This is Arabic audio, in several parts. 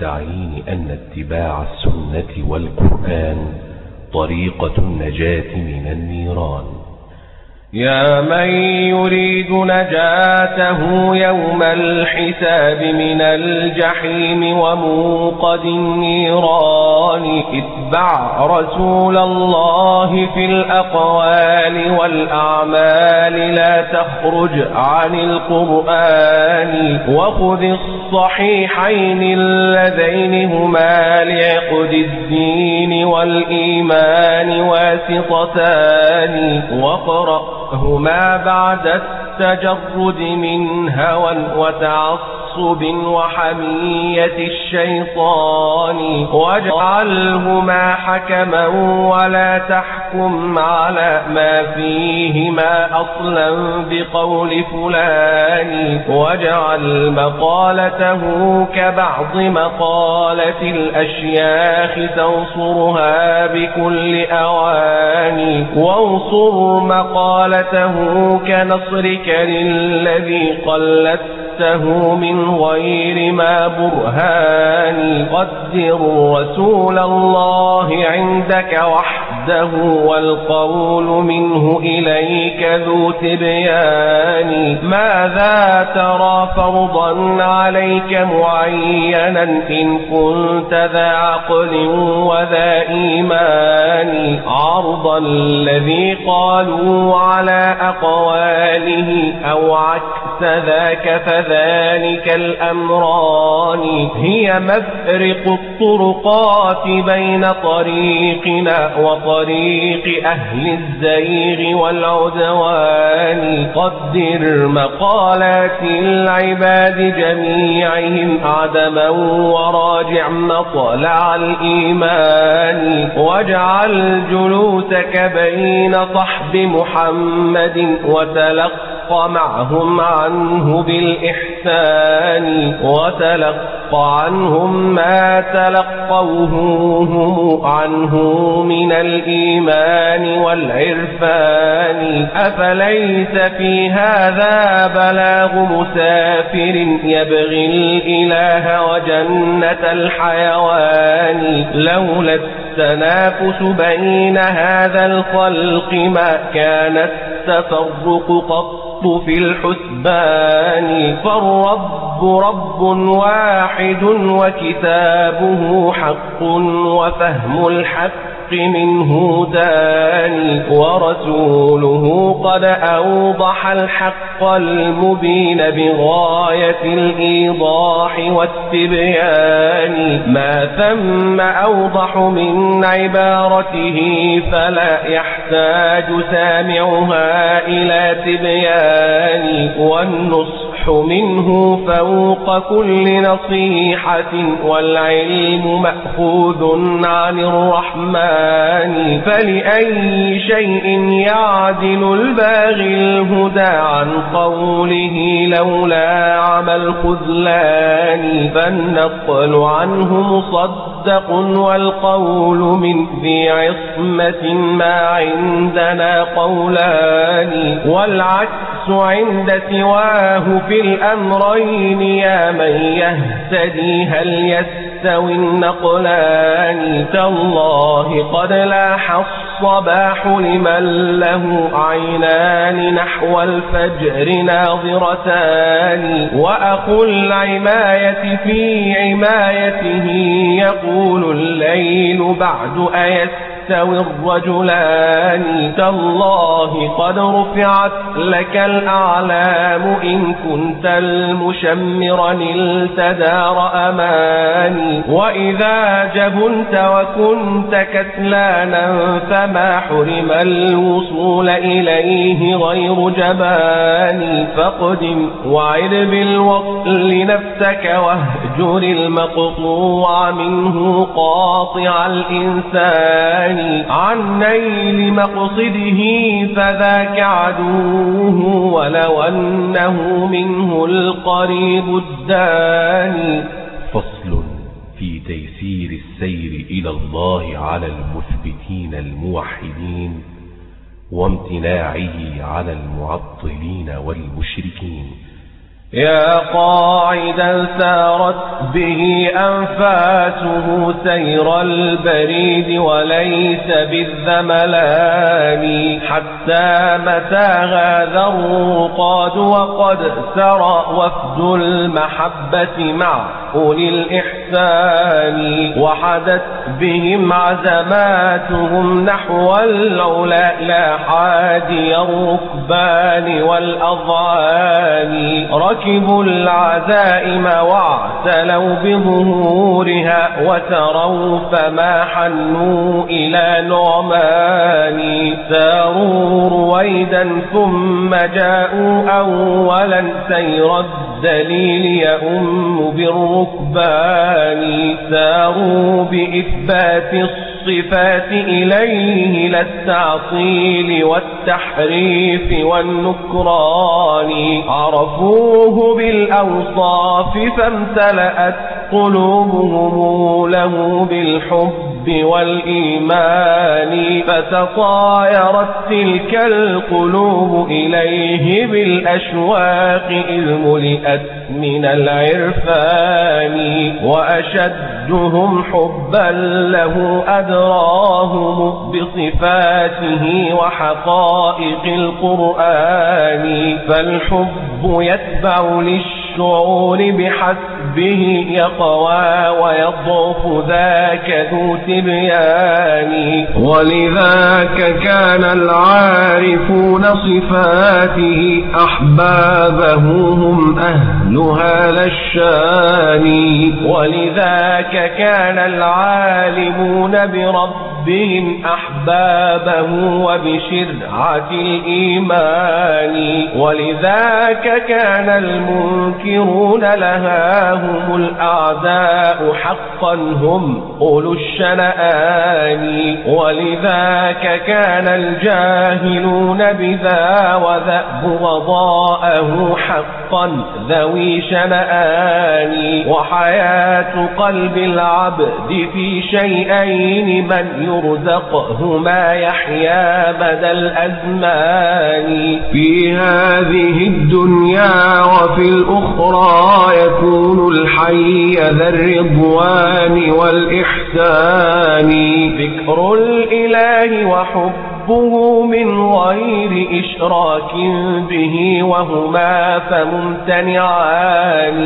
تعيين أن اتباع السنة والقرآن طريقة النجاة من النيران. يا من يريد نجاته يوم الحساب من الجحيم وموقد النيران اتبع رسول الله في الأقوال والأعمال لا تخرج عن القرآن وخذ الصحيحين اللذين هما لعقد الدين والإيمان واسطتان وقرأ هما بعد التجرد من هوى وتعصب وحمية الشيطان واجعلهما حكما ولا تحكم على ما فيهما أصلا بقول فلان واجعل مقالته كبعض مقالة الأشياخ تنصرها بكل أواني وانصر مقالته كنصرك للذي قلدته من غير ما برهان. قدر رسول الله عندك وحده. والقول منه إليك ذو تبيان. ماذا ترى فرضا عليك معينا إن كنت ذا عقل وذا إيمان؟ عرض الذي قالوا على أقواله أو عكس ذاك فذلك الأمران. هي مفرق الطرقات بين طريقنا وطريق أهل الزيغ والعدوان قدر مقالات العباد جميعهم عدما وراجع مطلع الإيمان واجعل جلوسك بين صحب محمد وتلقى معهم عنه بالإحسان وتلقى عنهم ما تلقوه هم عنه من الإيمان والعرفان. أفليس في هذا بلاغ مسافر يبغي الإله وجنة الحيوان؟ لولا التنافس بين هذا الخلق ما كان التفرق قط. في الحسبان فالرب رب واحد وكتابه حق وفهم الحق. منه داني ورسوله قد أوضح الحق المبين بغاية الإيضاح والتبيان. ما ثم أوضح من عبارته فلا يحتاج سامعها إلى تبيان. والنصح منه فوق كل نصيحة والعلم مأخوذ عن الرحمن. فلأي شيء يعدل الباغي الهدى عن قوله لولا عمل خذلان فالنقل عنه مصدق والقول من ذي عصمة ما عندنا قولان. والعكس عند سواه في الأمرين يا من يهتدي؟ هل يستوي النقلان تالله؟ قد لاح الصباح لمن له عينان نحو الفجر ناظرتان. وأخو العماية في عمايته يقول الليل بعد أيست يستوي الرجلان تالله قد رفعت لك الأعلام إن كنت المشمرا التدار أماني وإذا جبنت وكنت كسلانا فما حرم الوصول إليه غير جباني فاقدم وعد بالوصل نفسك واهجر المقطوع منه قاطع الإنسان. عن نيل مقصده فذاك عدوه ولو أنه منه القريب الداني. فصل في تيسير السير إلى الله على المثبتين الموحدين وامتناعه على المعطلين والمشركين. يا قاعدا سارت به أنفاسه سير البريد وليس بالذملان حتى متى هذا الرقاد وقد سرى وفد المحبة مع أولي الإحسان وحدت بهم عزماتهم نحو العلا لا حادي الركبان والأضعان ركبوا العزائم واعتلوا بظهورها وتروا فما حنوا إلى نعمان. ساروا رويدا ثم جاءوا أولا سير الدليل يؤم بالركبان ساروا بإثبات الصفات إليه للتعطيل والتحريف والنكران عرفوه بالأوصاف فامتلأت قلوبهم له بالحب والإيمان فتطايرت تلك القلوب إليه بالأشواق إذ ملئت من العرفان وأشدهم حبا له أدراهم بصفاته وحقائق القرآن فالحب يتبع للشعور بحسبه يقوى ويضعف ذاك ذو تبيان. ولذاك كان العارفون صفاته أحبابه هم أهلها للشان. ولذاك كان العالمون بربهم أحبابه وبشرعة الإيمان. ولذاك كان المنكرون لها هم الأعداء حقا هم أولو الشنآن. ولذاك كان الجاهلون بذا وذأب وضاءه حقا ذوي شنآن. وحياة قلب العبد في شيئين من يرزقهما يحيا مدى الأزمان. في هذه الدنيا وفي الأخرى يكون الحي ذا الرضوان والإحسان. ذكر الإله وحبه من غير إشراك به وهما فممتنعان.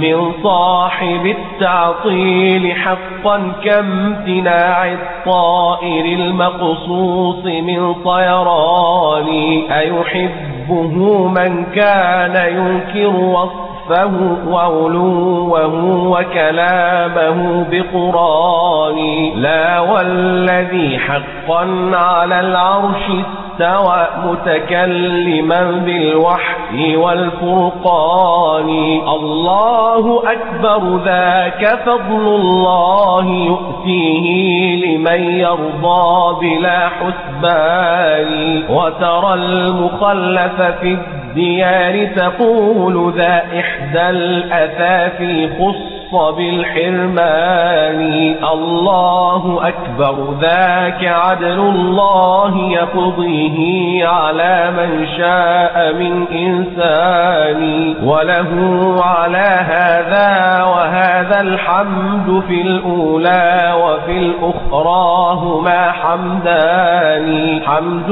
من صاحب التعطيل حقا كامتناع الطائر المقصوص من طيران. أيحبه من كان ينكر وصفه وصفه وعلوه وكلامه بقران لا والذي حقا على العرش استوى متكلما بالوحي والفرقان الله أكبر ذاك فضل الله يؤتيه لمن يرضى بلا حسبان وترى المخلف في الديار تقول ذا إحدى الأثافي خص بالحرمان. الله أكبر ذاك عدل الله يقضيه على من شاء من إنسان. وله على هذا وهذا الحمد في الأولى وفي الأخرى هما حمدان. حمد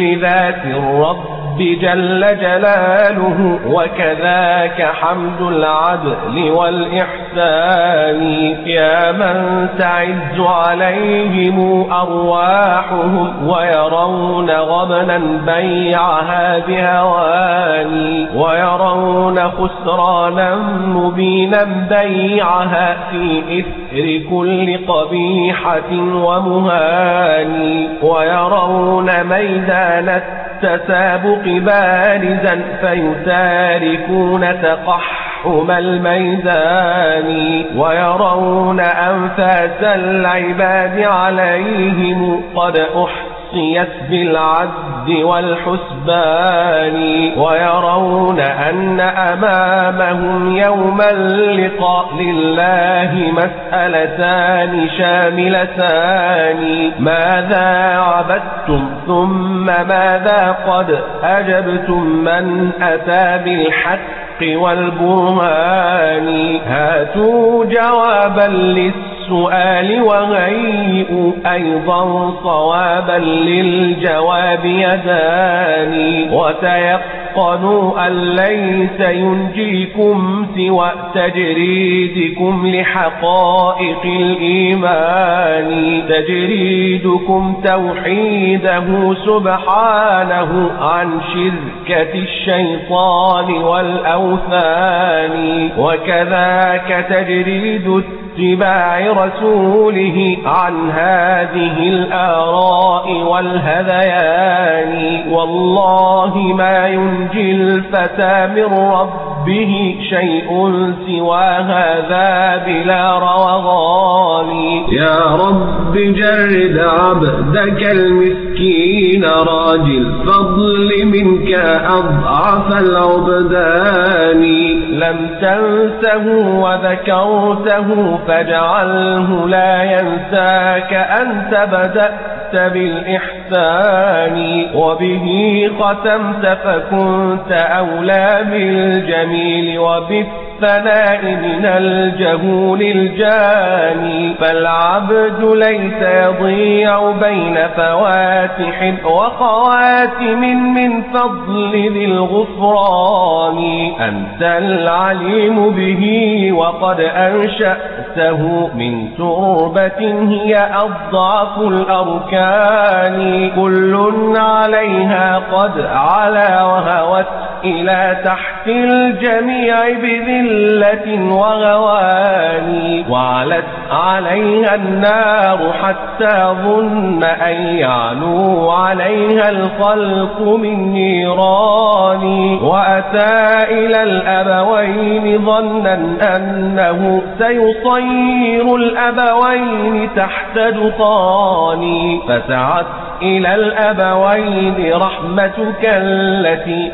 لذات الرب جل جلاله وكذاك حمد العدل والإحسان يا من تعز عليهم أرواحهم ويرون غمنا بيعها بهوان ويرون خسرانا مبينا بيعها في إثر كل قبيحة ومهان ويرون ميدان التسابق بارزا فيتاركون تقحم الميدان ويرون أنفاس العباد عليهم قد أحسن وصيت بالعد والحسبان ويرون أن أمامهم يوم اللقاء لله مسألتان شاملتان. ماذا عبدتم؟ ثم ماذا قد أجبتم من أتى بالحق والبرهان؟ هاتوا جوابا للسؤال وهيئوا أيضا صوابا للجواب يداني وتيقن تيقنوا أن ليس ينجيكم سوى تجريدكم لحقائق الإيمان. تجريدكم توحيده سبحانه عن شركة الشيطان والأوثان. وكذاك تجريد اتباع رسوله عن هذه الآراء والهذيان. والله ما ينجي الفتى من ربه شيء سوى هذا بلا روغان. يا رب جرد عبدك المسكين راجي الفضل منك أضعف العبدان. لم تنسه وذكرته فاجعله لا ينساك أنت بدأت بالإحسان وبه ختمت فكنت أولى بالجميل وبالثاني الثناء من الجهول الجاني فالعبد ليس يضيع بين فواتح وخواتم من فضل ذي الغفران. أنت العليم به وقد أنشأته من تربة هي أضعف الأركان. كل عليها قد علا وهوت إلى تحت الجميع بذلة وغوان وعلت عليها النار حتى ظن أن يعلو عليها الخلق من نيران وأتى إلى الأبوين ظنا أنه سيصير الأبوين تحت دطان فسعت إلى الأبوين رحمتك التي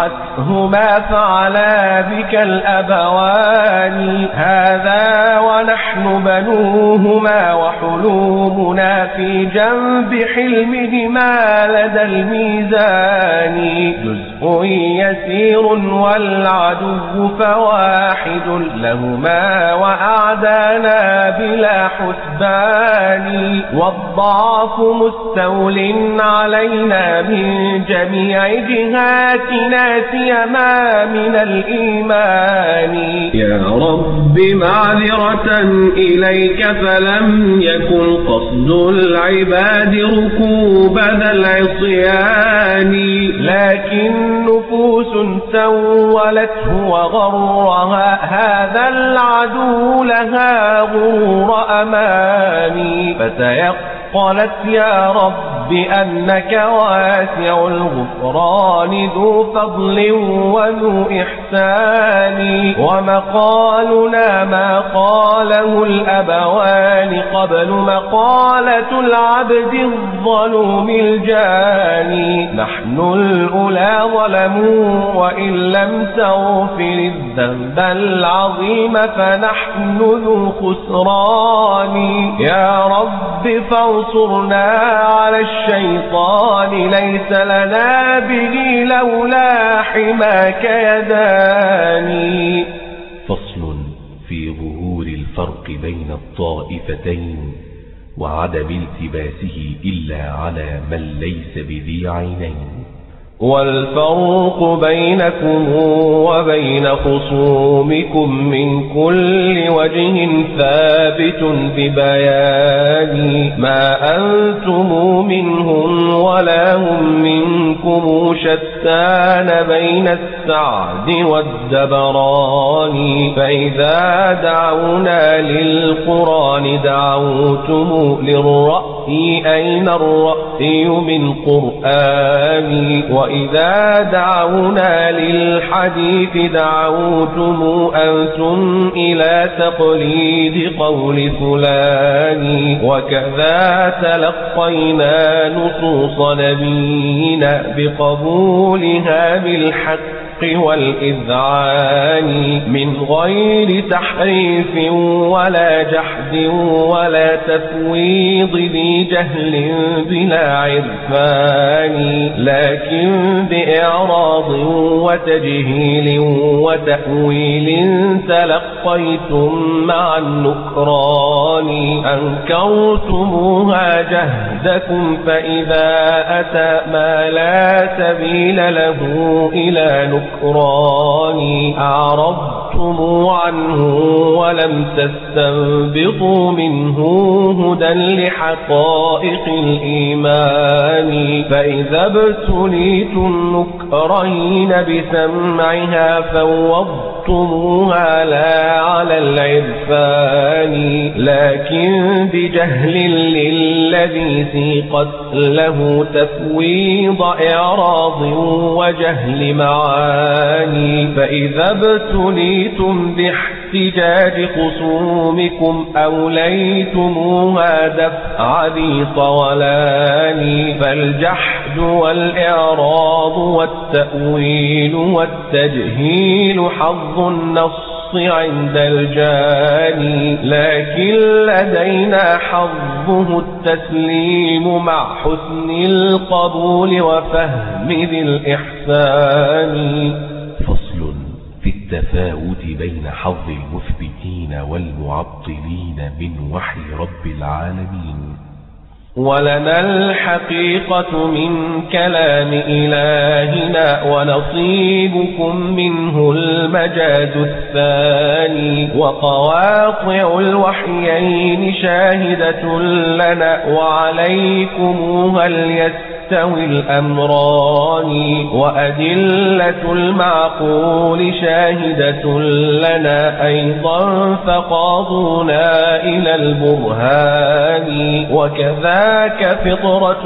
وسعتهما فعلا بك الأبوان. هذا ونحن بنوهما وحلومنا في جنب حلمهما لدى الميزان. جزء يسير والعدو فواحد لهما وأعدانا بلا حسبان. والضعف مستول علينا من جميع جهاتنا. سيما من الإيمان. يا رب معذرة إليك فلم يكن قصد العباد ركوب ذا العصيان. لكن نفوس سولته وغرها هذا العدو لها غرور أماني. فتيقن قالت يا رب أنك واسع الغفران ذو فضل وذو إحسان ومقالنا ما قاله الأبوان قبل مقالة العبد الظلوم الجاني. نحن الأولى ظلموا وإن لم تغفر الذنب العظيم فنحن ذو خسران. يا رب فوق انصرنا على الشيطان ليس لنا به لولا حماك يداني. فصل في ظهور الفرق بين الطائفتين وعدم التباسه إلا على من ليس بذي عينين. والفرق بينكم وبين خصومكم من كل وجه ثابت ببيان ما أنتم منهم ولا هم منكم شتان بين السعد والدبران. فإذا دعونا للقرآن دعوتم للرأي أين الرأي؟ من قرآن وإذا دعونا للحديث دعوتم أنتم إلى تقليد قول فلان وكذا تلقينا نصوص نبينا بقبولها بالحق والإذعان من غير تحريف ولا جحد ولا تفويض ذي جهل بلا عرفان لكن بإعراض وتجهيل وتأويل تلقيتم مع النكران. أنكرتموها جهدكم فإذا أتى ما لا سبيل له إلى نكران. أعرضتم عنه ولم تستنبطوا منه هدى لحقائق الإيمان فإذا ابتليتم نكرين بسمعها فوضتموها لا على العرفان لكن بجهل للذي سيقت له تفويض إعراض وجهل معاني. فإذا ابتليتم باحتجاج خصومكم أوليتموها دفع ذي طولان فالجحد والإعراض والتأويل والتجهيل حظ النص عند الجاني لكن لدينا حظه التسليم مع حسن القبول وفهم ذي الإحسان في التفاوت بين حظ المثبتين والمعطلين من وحي رب العالمين. ولنا الحقيقة من كلام إلهنا ونصيبكم منه المجاز الثاني وقواطع الوحيين شاهدة لنا وعليكم هل يستوي الأمران وأدلة المعقول شاهدة لنا أيضا فقاضونا إلى البرهان وكذا ذاك فطرة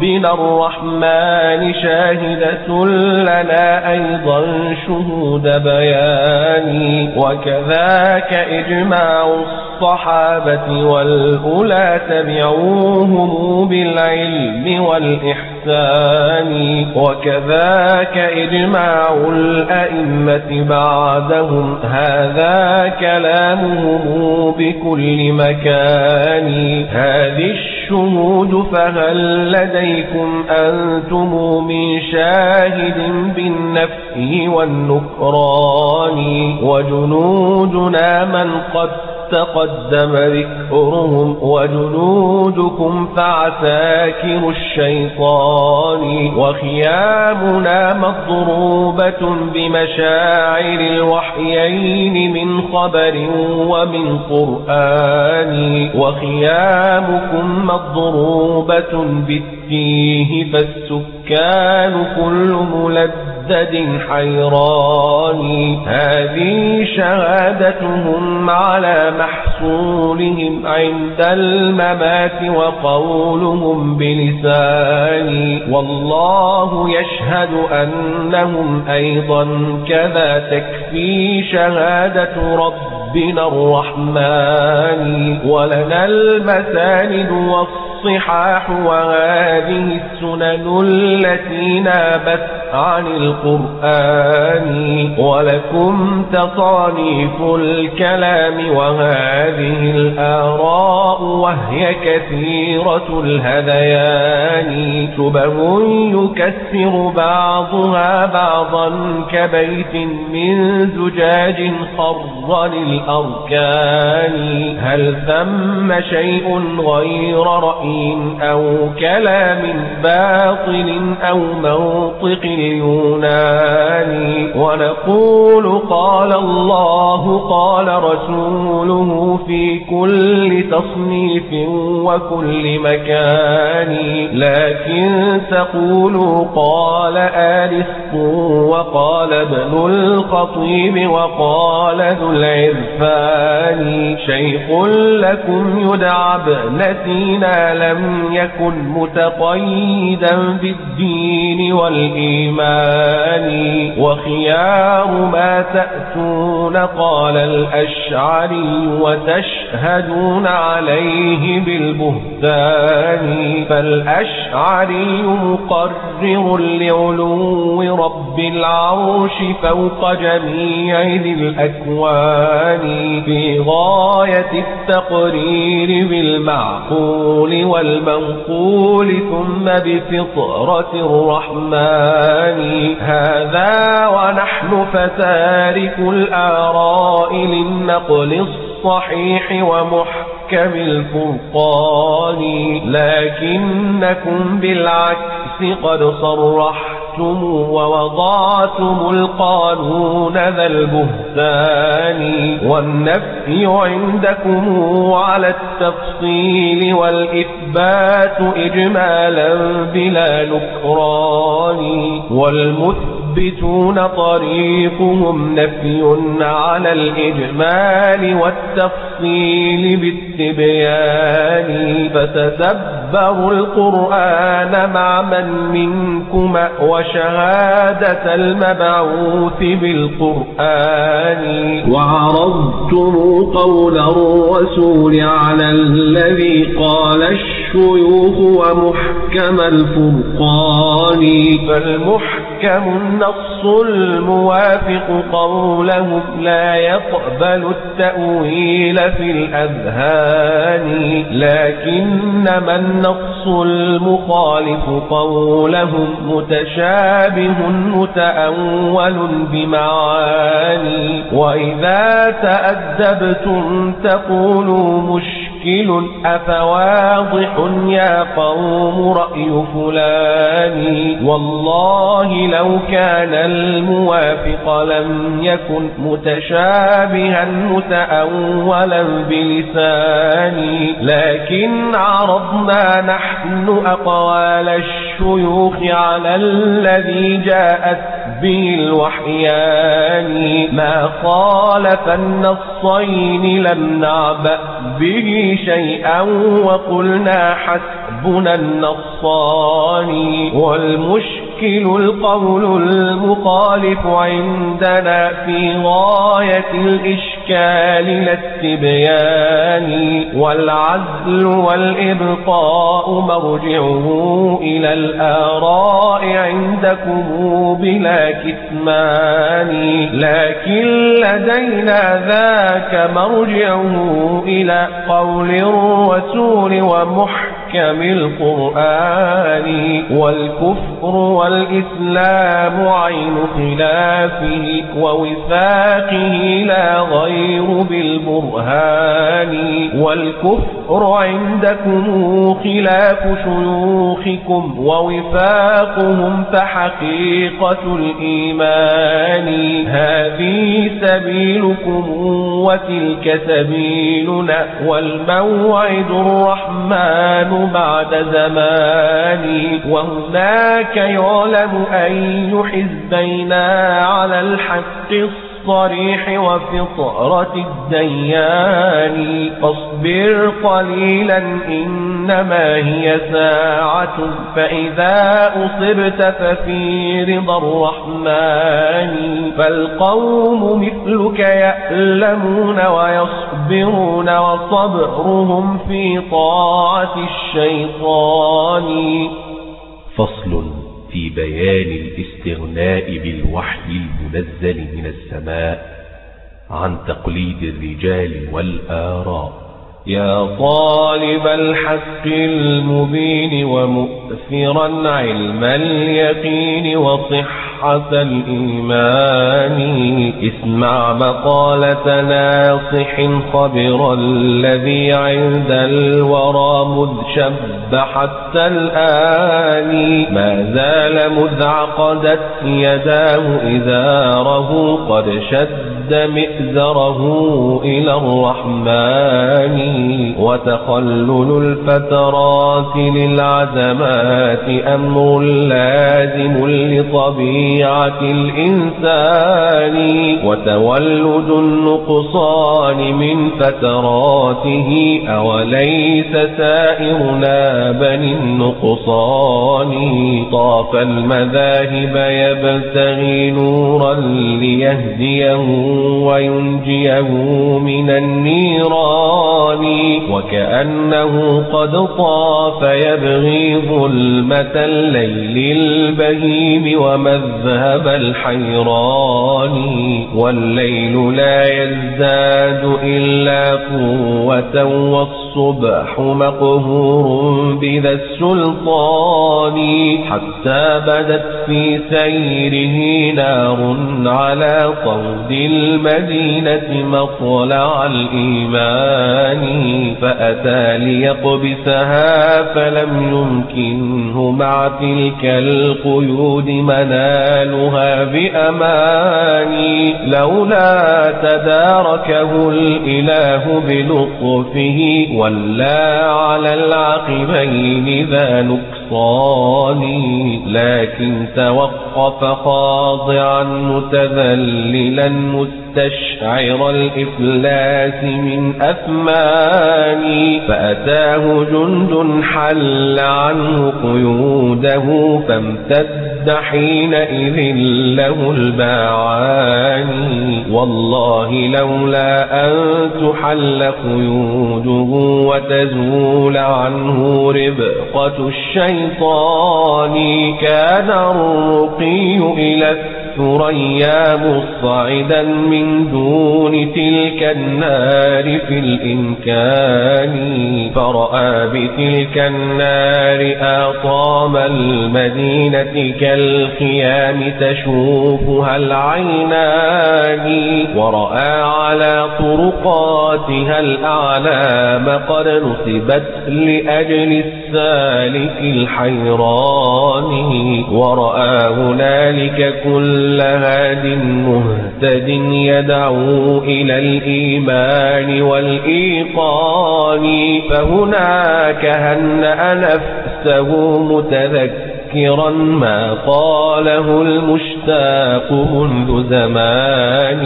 ربنا الرحمن شاهدة لنا أيضا شهود بيان وكذاك إجماع الصحابة والأولى تبعوهم بالعلم والإحسان وكذاك إجماع الأئمة بعدهم. هذا كلامهم بكل مكان. هذه الشهود فهل لديكم أنتم من شاهد بالنفي والنكران؟ وجنودنا من قد تقدم ذكرهم وجنودكم فعساكر الشيطان وخيامنا مضروبة بمشاعر الوحيين من خبر ومن قرآن وخيامكم مضروبة بالتيه فالسكان كل ملدد حيران. هذه شهادتهم على محصولهم عند الممات وقولهم بلسان. والله يشهد أنهم أيضا كذا تكفي شهادة ربنا الرحمن. ولنا المساند والصلاة الصحاح وهذه السنن التي نابت عن القرآن ولكم تصانيف الكلام وهذه الآراء وهي كثيرة الهذيان شبه يكسر بعضها بعضا كبيت من زجاج خر للأركان هل ثم شيء غير رأي أو كلام باطل أو منطق اليونان ونقول قال الله قال رسوله في كل تصنيف وكل مكان. لكن تقول قال آلسط وقال ابن الخطيب وقال ذو العرفان. شيخ لكم يدعى ابن سينا لم يكن متقيدا بالدين والإيمان وخيار ما تأتون قال الأشعري وتشعر يشهدون عليه بالبهتان فالأشعري مقرر لعلو رب العرش فوق جميع ذي الأكوان في غاية التقرير بالمعقول والمنقول ثم بفطرة الرحمن. هذا ونحن فتارك الآراء للنقل الصحيح ومحكم الفرقان. لكنكم بالعكس قد صرحتم وضعتم ووضعتم القانون ذا البهتان والنفي عندكم على التفصيل والإثبات إجمالا بلا نكران والمثبتون طريقهم نفي على الإجمال والتفصيل بالتبيان. فتتبروا القرآن مع من منكم وشهادة المبعوث بالقرآن. وعرضتم قول الرسول على الذي قال الشيوخ ومحكم الفرقان. فالمحكم النص الموافق قولهم لا يقبل التأويل في الأذهان لكنما النص المخالف قولهم متشابه متأول بمعاني. وإذا تأدبتم تقولوا مشكل أفواضح يا قوم رأي فلان. والله لو كان الموافق لم يكن متشابها متأولا بلساني لكن عرضنا نحن أقوال الشيوخ على الذي جاءت به الوحيان ما خالف النصين لم نعبأ به شيئا وقلنا حسبنا النصان. والمشكل القول المخالف عندنا في غاية الإشكال. للتبيان والعزل والإبقاء مرجعه إلى الآراء عندكم بلا كتمان. لكن لدينا ذاك مرجعه إلى قول الرسول ومحكم القرآن. والكفر والإسلام عين خلافه ووفاقه لا غير بالبرهان والكفر عندكم خلاف شيوخكم ووفاقهم فحقيقة الإيمان. هذه سبيلكم وتلك سبيلنا والموعد الرحمن بعد زمان. وهناك يعلم أي حزبينا على الحق الصريح وفطرة الديان. فاصبر قليلا إنما هي ساعة. فإذا أصبت ففي رضا الرحمن. فالقوم مثلك يألمون ويصبرون وصبرهم في طاعة الشيطان. فصل. في بيان الاستغناء بالوحي المنزل من السماء عن تقليد الرجال والآراء. يا طالب الحق المبين ومؤثرا علم اليقين وصحة الإيمان. اسمع مقالة ناصح خبر الذي عند الورى مذ شب حتى الآن. ما زال مذ عقدت يداه إزاره قد شد مئزره إلى الرحمن. وتخلل الفترات للعزمات أمر لازم لطبيعة الإنسان وتولد النقصان من فتراته أوليس سائرنا بني النقصان؟ طاف المذاهب يبتغي نورا ليهديه وينجيه من النيران. الشيطان وكأنه قد طاف يبغي ظلمة الليل البهيم ومذهب الحيران. والليل لا يزداد إلا قوة والصبح مقهور بذا السلطان. حتى بدت في سيره نار على طود المدينة مطلع الإيمان. فأتى ليقبسها فلم يمكنه مع تلك القيود منالها بأمان لولا تداركه الإله بلطفه ولى على العقبين ذا نكصان. لكن توقف خاضعا متذللا مستشعر الإفلاس من أثمان فأتاه جند حل عنه قيوده فامتد حينئذ له الباعان والله لولا أن تحل قيوده وتزول عنه ربقة الشيطان كان الرقي إلى الثريا مصعدا من دون تلك النار في الإمكان. فرأى بتلك النار آطام المدينة كالخيام تشوفها العينان. ورأى على طرقاتها الأعلام قد نصبت لأجل السالك الحيران. ورأى هنالك كل هاد مهتد يدعو إلى الإيمان والإيقان فهناك هنأ نفسه متذكر مذكرا ما قاله المشتاق منذ زمان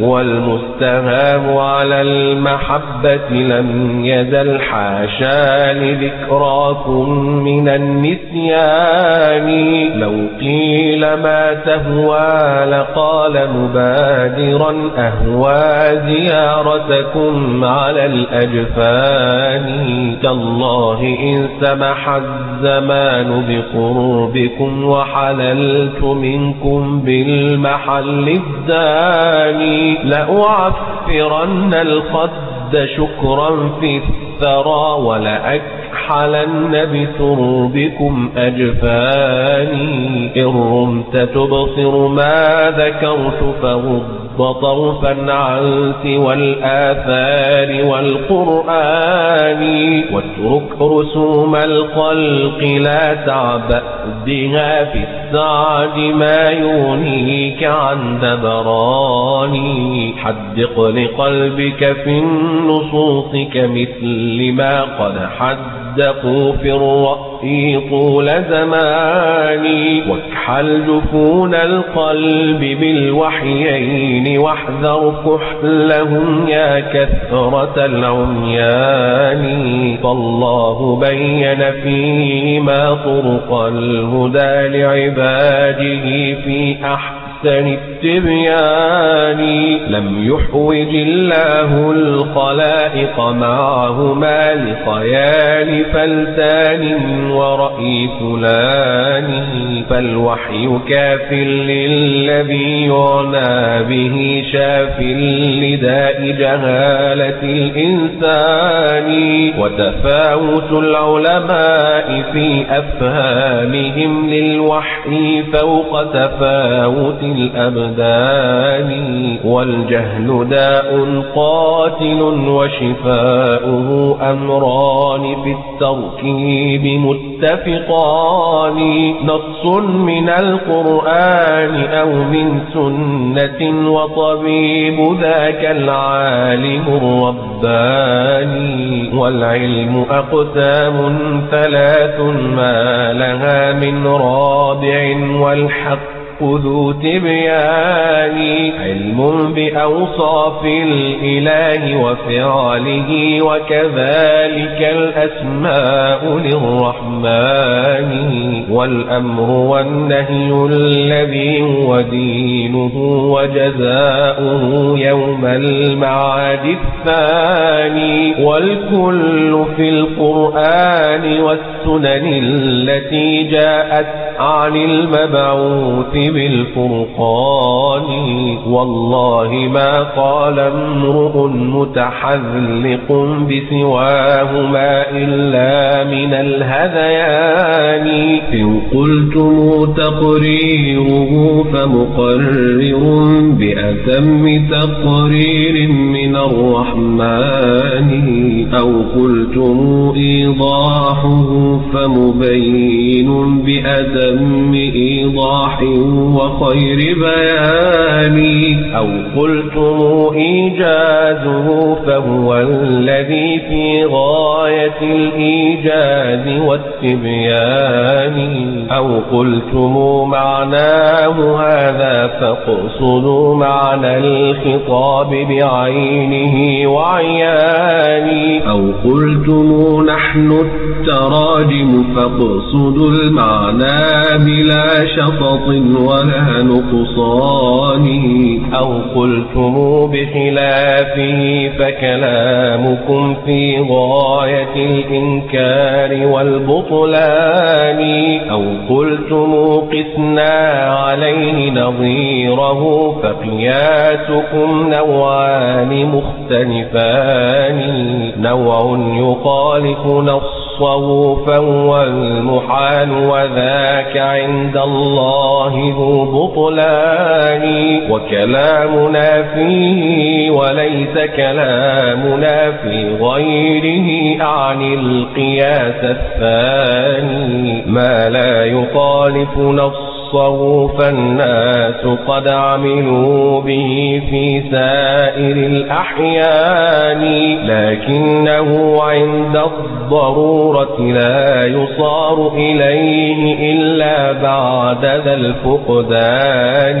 والمستهام على المحبة لم يزل حاشا لذكراكم من النسيان لو قيل ما تهوى لقال مبادرا أهوى زيارتكم على الأجفان تالله إن سمح الزمان بقرب قربكم وحللت منكم بالمحل الداني لأعفرن الخد شكرا في الثرى ولأكحلن بتربكم أجفاني إن رمت تبصر ما ذكرت فغض طرفا عن سوى الآثار والقرآن واترك رسوم الخلق لا تعبأ بها في السعد ما يغنيك عن دبراني حدق لقلبك في النصوص كمثل ما قد حدقوا في الرأي طول زماني واكحل جفون القلب بالوحيين واحذر كحلهم يا كثرة العميان فالله بين فيما طرق الهدى لعباده في أحسن أحسن التبيان. لم يحوج الله الخلائق معهما لخيال فلتان ورأي فلان. فالوحي كاف للذي يعنى به شاف لداء جهالة الإنسان. وتفاوت العلماء في أفهامهم للوحي فوق تفاوت الأبدان والجهل داء قاتل وشفاؤه أمران في التركيب متفقان. نص من القرآن أو من سنة وطبيب ذاك العالم الرباني. والعلم أقسام ثلاث ما لها من رابع والحق ذو تبيان علم بأوصاف الإله وفعله وكذلك الأسماء للرحمن. والأمر والنهي الذي هو دينه وجزاؤه يوم المعاد الثاني. والكل في القرآن والسنن التي جاءت عن المبعوث بالفرقان والله ما قال امرؤ متحذلق بسواهما إلا من الهذيان. إن قلتم تقريره فمقرر بأتم تقرير من الرحمن. أو قلتم إيضاحه فمبين بأتم إيضاح وخير بيان أو قلتم إيجازه فهو الذي في غاية الإيجاز والتبيان. أو قلتم معناه هذا فاقصدوا معنى الخطاب بعينه وعيان أو قلتم نحن التراجم فاقصدوا المعنى بلا شفط ولا نقصان أو قلتم بخلافه فكلامكم في غاية الإنكار والبطلان أو قلتم قسنا عليه نظيره فقياسكم نوعان مختلفان نوع يخالف نصه فهو المحال وذاك عند الله ذو بطلان. وكلامنا فيه وليس كلامنا في غيره أعني القياس الثاني. ما لا يخالف نصه فالناس قد عملوا به في سائر الأحيان لكنه عند الضرورة لا يصار إليه إلا بعد ذا الفقدان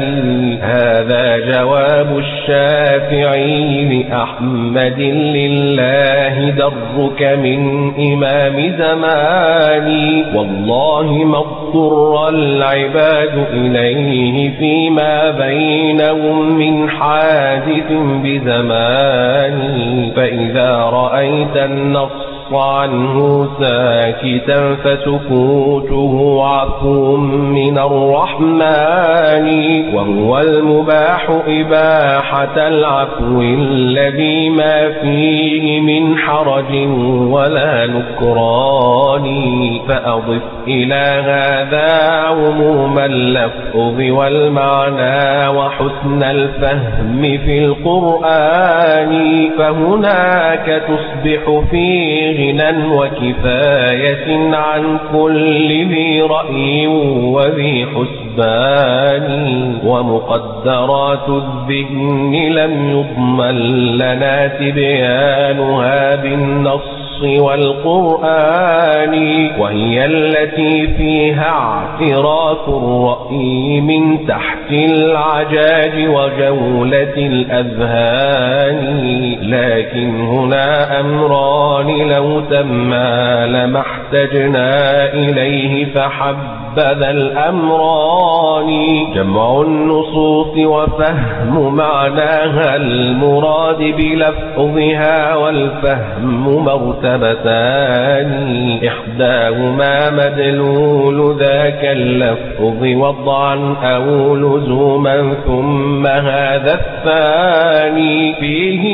هذا جواب الشافعي لأحمد لله درك من إمام زماني والله ما اضطر العباد إليه فيما بينهم من حادث بزمان. فإذا رأيت النص عنه ساكتا فسكوته عفو من الرحمن وهو المباح إباحة العفو الذي ما فيه من حرج ولا نكران. فأضف إلى هذا عموم اللفظ والمعنى وحسن الفهم في القرآن فهناك تصبح فيه غنى وكفاية عن كل ذي رأي وذي حسبان. ومقدرات الذهن لم يضمن لنا تبيانها بالنص. والقرآن وهي التي فيها اعتراف الرأي من تحت العجاج وجولة الأذهان. لكن هنا أمران لو تما لما احتجنا إليه فحبذا الأمران. جمع النصوص وفهم معناها المراد بلفظها والفهم مرتبتان إحداهما مدلول ذاك اللفظ وضعا أو لزوما ثم هذا الثاني فيه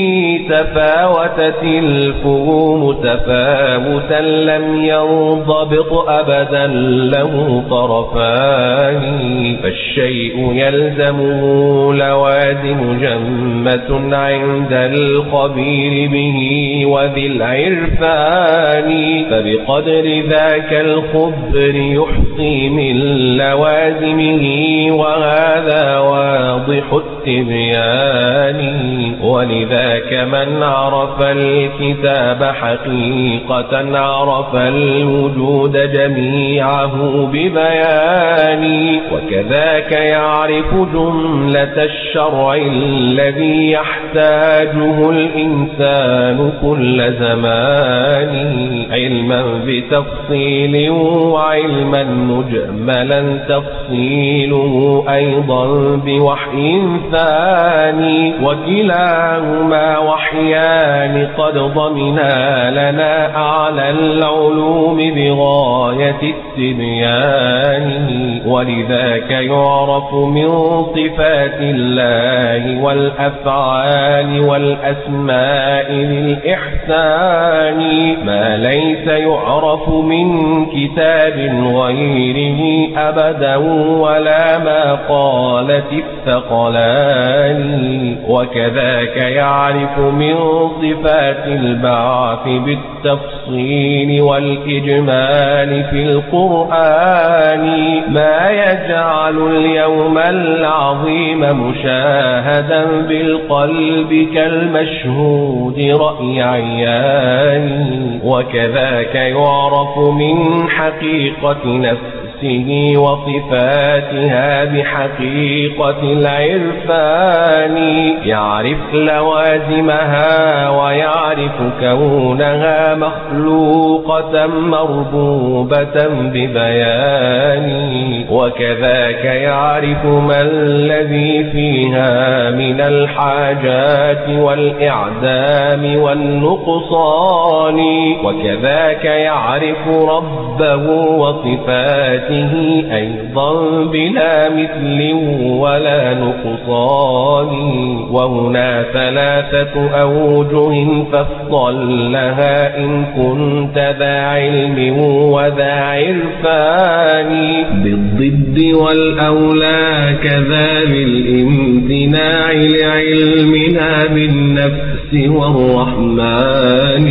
تفاوتت الفهوم تفاوتا لم ينضبط أبدا له طرفان. فالشيء يلزمه لوازم جمة عند الخبير به وذي العرفان فبقدر ذاك الخبر يحصي من لوازمه وهذا واضح. والتبيان ولذاك من عرف الكتاب حقيقة عرف الوجود جميعه ببيان وكذاك يعرف جملة الشرع الذي يحتاجه الإنسان كل زمان علما بتفصيل وعلما مجملا تفصيله أيضا بوحي ثاني وكلاهما وحيان قد ضمنا لنا أعلى العلوم بغاية التبيان. ولذاك يعرف من صفات الله والأفعال والأسماء للإحسان. ما ليس يعرف من كتاب غيره أبدا ولا ما قالت الثقلان. وكذاك يعرف من صفات البعث بالتفصيل والإجمال في القرآن ما يجعل اليوم العظيم مشاهدا بالقلب كالمشهود رأي عيان وكذاك يعرف من حقيقة نفسه نفسه وصفاتها بحقيقة العرفان. يعرف لوازمها ويعرف كونها مخلوقة مربوبة ببيان. وكذاك يعرف ما الذي فيها من الحاجات والإعدام والنقصان. وكذاك يعرف ربه وصفاته ذاته أيضا بلا مثل ولا نقصان. وهنا ثلاثة أوجه فافضل لها إن كنت ذا علم وذا عرفان. بالضد والأولى كذا بالامتناع لعلمنا بالنفس والرحمن.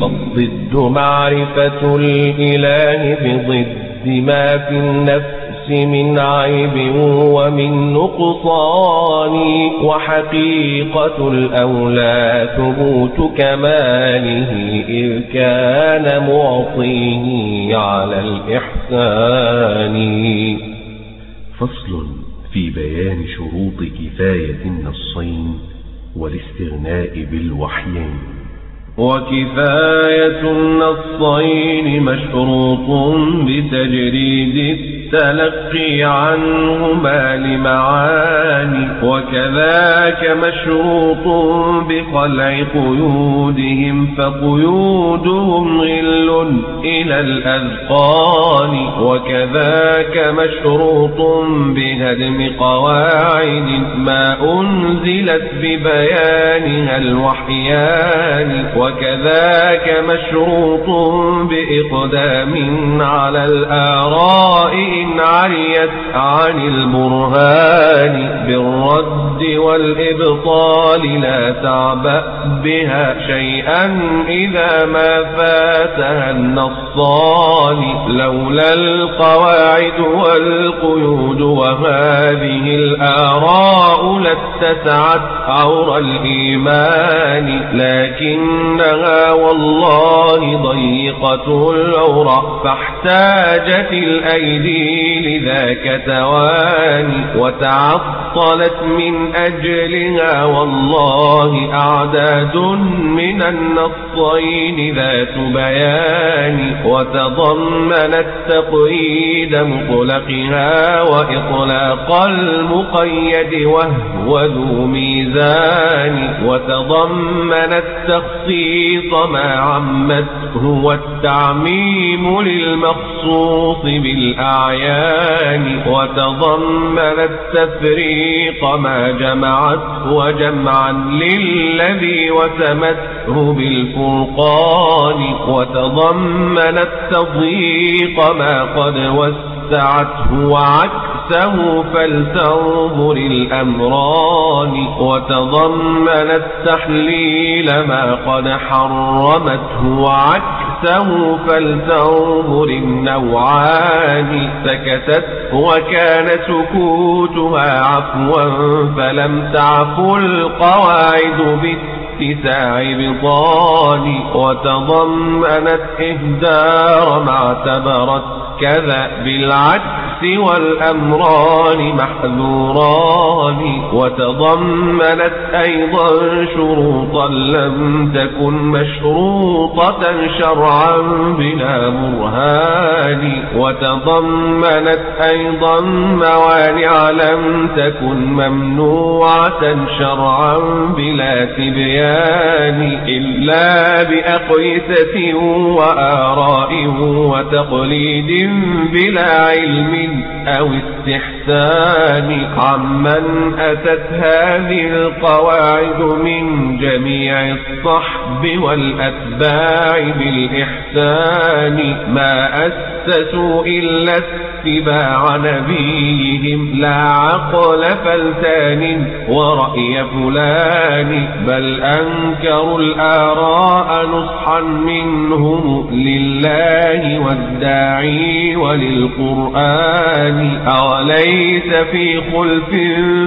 فالضد معرفة الإله بضد. بما في النفس من عيب ومن نقصان وحقيقة الأولى ثبوت كماله إذ كان معطيه على الإحسان فصل في بيان شروط كفاية النصين والاستغناء بالوحيين. وكفاية النصين مشروط بتجريد التلقي عنهما لمعاني وكذاك مشروط بخلع قيودهم فقيودهم غل إلى الأذقان وكذاك مشروط بهدم قواعد ما أنزلت ببيانها الوحيان وكذاك مشروط بإقدام على الآراء إن عريت عن البرهان بالرد والإبطال لا تعبأ بها شيئا إذا ما فاتها النصان لولا القواعد والقيود وهذه الآراء لاتسعت عور الإيمان لكنها والله ضيقة العرى فاحتاجت الأيدي لذاك تواني وتعطلت من أجلها والله أعداد من النصين ذات بيان وتضمنت تقييد مطلقها وإطلاق المقيد وهو ذو ميزان وتضمنت تخصيص ما عمته والتعميم للمخصوص بالأعيان وتضمنت تفريق ما جمعت وجمعا للذي وسمته بالفرقان وتضمنت تضييق ما قد وسعته وعكسه فلتنظر الأمران وتضمنت تحليل ما قد حرمته وعكسه فلتنظر النوعان سكتت وكان سكوتها عفوا فلم تعفو القواعد بالتالي اتساع وتضمنت إهدار ما اعتبرت كذا بالعكس والأمران محذوران وتضمنت أيضا شروطا لم تكن مشروطة شرعا بلا برهان وتضمنت أيضا موانع لم تكن ممنوعة شرعا بلا تبيان إلا بأقيسة وآراء وتقليد بلا علم أو استحسان عمن أتت هذه القواعد من جميع الصحب والأتباع بالإحسان. ما أسسوا إلا اتباع نبيهم. لا عقل فلتان ورأي فلان. بل أنكروا الآراء نصحا منهم لله والداعي وللقرآن أوليس في خلف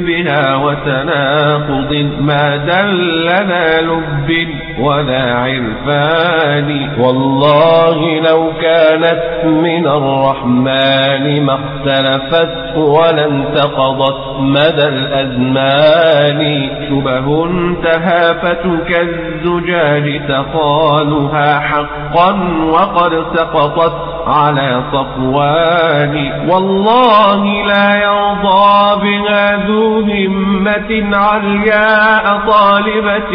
بها وتناقض ما دلنا لب ولا عرفان والله لو كانت من الرحمن ما اختلفت ولا انتقضت مدى الأزمان شبه تهافت كالزجاج تقالها حقا وقد سقطت على صفوان والله لا يرضى بها ذو همة علياء طالبة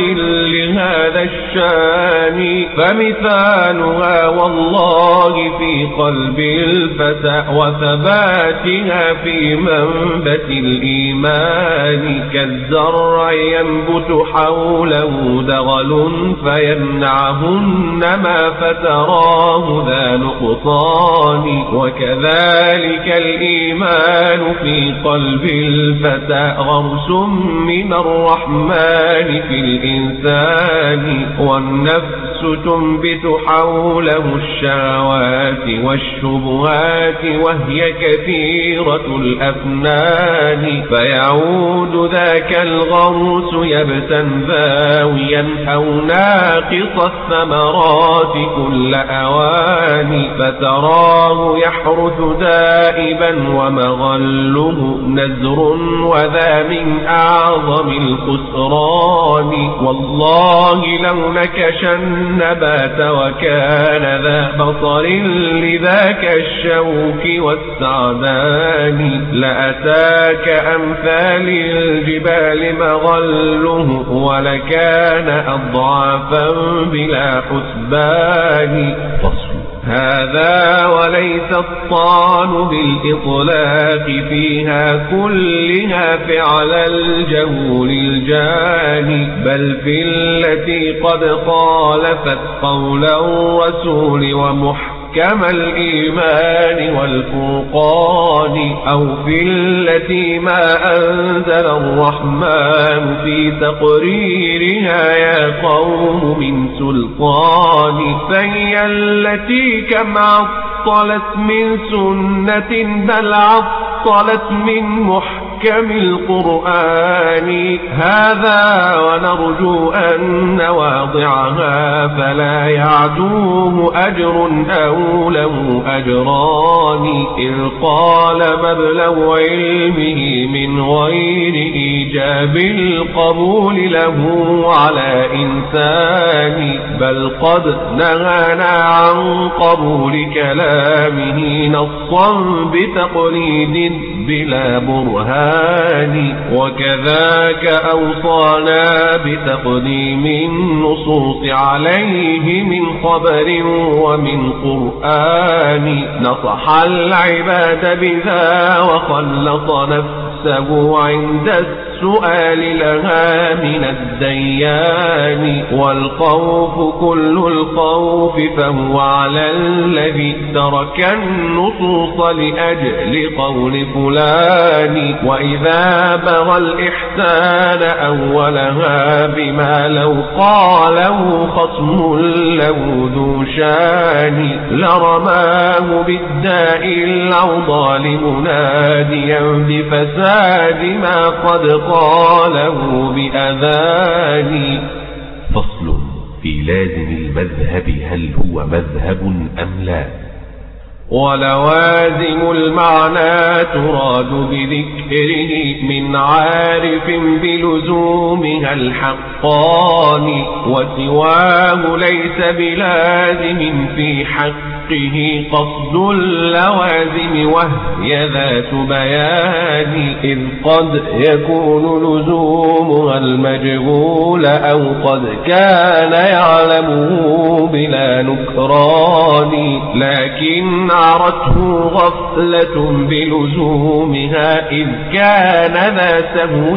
لهذا الشان. فمثالها والله في قلب الفتى وثباتها في منبت الإيمان. كالزرع ينبت حوله دغل فيمنعهن ما فتراه ذا نقصان. وكذلك الإيمان في قلب الفتى. غرس من الرحمن في الإنسان والنفس تنبت حوله الشهوات والشبهات وهي كثيرة الأفنان. فيعود ذاك الغرس يبتا باويا أو ناقص الثمرات كل أوان. فتراه يحرث دائبا ومغله نزر وذا من أعظم الخسران. والله لو نكش النبات وكان ذا بصر لذاك الشوك والسعدان. لأتاك أمثال الجبال مغله ولكان أضعافا بلا حسبان. فصل هذا وليس الطعن بالإطلاق فيها كلها فعل الجهول الجاني بل في التي قد خالفت قول الرسول ومحكم كما الإيمان والفرقان أو في التي ما أنزل الرحمن في تقريرها يا قوم من سلطان فهي التي كم عطلت من سنة بل عطلت من محكم محكم القرآن. هذا ونرجو أن واضعها فلا يعدوه أجر أو له أجران. إذ قال مبلغ علمه من غير إيجاب القبول له على إنسان بل قد نهانا عن قبول كلامه نصا بتقليد بلا برهان. القرآن وكذاك أوصانا بتقديم النصوص عليه من خبر ومن قرآن. نصح العباد بذا وخلص نفسه عند السؤال السؤال لها من الديان والخوف كل الخوف فهو على الذي ترك النصوص لأجل قول فلان. وإذا بغى الإحسان أولها بما لو قاله خصم له ذو شان. لرماه بالداء العضال مناديا بفساد ما قد قاله بأذان. فصل في لازم المذهب هل هو مذهب أم لا؟ ولوازم المعنى تراد بذكره من عارف بلزومها الحقان وسواه ليس بلازم في حقه قصد اللوازم وهي ذات بيان إذ قد يكون لزومها المجهول أو قد كان يعلمه بلا نكران لكن عرته غفلة بلزومها إذ كان ذا سهو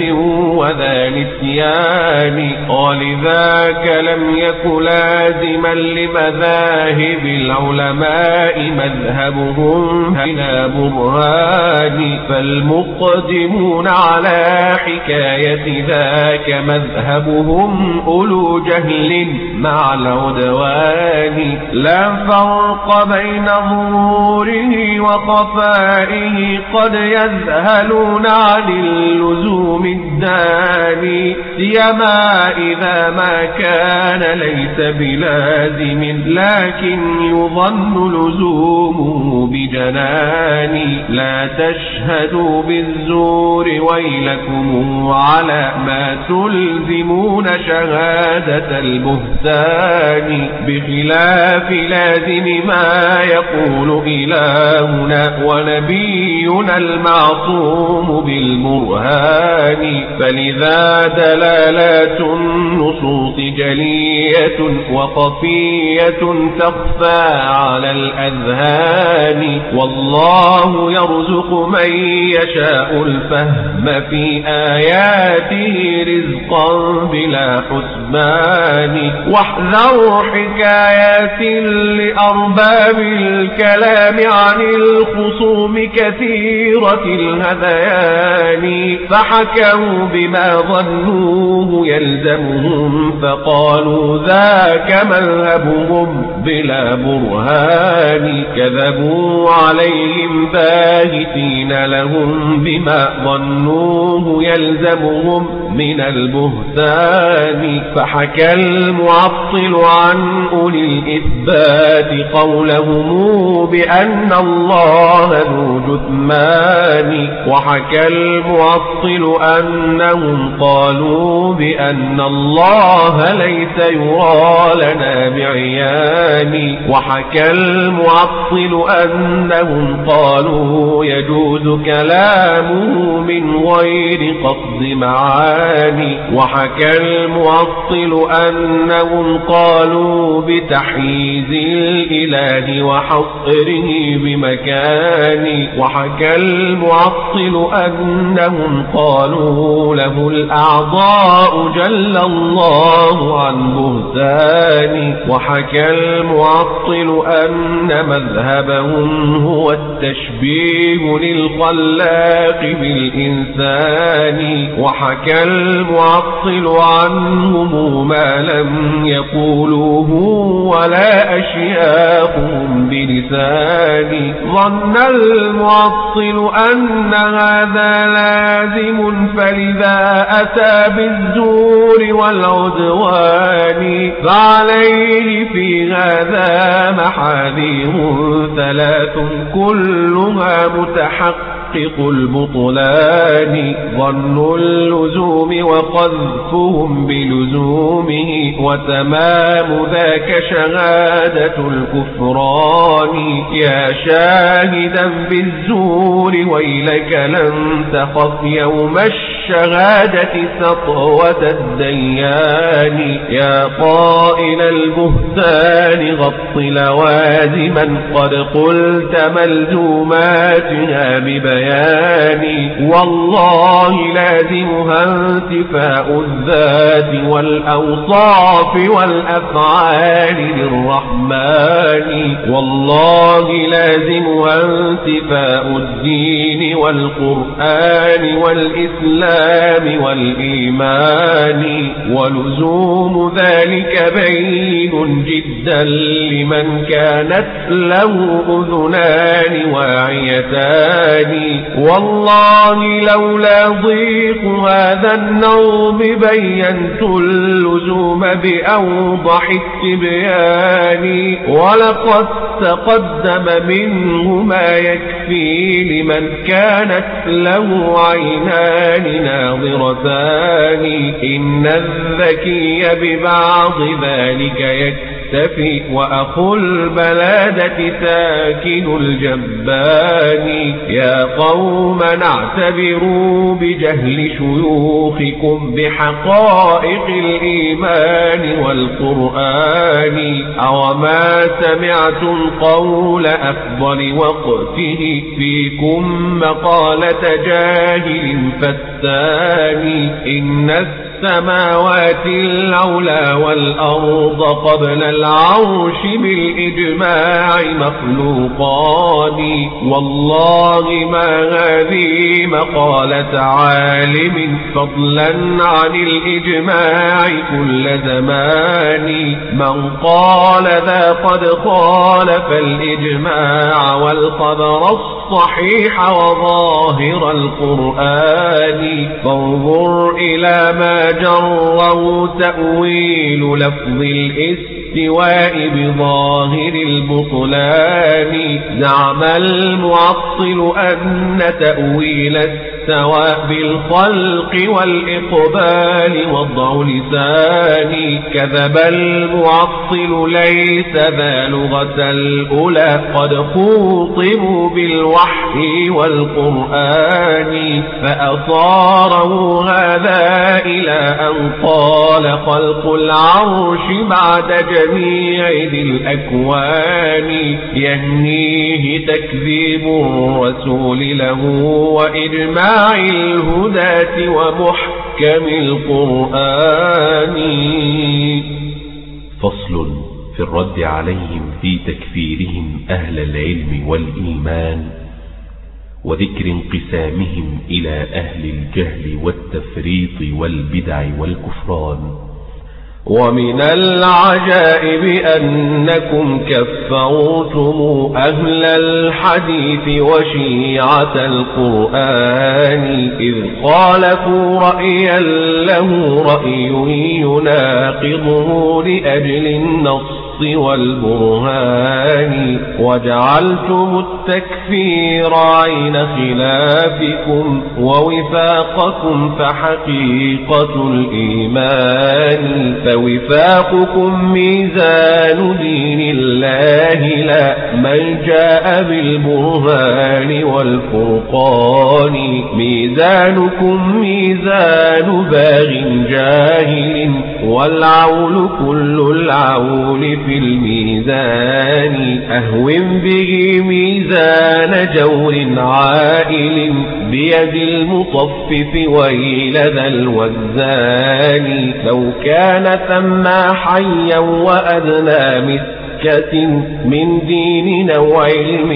وذا نسيان. ولذاك لم يك لازما لمذاهب العلماء مذهبهم بلا برهان. فالمقدمون على حكاية ذاك مذهبهم أولو جهل مع العدوان. لا فرق بين ظهوره وخفائه قد يذهلون عن اللزوم الداني. سيما إذا ما كان ليس بلازم لكن يظن لزومه بجنان. لا تشهدوا بالزور ويلكم على ما تلزمون شهادة البهتان بخلاف لازم ما يقول إلهنا ونبينا المعصوم بالبرهان فلذا دلالات النصوص جلية وخفية تخفى على الأذهان والله يرزق من يشاء الفهم في آياته رزقا بلا حسبان. واحذروا حكايات لأرباب الكلام عن الخصوم كثيرة الهذيان. فحكوا بما ظنوه يلزمهم فقالوا ذاك مذهبهم بلا برهان. كذبوا عليهم باهتين لهم بما ظنوه يلزمهم من البهتان. فحكى المعطل عن أولي الإثبات قولهم بأن الله ذو جثمان. وحكى المعطل أنهم قالوا بأن الله ليس يرى لنا بعيان. وحكى المعطل أنهم قالوا يجوز كلامه من غير قصد معاني. وحكى المعطل أنهم قالوا بتحييز الإله وحصره بمكان وحكى المعطل أنهم قالوا له الأعضاء جل الله عن بهتان وحكى المعطل أن مذهبهم هو التشبيه للخلاق بالإنسان وحكى المعطل عنهم ما لم يقولوه ولا أشياخهم بلسان. ظن المعطل أن هذا لازم فلذا أتى بالزور والعدوان. فعليه في هذا محاذير ثلاث كلها متحقق. محقق البطلان ظن اللزوم وقذفهم بلزومه وتمام ذاك شهادة الكفران. يا شاهدا بالزور ويلك لن تخف يوم الشهادة سطوة الديان. يا قائل البهتان غط لوازما قد قلت ملزوماتها ببيان. والله لازمها انتفاء الذات والأوصاف والأفعال للرحمن. والله لازمها انتفاء الدين والقرآن والإسلام والإيمان. ولزوم ذلك بين جدا لمن كانت له أذنان واعيتان. والله لولا ضيق هذا النوم بينت اللزوم بأوضح التبيان. ولقد تقدم منه ما يكفي لمن كانت له عينان ناظرتان. إن الذكي ببعض ذلك يكفي يختفي وأخو البلادة ساكن الجبان يا قوم اعتبروا بجهل شيوخكم بحقائق الإيمان والقرآن أوما سمعتم قول أفضل وقته فيكم مقالة جاهل فتان إن السماوات العلا والأرض قبل العرش بالإجماع مخلوقان والله ما هذه مقالة عالم فضلا عن الإجماع كل زمان. من قال ذا قد خالف الإجماع والخبر الصحيح وظاهر القرآن. فانظر إلى ما جره تأويل لفظ الاستواء بظاهر البطلان. زعم المعطل أن تأويل السواء بالخلق والإقبال وضع لساني كذب المعطل ليس ذا لغة الأولى قد خوطبوا بالوحي والقرآن فأصاره هذا إلى أن قال خلق العرش بعد جميع ذي الأكوان يهنيه تكذيب الرسول له وإجماع الهداة ومحكم القرآن. فصل في الرد عليهم في تكفيرهم أهل العلم والإيمان وذكر انقسامهم إلى أهل الجهل والتفريط والبدع والكفران. ومن العجائب أنكم كفرتم أهل الحديث وشيعة القرآن إذ خالفوا رأيا له رأي يناقضه لأجل النص والبرهان وجعلتم التكفير عين خلافكم ووفاقكم فحقيقة الإيمان فوفاقكم ميزان دين الله لا من جاء بالبرهان والفرقان. ميزانكم ميزان باغ جاهل والعول كل العول في الميزان أهون به ميزان جور عائل بيد المطفف ويل ذا الوزان. لو كان ثم حيا وأدنى مثل مكة من دين وعلم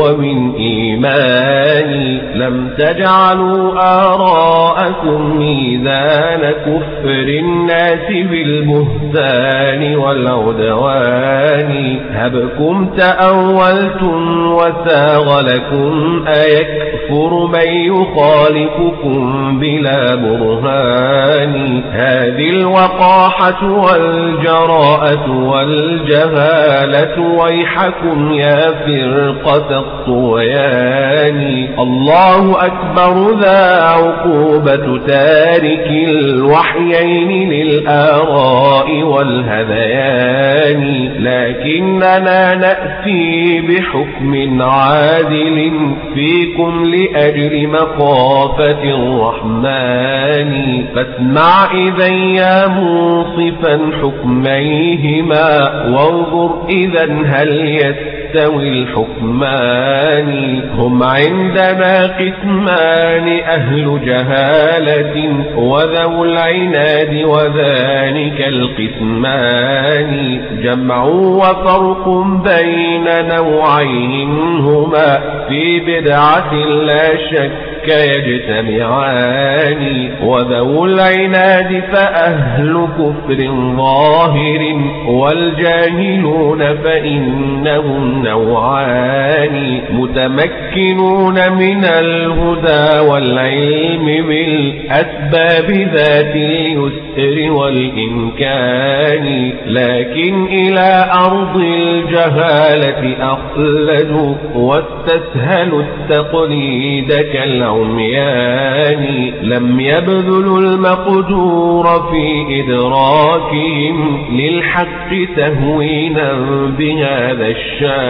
ومن إيمان. لم تجعلوا آراءكم ميزان كفر الناس بالبهتان والعدوان. هبكم تأولتم وساغ لكم أيكفر من يخالفكم بلا برهان. هذه الوقاحة والجراءة والجهال الضلالة ويحكم يا فرقة الطغيان الله أكبر ذا عقوبة تارك الوحيين للآراء والهذيان. لكننا نأتي بحكم عادل فيكم لأجل مخافة الرحمن. فاسمع إذا يا منصفا حكميهما وانظر إذا هل يستوي الحكمان هم عندنا قسمان أهل جهالة وذو العناد وذلك القسمان. جمع وفرق بين نوعين هما في بدعة لا شك يجتمعان. وذو العناد فأهل كفر ظاهر والجاهلون فإنهم نوعان متمكنون من الهدى والعلم بالأسباب ذات اليسر والإمكان لكن إلى أرض الجهالة أخلدوا واستسهلوا التقليد كالعلم العميان لم يبذلوا المقدور في إدراكهم للحق تهوينا بهذا الشأن.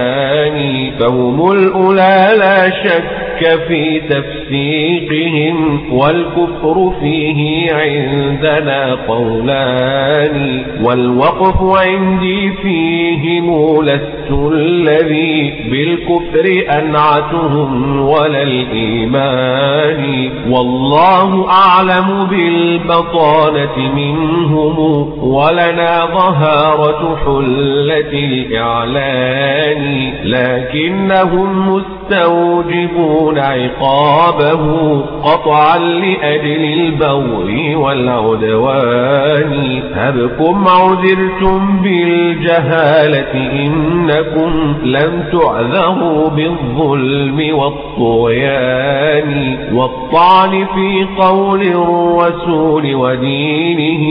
فهم الأولى لا شك في تفسيقهم والكفر فيه عندنا قولان والوقف عندي فيهم لست الذي بالكفر أنعتهم ولا الإيمان والله أعلم بالبطانة منهم ولنا ظهارة حلة الإعلان لكنهم مستوجبون عقابه قطعا لأجل البغي والعدوان. هبكم عذرتم بالجهالة إنكم لم تعذروا بالظلم والطغيان. والطعن في قول الرسول ودينه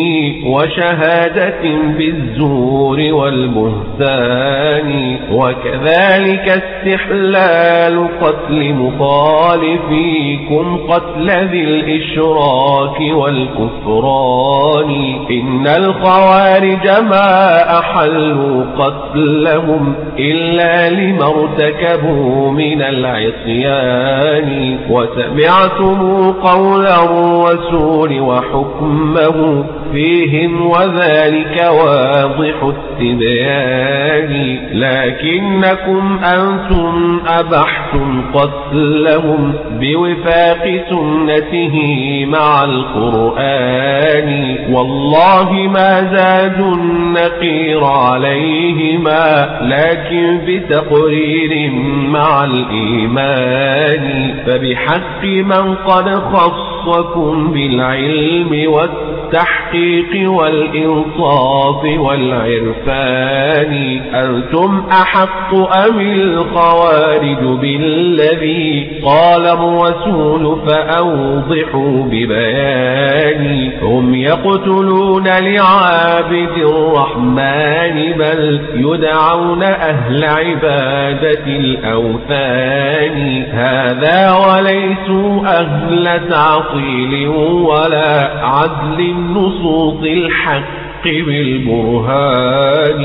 وشهادة بالزور والبهتان. وكذلك استحلال قتل مخالفيكم قتل ذي الإشراك والكفران. إن الخوارج ما أحلوا قتلهم إلا لما ارتكبوا من العصيان. وسمعتم قول الرسول وحكمه فيهم وذلك واضح التبيان. لكنكم أنتم أبحتم قتلهم بوفاق سنته مع القرآن. والله ما زادوا النقير عليهما لكن بتقرير مع الإيمان. فبحق من قد خصكم بالعلم والتحقيق والإنصاف والعرفان. أنتم أحق أم الخوارج بالذي قال الرسول فأوضحوا ببيان هم يقتلون لعابد الرحمن بل يدعون أهل عبادة الأوثان. هذا وليسوا أهل تعطيل ولا عدل نصوص الحق بالبرهان.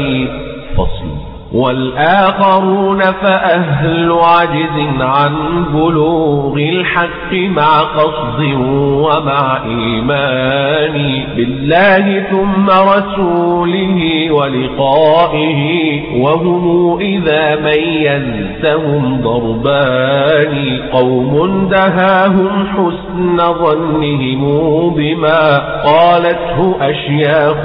فصل. والآخرون فأهل عجز عن بلوغ الحق مع قصد ومع إيمان بالله ثم رسوله ولقائه وهم إذا ميزتهم ضربان قوم دهاهم حسن ظنهم بما قالته أشياخ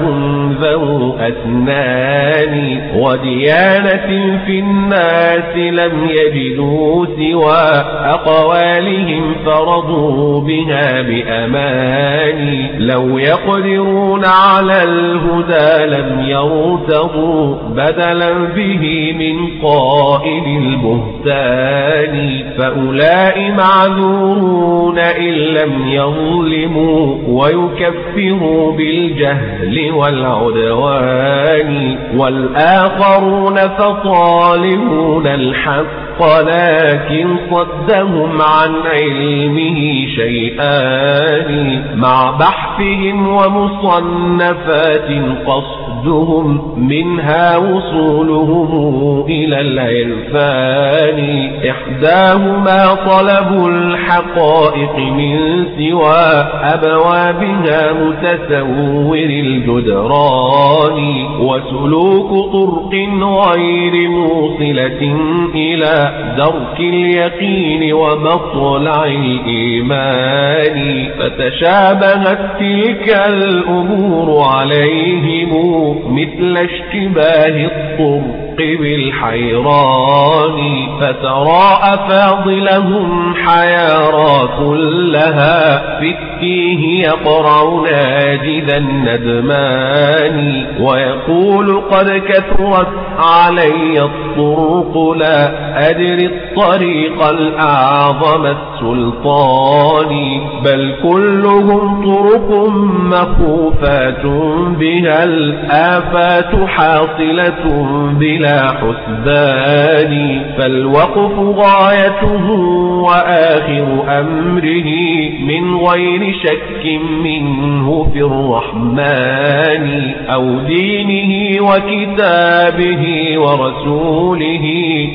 ذو أسنان وديان ديانة في الناس لم يجدوا سوى أقوالهم فرضوا بها بأماني لو يقدرون على الهدى لم يرتضوا بدلا به من قائل البهتان. فأولئك معذورون إن لم يظلموا ويكفروا بالجهل والعدوان. والآخرون فطالبون الحق لكن صدهم عن علمه شيئان مع بحثهم ومصنفات قصدهم منها وصولهم إلى العرفان. إحداهما طلب الحقائق من سوى أبوابها متسور الجدران. وسلوك طرق غير موصلة إلى درك اليقين ومطلع الإيمان. فتشابهت تلك الأمور عليهم مثل اشتباه الطرق. بالحيران فترى أفاضلهم حيارى كلها. التيه يقرع ناجد الندمان ويقول قد كثرت علي الطرق لا أدري الطريق الأعظم السلطان. بل كلهم طرق مخوفات بها الآفات حاصلة بلا حسبان فالوقف غايته وآخر أمره من غير شك منه في الرحمن أو دينه وكتابه ورسوله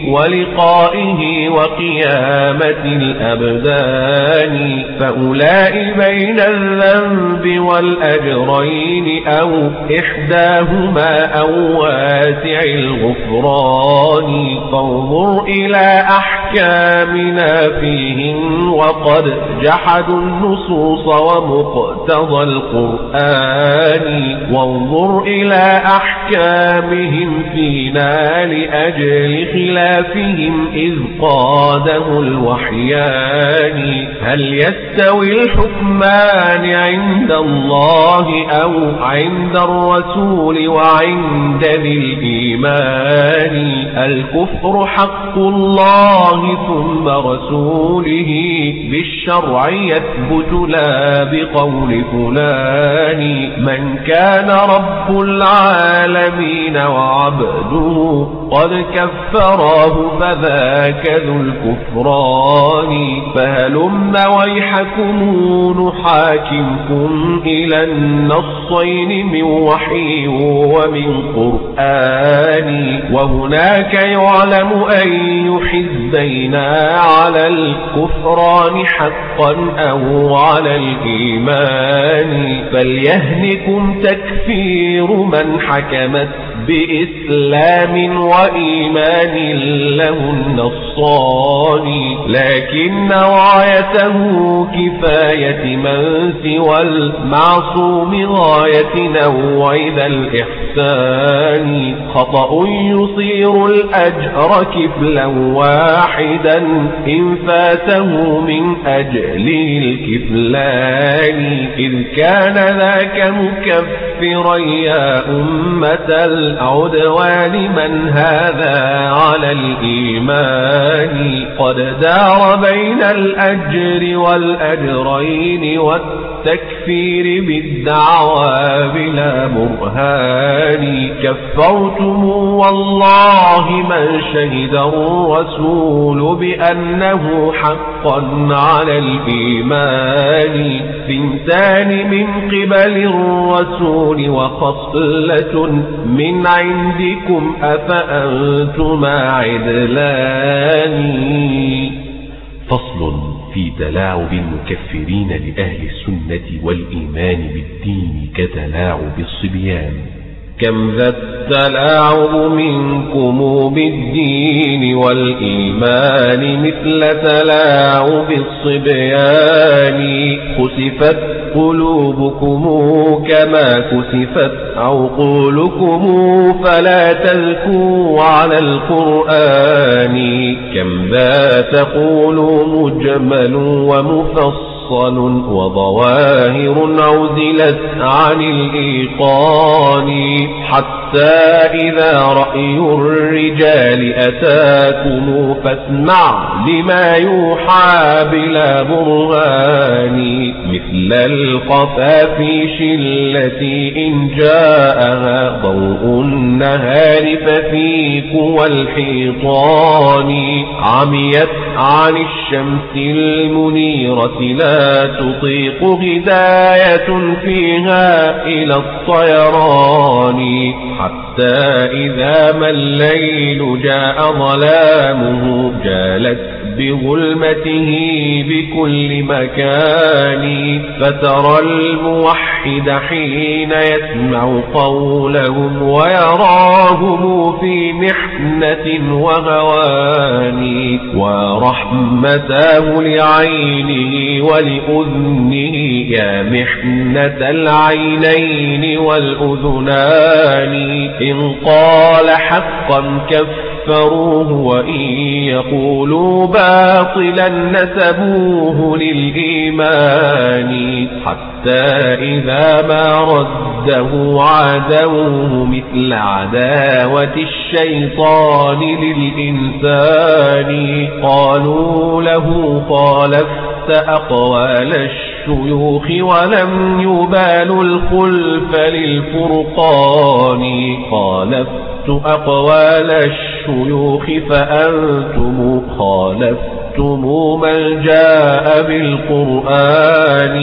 ولقائه وقيامة الأبدان. فأولئك بين الذنب والأجرين أو إحداهما أو واسع الغفران فانظر إلى أحكامنا فيهن وقد جحدوا النصوص ومقتضى القرآن. وانظر إلى أحكامهم فينا لأجل خلافهم إذ قاده الوحيان. هل يستوي الحكمان عند الله أو عند الرسول وعند ذي الإيمان؟ الكفر حق الله ثم رسوله بالشرع يثبت لا بقول فلان من كان رب العالمين وعبده قد كفراه فذاك ذو الكفران فهلم ويحكم نحاكمكم إلى النصين من وحي ومن قرآن وهناك يعلم أي حزبين على الكفران حقا أو على الإيمان فليهنكم تكفير من حكمت بإسلام وإيمان له النصان لكن غايته كفاية من سوى المعصوم غاية نوع الإحسان خطأ يصير الأجر كفلا واحدا إن فاته من أجله الكفلان إذ كان ذاك مكفرا يا أمة العدوان من هذا على الإيمان؟ قد دار بين الأجر والأجرين والتكفير بالدعوى بلا برهان. كفرتم والله من شهد الرسول. بأنه حقا على الإيمان ثنتان من قبل الرسول وخصلة من عندكم أفأنتما عدلان؟ فصل في تلاعب المكفرين لأهل السنة والإيمان بالدين كتلاعب الصبيان. كم ذا التلاعب منكم بالدين والإيمان مثل تلاعب الصبيان خسفت قلوبكم كما كسفت عقولكم فلا تلكوا على القرآن كم ذا تقول مجمل ومفصل مفصل وظواهر عزلت عن الإيقان حتى إذا رأي الرجال أتاكم فاسمع لما يوحى بلا برهان مثل القفافيش التي إن جاءها ضوء النهار ففيك والحيطان عميت عن الشمس المنيرة لا تطيق هداية فيها إلى الطيران. حتى إذا ما الليل جاء ظلامه جالت بظلمته بكل مكان. فترى الموحد حين يسمع قولهم ويراهم في محنة وهوان ورحمتاه لعينه ولأذنه يا محنة العينين والأذنان. إن قال حقا كفروه وإن يقولوا باطلا نسبوه للإيمان حتى إذا ما رده عادوه مثل عداوة الشيطان للإنسان قالوا له خالفت أقوال الشيوخ ولم يبالوا الخلف للفرقان. خالفت أقوال الشيوخ فأنتم خالفتم من جاء بالقرآن.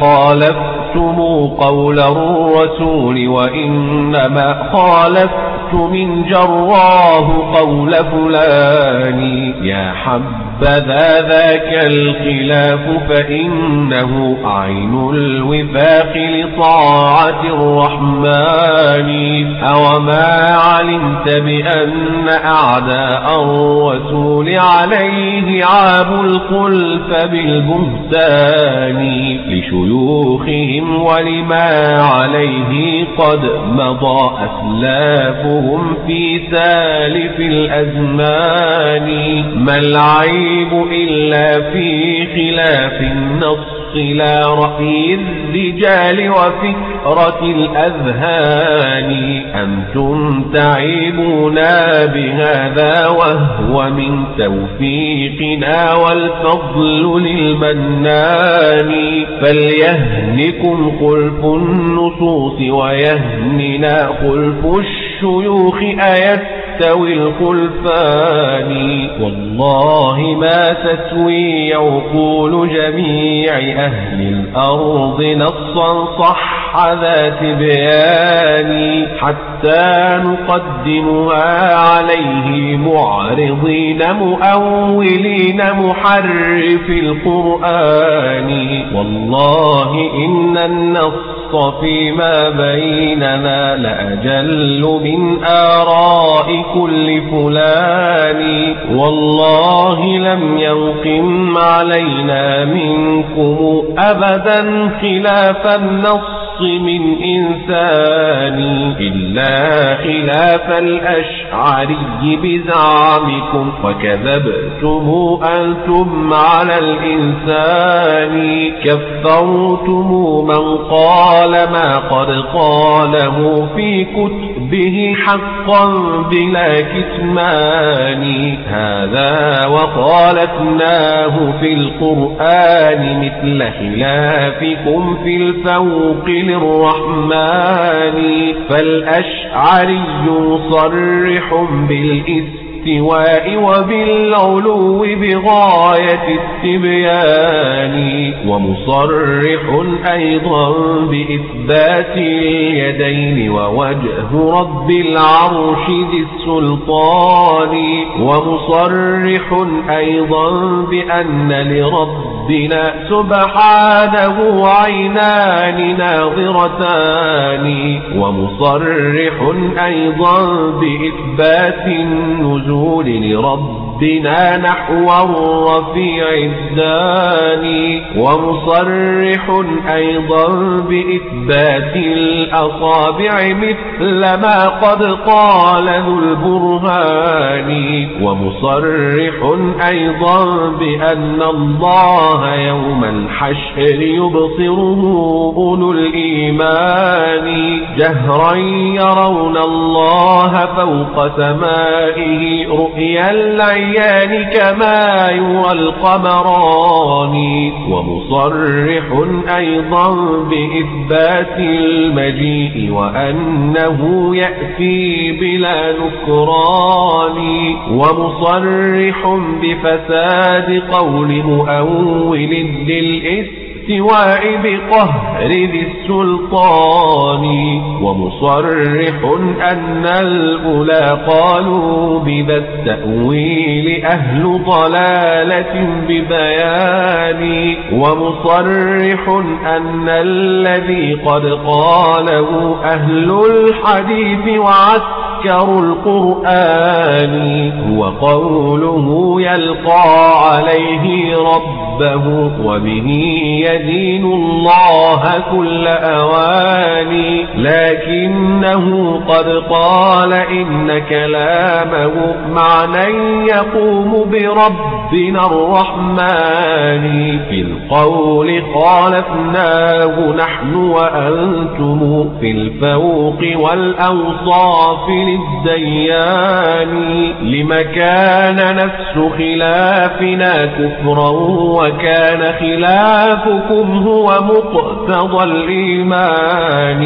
خالفتم قول الرسول وإنما خالفتم من جراه قول فلان. يا حبذا ذاك الخلاف فإنه عين الوفاق لطاعة الرحمن. أوما علمت بأن أعداء الرسول عليه عاب الخلف بالبهتان لشيوخهم ولما عليه قد مضى أسلافهم في سالف الأزمان. ما العيب إلا في خلاف النص لا رأي الرجال وفكرة الأذهان. أنتم تعيبنا بهذا وهو من توفيقنا والفضل للمنان. فليهنكم خلف النصوص ويهننا خلف الشيوخ أيت يستوي الخلفان. والله ما تسوي عقول جميع أهل الأرض نصا صح ذات بيان حتى نقدمها عليه معرضين مؤولين محرف القرآن والله إن النص فيما بيننا لأجل من آراء كل فلان والله لم ينقم علينا منكم أبدا خلاف النص من إنسان إلا خلاف الأشعري بزعمكم وكذبتم أنتم على الإنسان كفرتم من قال ما قد قاله في كتبه حقا بلا كتمان. هذا وقالتناه في القرآن مثل خلافكم في الفوق للرحمن فالأشعري صرح بالإسم بالاستواء وبالعلو بغاية التبيان. ومصرح أيضا بإثبات اليدين ووجه رب العرش ذي السلطان. ومصرح أيضا بأن لربنا سبحانه عينان ناظرتان. ومصرح أيضا بإثبات النزول لربنا نحو الرفيع الداني ومصرح أيضا بإثبات الأصابع مثل ما قد قال ذو البرهان ومصرح أيضا بأن الله يوم الحشر يبصره أولو الإيمان. جهرا يرون الله فوق سمائه رؤيا العيان كما يرى القمران. ومصرح أيضا بإثبات المجيء وأنه يأتي بلا نكران. ومصرح بفساد قول مؤول للإسم الاستواء بقهر ذي السلطان ومصرح أن الأولى قالوا بذا التأويل أهل ضلالة ببيان ومصرح أن الذي قد قاله أهل الحديث وعسكر القرآن هو قوله يلقى عليه ربه وبه يدين الله كل أواني لكنه قد قال إن كلامه معنى يقوم بربنا الرحمن في القول خالفناه نحن وأنتم في الفوق والأوصاف للديان لمكان نفس خلافنا كفرا وكان خلافكم هو مقتضى الإيمان.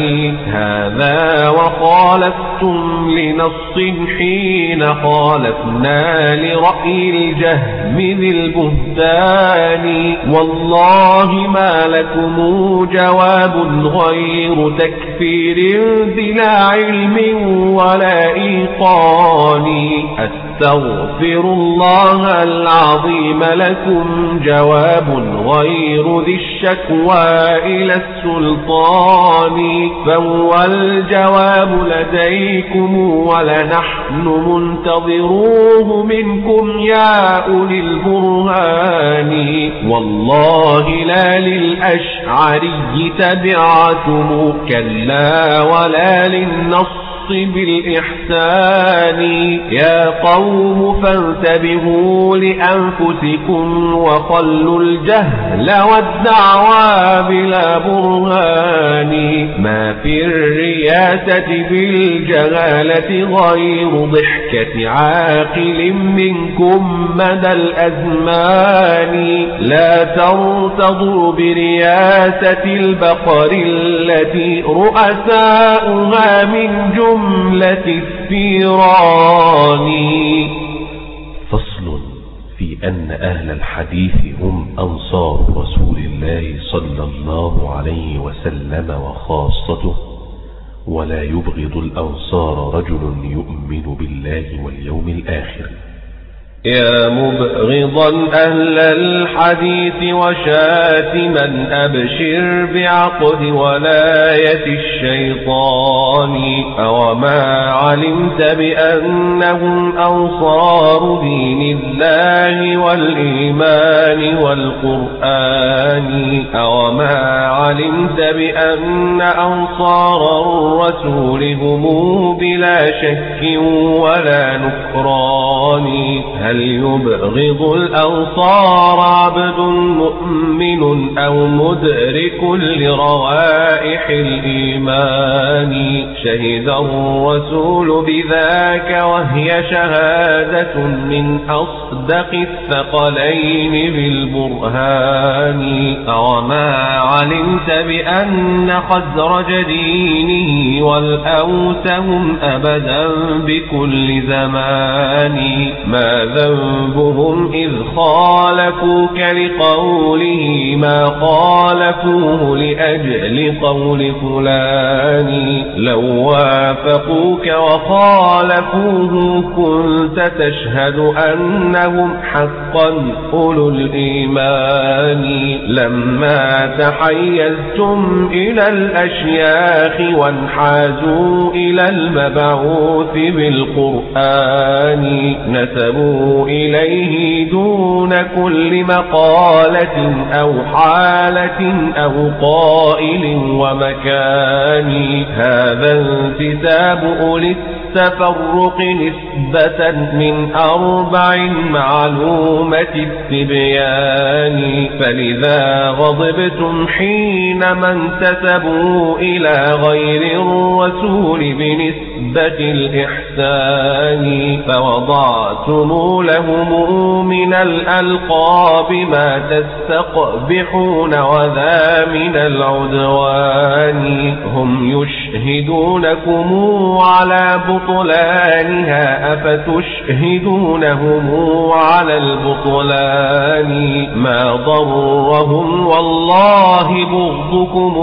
هذا وخالفتم لنص حين خالفنا لرأي الجهم ذي البهتان. والله ما لكم جواب غير تكفير بلا علم ولا إيقان أستغفر الله العظيم لكم جواب غير ذي الشكوى إلى السلطان. فهو الجواب لديكم ولنحن منتظروه منكم يا أولي البرهان. والله لا للأشعري تبعتم كلا ولا للنص بالإحسان. يا قوم فانتبهوا لأنفسكم وخلوا الجهل والدعوى بلا برهان. ما في الرياسة بالجهالة غير ضحكة عاقل منكم مدى الأزمان. لا ترتضوا برياسة البقر التي رؤساؤها من جمع جملة الثيران فصل في أن أهل الحديث هم أنصار رسول الله صلى الله عليه وسلم وخاصته ولا يبغض الأنصار رجل يؤمن بالله واليوم الآخر. يا مبغضا أهل الحديث وشاتما أبشر بعقد ولاية الشيطان أوما علمت بأنهم أنصار دين الله والإيمان والقرآن أوما علمت بأن أنصار الرسول هم بلا شك ولا نكران. هل هل يبغض الأنصار عبد مؤمن أو مدرك لروائح الإيمان. شهد الرسول بذاك وهي شهادة من أصدق الثقلين بالبرهان. وما علمت بأن خزرج دينه والأوس هم أبدا بكل زمان. ما ذنبهم إذ خالفوك لقوله ما خالفوه لأجل قول فلان. لو وافقوك وخالفوه كنت تشهد أنهم حقا أولو الإيمان. لما تحيزتم إلى الأشياخ وانحازوا إلى المبعوث بالقرآن نسبوا إليه دون كل مقالة أو حالة أو قائل ومكان. هذا انتساب أولي التفرق نسبة من أربع معلومة التبيان. فلذا غضبتم حينما انتسبوا إلى غير الرسول بنسبة الإحسان فوضعتم لهم من الألقاب ما تستقبحون وذا من العدوان. هم يشهدونكم على بطلانها أفتشهدونهم على البطلان؟ ما ضرهم والله بغضكم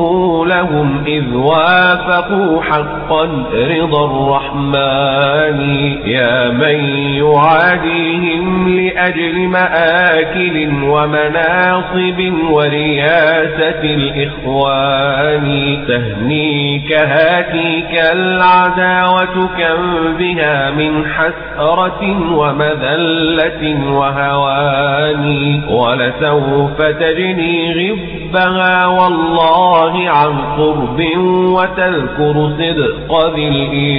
لهم إذ وافقوا حقا رضا الرحمن يا من يعاديهم لأجل مآكل ومناصب ورياسة الإخوان. تهنيك هاتيك العداوة كم بها من حسرة ومذلة وهوان. ولسوف تجني غبها والله عن قرب وتذكر صدق ذي الإيمان.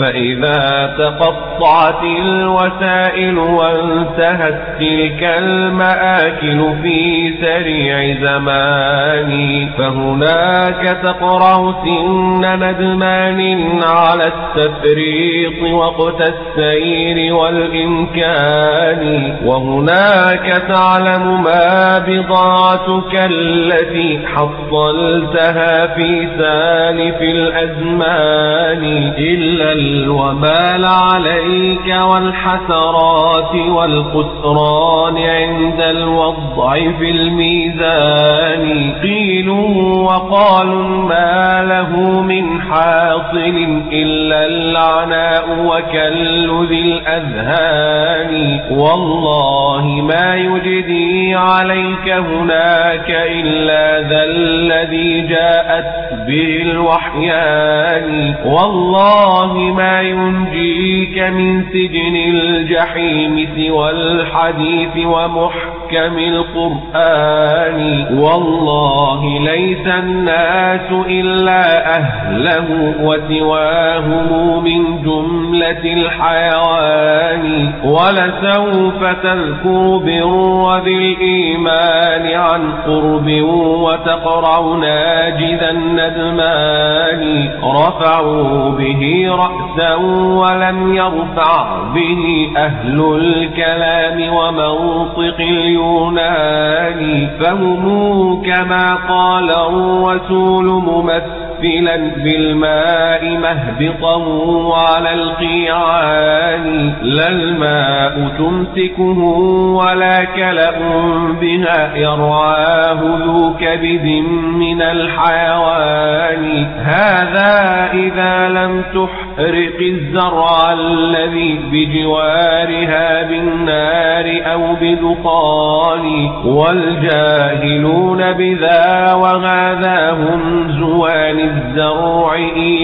فإذا تقطعت الوسائل وانتهت تلك المآكل في سريع زمان فهناك تقرأ سن ندمان على التفريط وقت السير والإمكان وهناك تعلم ما بضاعتك التي حصلتها في سالف الأزمان. إلا الوبال عليك والحسرات والخسران عند الوضع في الميزان. قيلوا وقالوا ما له من حاصل إلا العناء وكل ذي الأذهان. والله ما يجدي عليك هناك إلا ذا الذي جاءت به الوحيان. والله ما ينجيك من سجن الجحيم سوى الحديث ومحكم القرآن. والله ليس الناس إلا أهله وسواهم من جملة الحيوان. ولسوف تذكر بر ذي الإيمان عن قرب وتقرع ناجذ الندمان. رفعوا به رأسا ولم يرفع به أهل الكلام ومنطق اليونان فهم كما قال الرسول ممثل مستقبلا بالماء مهبطا وعلى القيعان لا الماء تمسكه ولا كلأ بها يرعاه ذو كبد من الحيوان هذا إذا لم تحرق الزرع الذي بجوارها بالنار أو بدخان والجاهلون بذا وهذا هم زوان الزرع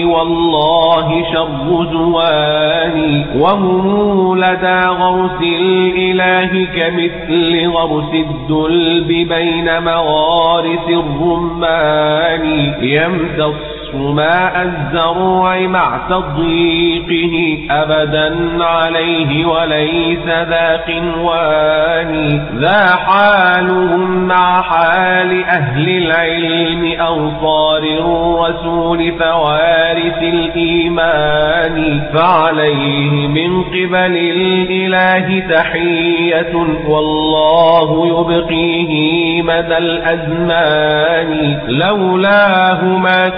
والله شر زوان وهم لدى غرس الإله كمثل غرس الدلب بين مغارس الرمان. يمتص ماء الزروع مع تضييقه أبدا عليه وليس ذا قنوان. ذا حالهم مع حال أهل العلم أنصار الرسول فوارث الإيمان. فعليه من قبل الإله تحية والله يبقيه مدى الأزمان. لولاه ما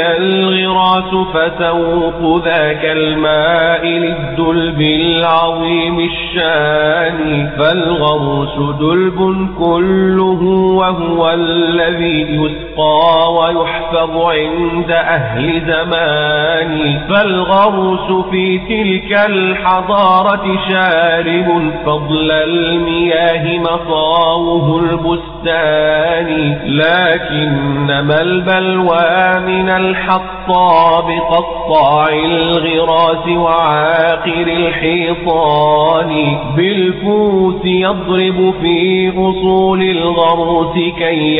الغراس فسوق ذاك الماء للدلب العظيم الشان. فالغرس دلب كله وهو الذي يسقى ويحفظ عند أهل زمان. فالغرس في تلك الحضارة شارب فضل المياه مصاوه البستان. لكنما البلوى من الحطاب قطاع الغراس وعاقر الحيطان بالفوس يضرب في أصول الغرس كي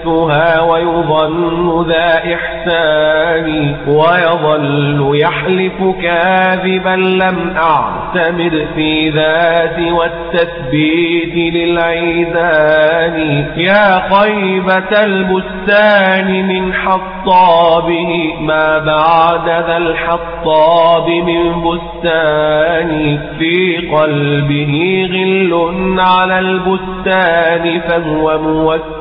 يجتثها ويظن ذا إحسان ويظل يحلف كاذبا لم أعتمد في ذات والتثبيت للعيدان. يا خيبة البستان من حطابه ما بعد ذا الحطاب من بستان. في قلبه غل على البستان فهو موكل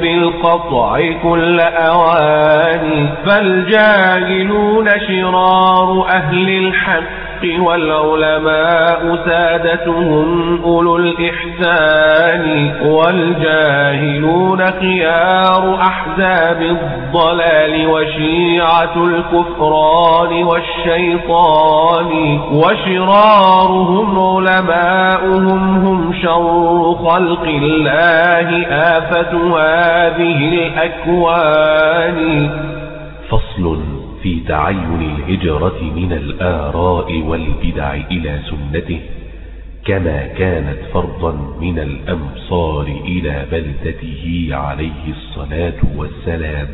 بالقطع كل أوان فالجاهلون شرار أهل الحق والعلماء سادتهم أولو الإحسان والجاهلون خيار أحزاب الضلال وشيعة الكفران والشيطان وشرارهم علماؤهم هم شر خلق الله آفة هذه الأكوان. فصل في تعين الهجرة من الآراء والبدع إلى سنته كما كانت فرضا من الأمصار إلى بلدته عليه الصلاة والسلام.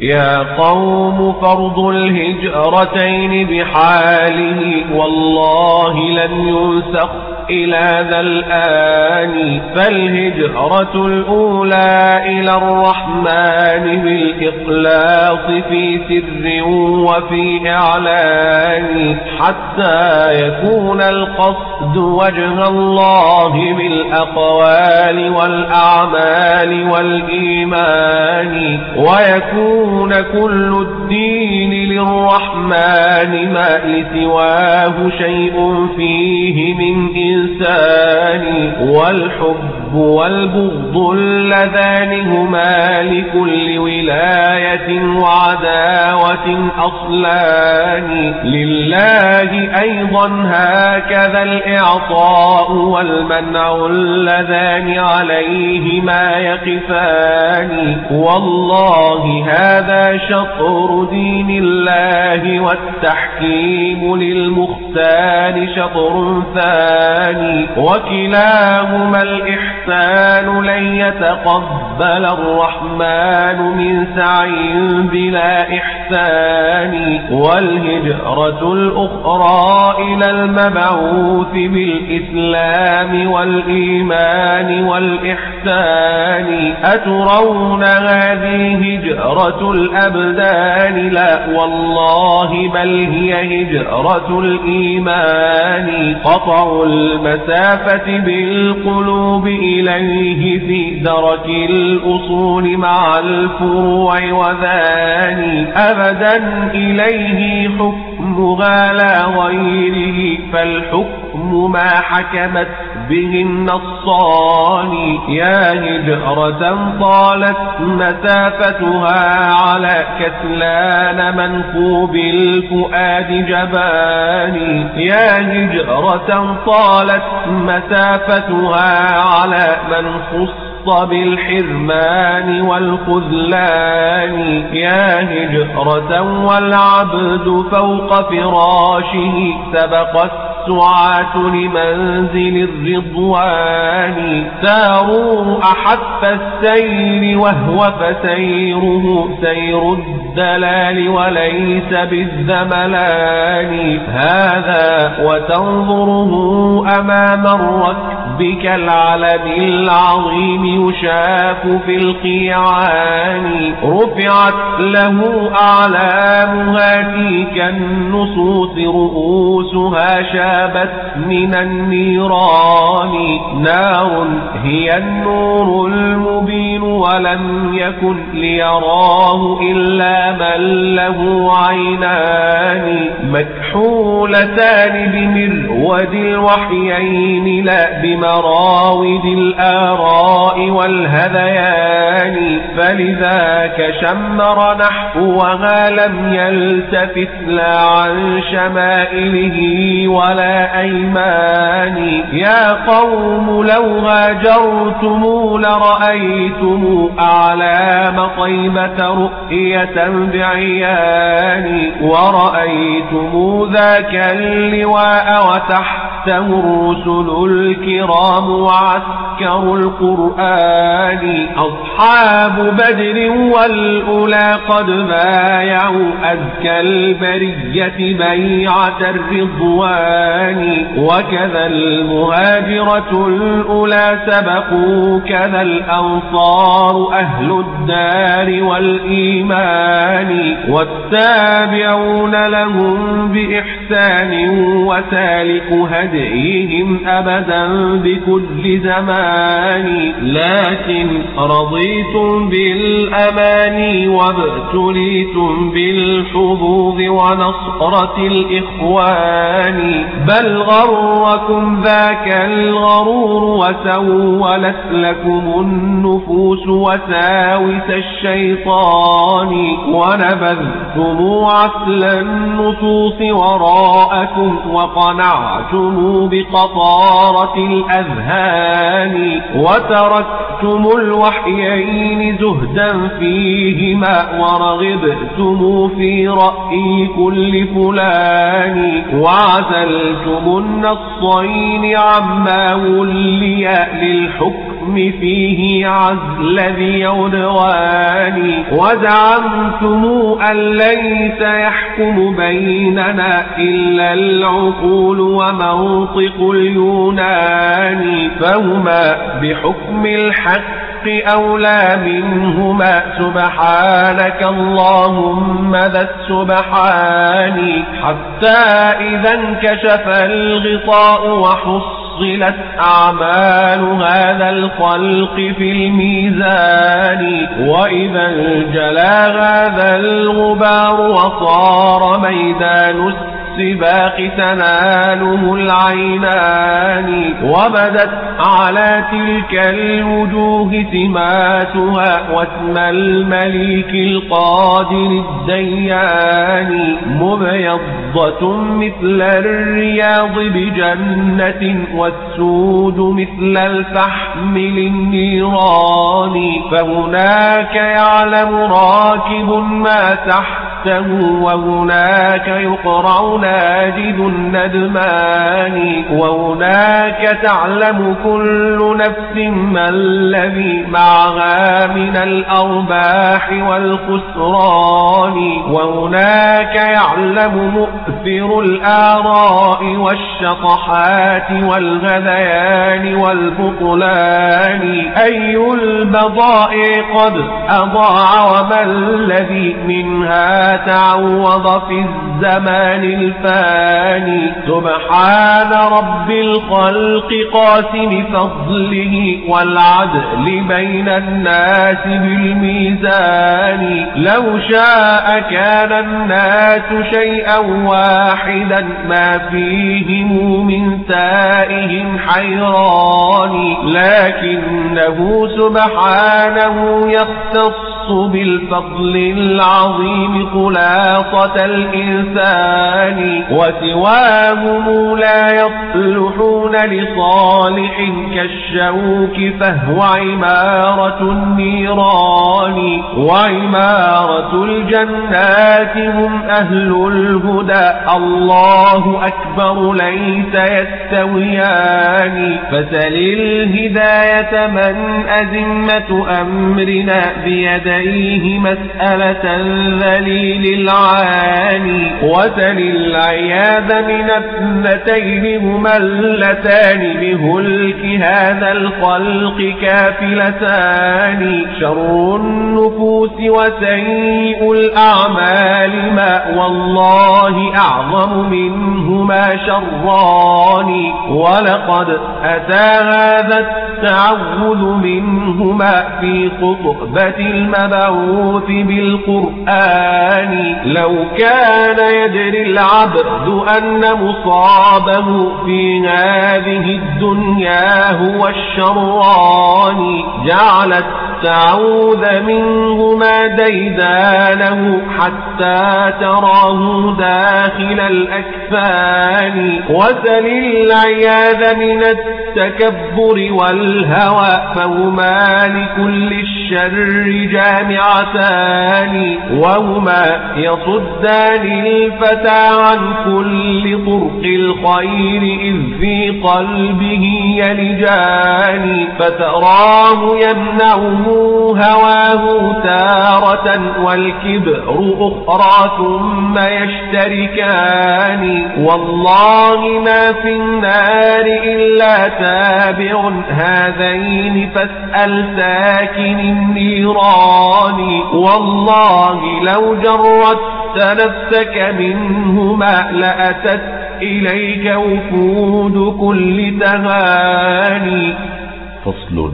يا قوم فرض الهجرتين بحاله والله لن ينسخ إلى ذا الآن فالهجرة الأولى إلى الرحمن بالإخلاص في سر وفي إعلان حتى يكون القصد وجه الله بالأقوال والأعمال والإيمان ويكون كل الدين للرحمن ما لسواه شيء فيه من إنسان والحب والبغض اللذان هما لكل ولاية وعداوة أصلان لله أيضا هكذا الإعطاء والمنع اللذان عليهما يقفان والله هذا شطر دين الله والتحكيم للمختار شطر ثاني وكلاهما الإحسان لن يتقبل الرحمن من سعي بلا إحسان والهجرة الأخرى إلى المبعوث بالإسلام والإيمان والإحسان أترون هذه هجرة الأبدان لا والله بل هي هجرة الإيمان. قطع المسافة بالقلوب إليه في درك الأصول مع الفروع وذاني أبدا إليه حكمها لا غيره فالحكم ما حكمت به النصان يا هجرة طالت مسافتها على كسلان منكوب الفؤاد جباني يا هجرة طالت مسافتها على من خص بالحرمان والخذلان يا هجرة والعبد فوق فراشه سبق والسعاة لمنزل الرضوان. ساروا أحف السير وهو فسيره سير الدلال وليس بالذملان هذا وتنظره أمام الركب كالعلم العظيم يشاف في القيعان. رفعت له أعلامها تلك النصوص رؤوسها شابت من النيران. نار هي النور المبين ولم يكن ليراه إلا من له عينان. مكحولتان بمرود الوحيين لا بمراود الآراء والهذيان فلذاك شمر نحوها لم يلتفت لا عن شمائله ولا أيمان. يا قوم لو هاجرتم لرأيتم أعلام طيبة رؤية بعيان ورأيتم ذاك اللواء وتحته الرسل الكرام وعسكر القرآن أصحاب بدر والأولى قد بايعوا أزكى البرية بيعة الرضوان وكذا المهاجرة الأولى سبقوا كذا الأنصار أهل الدار والإيمان والتابعون لهم بإحسان وسالك هديهم أبدا بكل زمان لكن رضيتم بالأمان وابتليتم بالحظوظ ونصرة الإخوان. بل غركم ذاك الغرور وسولت لكم النفوس وساوس الشيطان. ونبذتم عسل النصوص وراءكم وقنعتم بقطارة الأذهان وتركتم الوحيين زهدا فيهما ورغبتم في رأي كل فلان وعزلتم النصين عما ولي للحكم فيه عزل ذي عدوان. وزعمتم أن ليس يحكم بيننا إلا العقول ومنطق اليونان. فهما بحكم الحق أولى منهما. سبحانك اللهم ذا السبحان. حتى إذا انكشف الغطاء وحص فصلت أعمال هذا الخلق في الميزان. وإذا انجلى هذا الغبار وصار ميدان السباق تناله العينان وبدت على تلك الوجوه سماتها واسم المليك القادر الديان مبيضة مثل الرياض بجنة والسود مثل الفحم للنيران فهناك يعلم راكب ما تحته وهناك يقرع ناجد الندمان وهناك تعلم كل نفس ما الذي معها من الأرباح والخسران وهناك يعلم مؤثر الآراء والشطحات والغذيان والبطلان أي البضائع قد أضاع وما الذي منها تعوض في الزمان الفاني. سبحان رب الخلق قاسم فضله والعدل بين الناس بالميزان. لو شاء كان الناس شيئا واحدا ما فيهم من تائهم حيران. لكنه سبحانه يختص بالفضل العظيم خلاصة الإنسان وسواهم لا يصلحون لصالح كالشوك فهو عمارة النيران وعمارة الجنات هم أهل الهدى. الله أكبر ليس يستويان. فسل الهداية من أزمة أمرنا بيديه مسألة ذليل العاني وسل العياذ من اثنتين مملتان. بهلك هذا الخلق كافلتان. شر النفوس وسيء الأعمال. ما والله أعظم منهما شران. ولقد أتى هذا التعوذ منهما في خطبة المبعوث بالقرآن لو كان يدري العبد أن مصابه في هذه الدنيا هو الشران جعلت تعوذ منهما ديدانه حتى تراه داخل الأكفان وسل العياذ من التكبر والهوى فهما لكل الشر جامعتان وهما يصدان الفتى عن كل طرق الخير إذ في قلبه يلجان فتراه يمنعه هواه تارة والكبر أخرى ثم يشتركان والله ما في النار إلا تابع هذين فاسأل ساكن النيران والله لو جردت نفسك منهما لأتت إليك وفود كل تهاني فصل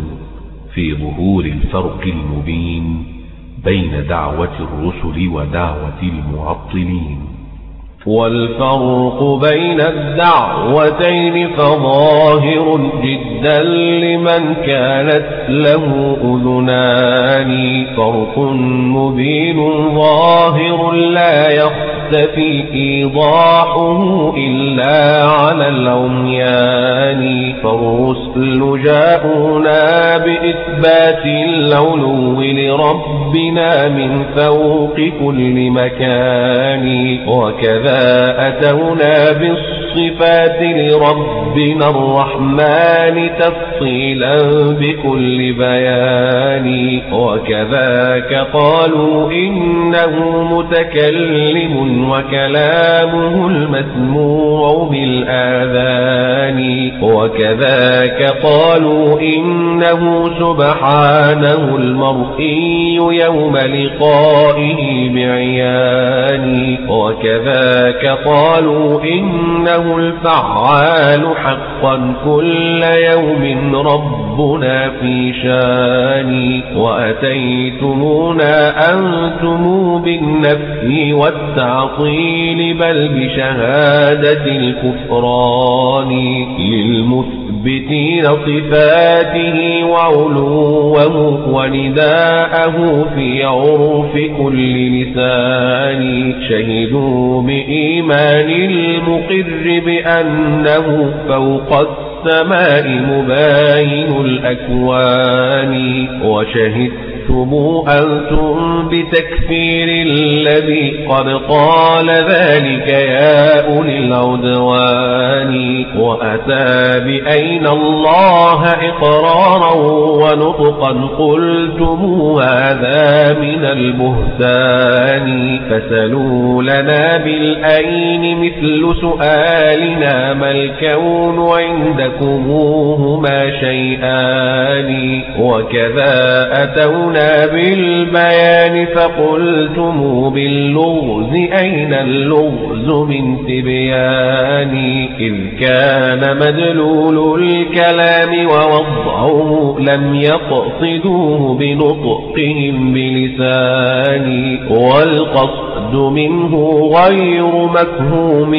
في ظهور الفرق المبين بين دعوة الرسل ودعوة المعطلين. والفرق بين الدعوتين فظاهر جدا لمن كانت له أذنان. فرق مبين ظاهر لا يختفي إيضاحه إلا على العميان. فالرسل جاءونا بإثبات العلو لربنا من فوق كل مكان. وكذا أتونا بالصفات لربنا الرحمن تفصيلا بكل بيان. وكذاك قالوا إنه متكلم وكلامه المسموع بالآذان. وكذاك قالوا إنه سبحانه المرئي يوم لقائه بعيان. وكذاك ذاك قالوا إنه الفعال حقا كل يوم ربنا في شان وأتيتمونا أنتم بالنفي والتعطيل بل بشهادة الكفران للمثبتين صفاته وعلوه ونداءه في عرف كل لسان شهدوا بإيمان المقر بأنه فوق السماء مباين الأكوان وشهدت أنتم أنتم بتكفير الذي قد قال ذلك يا أولي العدوان وأتى بأين الله إقرارا ونطقا قلتم هذا من البهتان فسلوا لنا بالأين مثل سؤالنا ما الكون عندكم هما شيئان وكذا أتونا بالبيان فقلتم باللغز أين اللغز من تبيان؟ إذ كان مدلول الكلام ووضعه لم يقصدوه بنطقهم بلسان والقصد منه غير مفهوم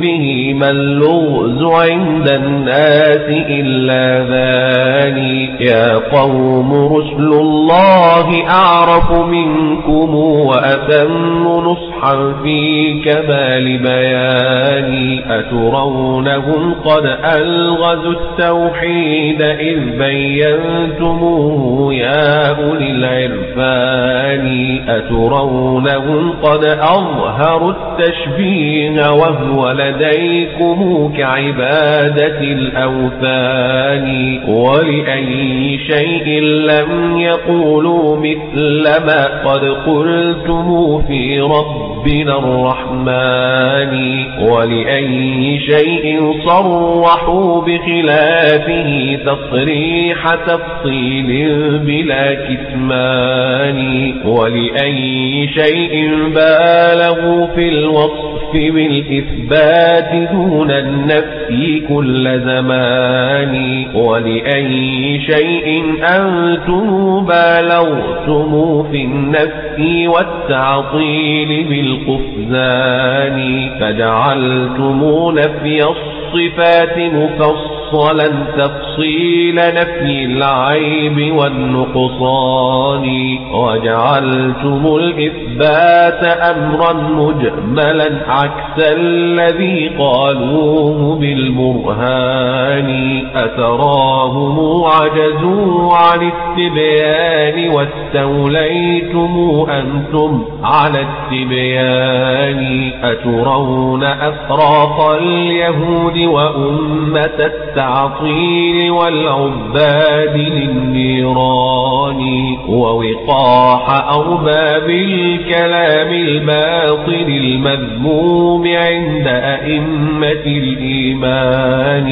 به ما اللغز عند الناس إلا ذاني يا قوم رسل الله الله أعرف منكم وأتم نصحا في كمال بياني أترونهم قد ألغزوا التوحيد إذ بينتموه يا أولي العرفان أترونهم قد أظهروا التشبيه وهو لديكم كعبادة الأوثان ولأي شيء لم يقولوا مثل ما قد قلتم في ربنا الرحمن. ولأي شيء صرحوا بخلافه تصريح تفصيل بلا كتمان. ولأي شيء بالغوا في الوصف بالإثبات دون النفي كل زمان. ولأي شيء أنتم بالغتم في النفي والتعطيل بالقفزان فجعلتم نفي الصفات مفصلا تفصيل نفي العيب والنقصان وجعلتم الإثبات أمرا مجملا عكس الذي قالوه بالبرهان أتراهم عجزوا عن التبيان واستوليتم أنتم على التبيان أترون أفراط اليهود وأمة التعطيل والعباد للنيران ووقاح أرباب الكلام الباطل المذموم عند أئمة الإيمان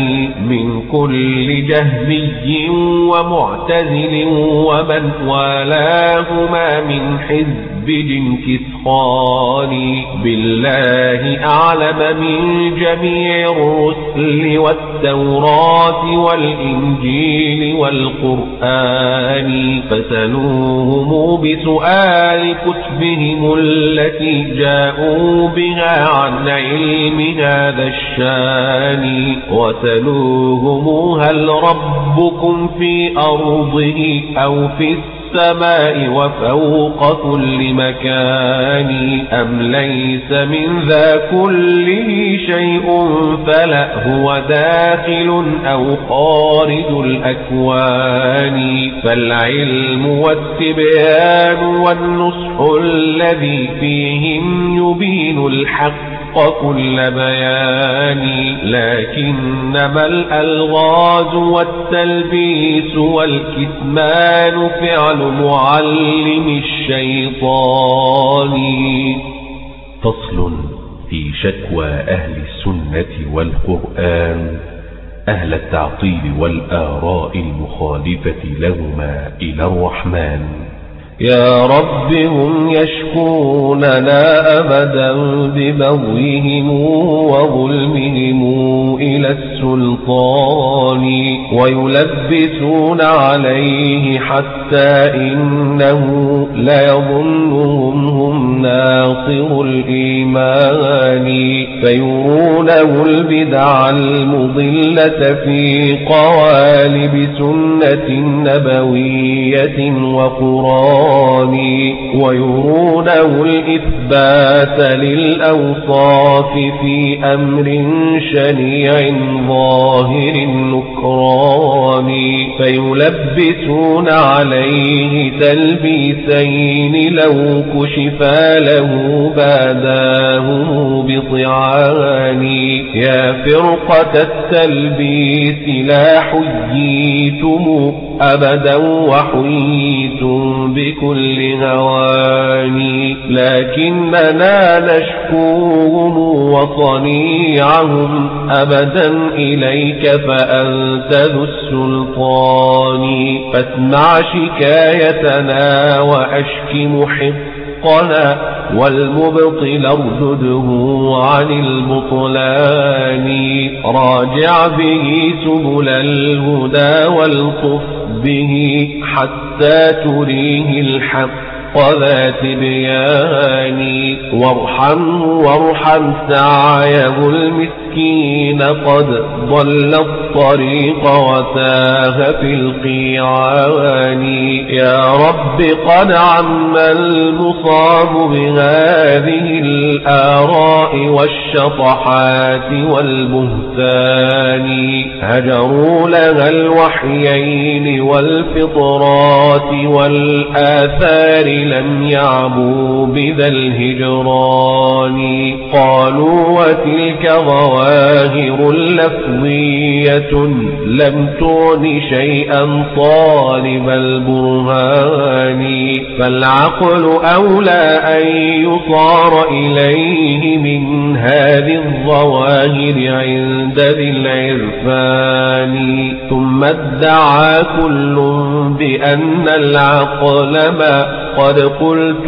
من كل جهمي ومعتزل ومن والاهما من حزب بجنكس خان بالله أعلم من جميع الرسل والتوراة والإنجيل والقرآن فسلوهم بسؤال كتبهم التي جاءوا بها عن علم هذا الشان وسلوهم هل ربكم في أرضه أو في السماء وفوق كل مكان أم ليس من ذا كله شيء فلا هو داخل أو خارج الأكوان. فالعلم والتبيان والنصح الذي فيهم يبين الحق. كل بيان لكنما الألغاز والتلبيس والكتمان فعل معلم الشيطان. فصل في شكوى أهل السنة والقرآن أهل التعطيل والآراء المخالفة لهما إلى الرحمن. يا رب هم يشكوننا أبدا ببغيهم وظلمهم إلى السلطان ويلبسون عليه حتى إنه ليظنهم هم ناصر الإيمان فيرونه البدع المضلة في قوالب سنة نبوية وقرآن ويرونه الإثبات للأوصاف في أمر شنيع ظاهر النكران فيلبسون عليه تلبيسين لو كشفا له باداه بطعان. يا فرقة التلبيس لا حييتم أبدا وحييتم بكل هوان لكننا نشكوهم وصنيعهم أبدا إليك فأنت ذو السلطان. فاسمع شكايتنا وأشك محقنا والمبطل ارجده عن المطلان راجع به سبل الهدى والقف به حتى تريه الحق ذا تبيان وارحمه وارحم سعيه المسكين قد ضل الطريق وتاه في القيعان. يا رب قد عم المصاب بهذه الآراء والشطحات والبهتان. هجروا لها الوحيين والفطرات والآثار لم يعبوا بذا الهجران. قالوا وتلك ظواهر لفظية لم تغن شيئا طالب البرهان. فالعقل أولى أن يصار إليه من هذه الظواهر عند ذي العرفان. ثم ادعى كل بأن العقل ما قد قلت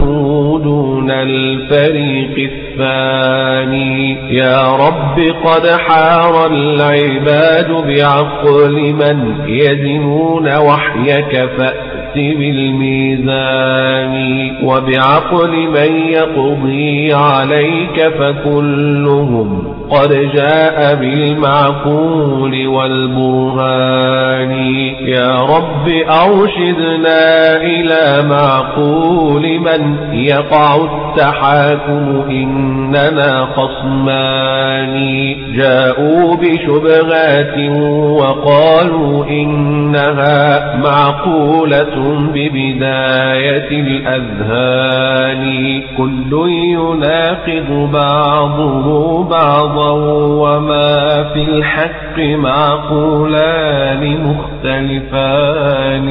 دون الفريق الثاني. يا رب قد حار العباد بعقل من يزنون وحيك فأت. بالميزان وبعقل من يقضي عليك فكلهم قد جاء بالمعقول والبرهان. يا رب أرشدنا إلى معقول من يقع التحاكم إننا خصمان. جاءوا بشبهات وقالوا إنها معقولة. ببداية الأذهان. كل يناقض بعضه بعضا وما في الحق معقولان مختلفان.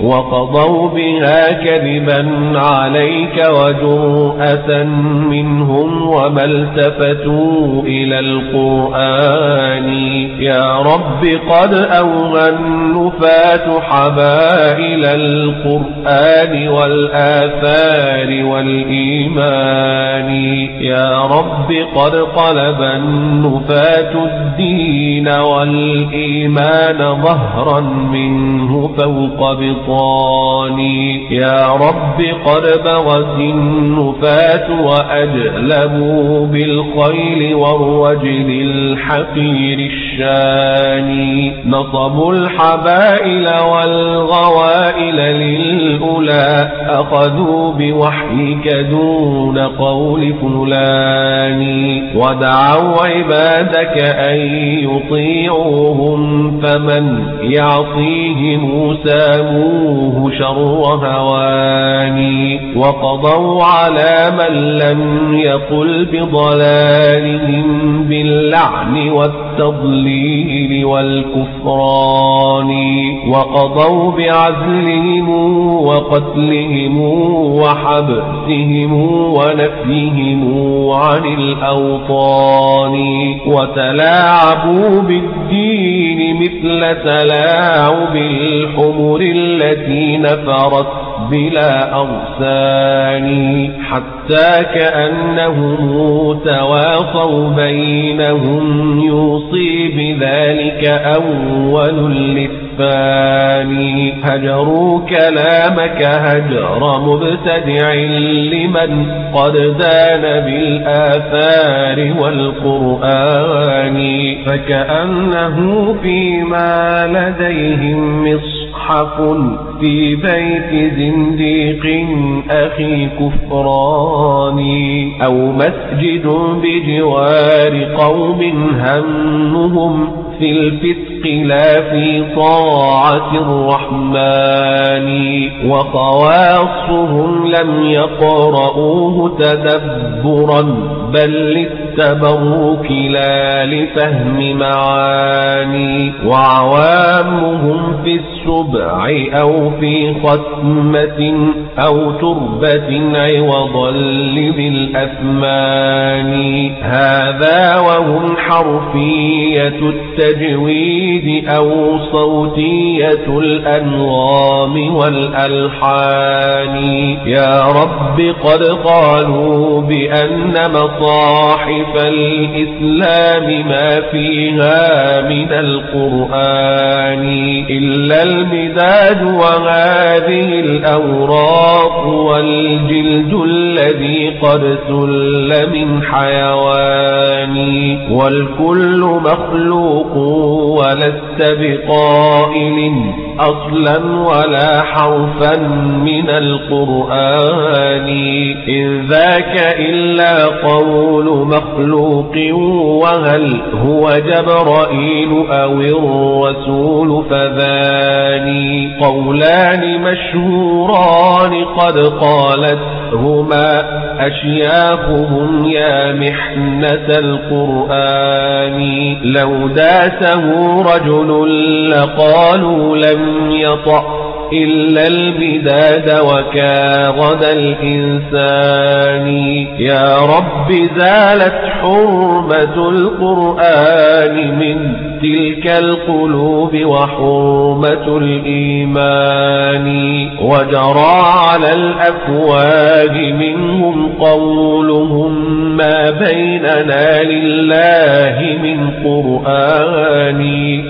وقضوا بها كذبا عليك وجرأة منهم وما التفتوا إلى القرآن. يا رب قد أوغى النفاة حبائل القرآن والآثار والإيمان. يا رب قد قلب النفاة الدين والإيمان ظهرا منه فوق بطاني. يا رب قد بغت النفاة وأجلبوا بالخيل والرجل الحقير الشاني. نصبوا الحبائل والغوائل للأولى أخذوا بوحيك دون قول فلان ودعوا عبادك أن يطيعوهم فمن يعصيهم ساموه شر هواني وقضوا على من لم يقل بضلالهم باللعن والتضليل والكفران وقضوا بعزلهم وقتلهم وحبسهم ونفيهم عن الأوطان وتلاعبوا بالدين مثل تلاعب الحمر التي نفرت بلا أغسان حتى كأنهم تواصوا بينهم يوصي بذلك أول للثاني هجروا كلامك هجر مبتدع لمن قد دان بالآثار والقرآن فكأنه فيما لديهم مصحف في بيت زنديق أخي كفراني أو مسجد بجوار قوم همهم في الفتق لا طاعة الرحمن وخواصهم لم يقرؤوه تدبرا بل للتبرك لا لفهم معاني وعوامهم في السبع أو في ختمة أو تربة عوضا لذي الأثمان. هذا وهم حرفية التجويد فيه أو صوتية الأنغام والألحان. يا رب قد قالوا بأن مصاحف الإسلام ما فيها من القرآن إلا المداد وهذه الأوراق والجلد الذي قد سل من حيوان. والكل مخلوق ولست بقائل أصلا ولا حرفا من القرآن. إن ذاك إلا قول مخلوق وهل هو جبرائيل أو الرسول فذاني. قولان مشهوران قد قالتهما أشياخهم يا محنة القرآن. لو داسه رجل لقالوا لم يطأ. إلا البداد وكاغد الإنسان يا رب زالت حرمة القرآن من تلك القلوب وحرمة الإيمان وجرى على الأفواه منهم قولهم ما بيننا لله من قرآن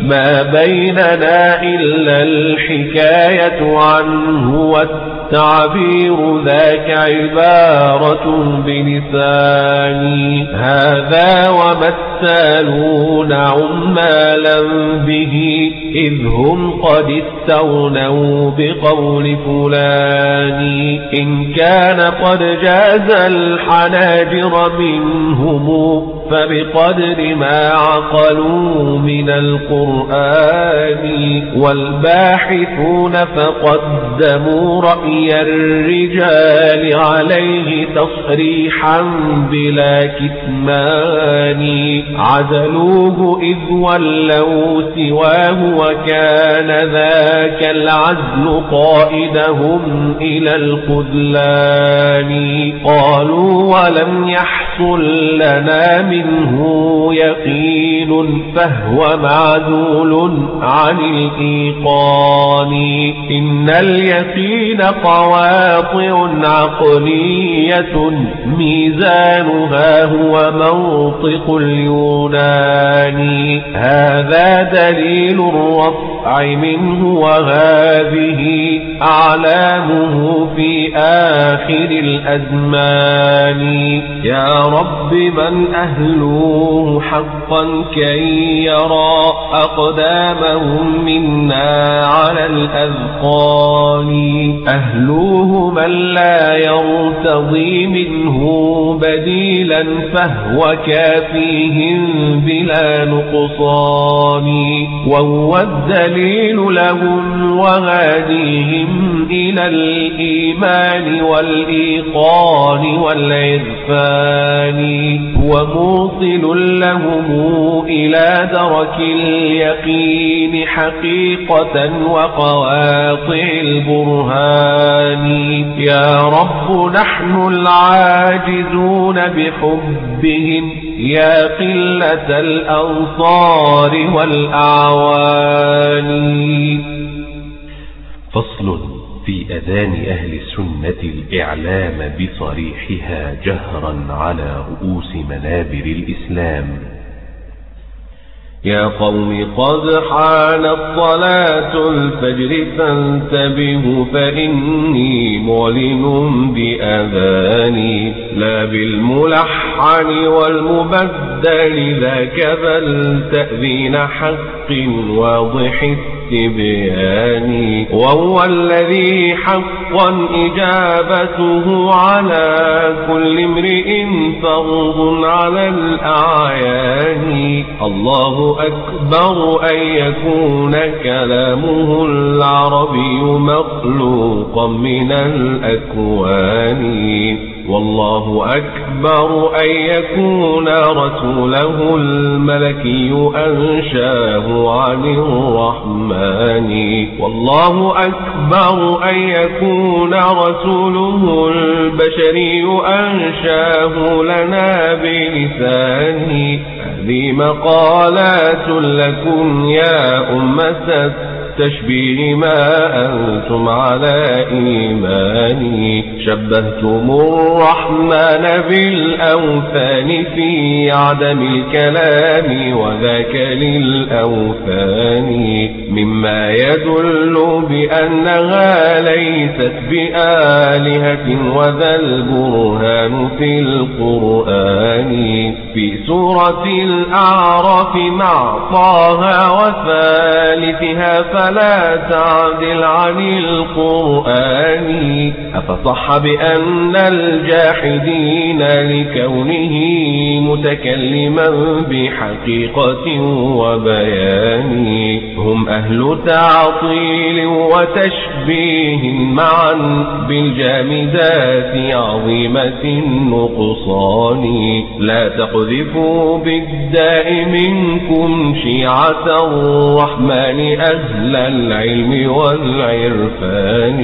ما بيننا إلا الحكاية عنه والتعبير ذاك عبارة بلساني هذا ومثالون عمالا به إذ هم قد استغنوا بقول فلان إن كان قد جاز الحناجر منهم فبقدر ما عقلوا من القرآن والباحثون فقدموا رأي الرجال عليه تصريحا بلا كتمان. عزلوه إذ ولوا سواه وكان ذاك العزل قائدهم إلى الخذلان. قالوا ولم يحصل لنا منه يقين فهو معزول عن الإيقان. إن اليقين قواطع عقلية ميزانها هو منطق اليونان. هذا دليل الرفع منه وهذه أعلامه في آخر الأزمان. يا رب من أهلوه حقا كي يرى أقدامهم منا على الأذقان أهلوه من لا يرتضي منه بديلا فهو كافيهم بلا نقصان. وهو الدليل لهم وهاديهم إلى الإيمان والإيقان والعرفان. وموصل لهم إلى درك اليقين حقيقة وقواطع البرهان يا رب نحن العاجزون بحبهم. يا قلة الأنصار والأعوان. فصل في أذان أهل السنة الإعلام بصريحها جهرا على رؤوس منابر الإسلام. يا قوم قد حانت صلاة الفجر فانتبهوا فإني معلن بأذاني. لا بالملحن والمبدل ذاك بل تأذين حق واضح التبيان وهو الذي حقا إجابته على كل امرئ فرض على الأعيان. الله أكبر أن يكون كلامه العربي مخلوقا من الأكوان. والله أكبر أن يكون رسوله الملكي أنشاه عن الرحمن. والله أكبر أن يكون رسوله البشري أنشاه لنا بلسانه. هذه مقالات لكم يا أمة التشبيه ما أنتم على إيماني. شبهتم الرحمن بالأوثان في عدم الكلام وذاك للأوثان. مما يدل بأنها ليست بآلهة وذا البرهان في القرآن. في سورة الأعراف مع طه وثالثها فلا تعدل عن القرآن. أفصح بأن الجاحدين لكونه متكلما بحقيقة وبيان. هم أهل تعطيل وتشبيه معا بالجامدات عظيمة النقصان لا تقذفوا بالداء منكم شيعة الرحمن أهل العلم والعرفان.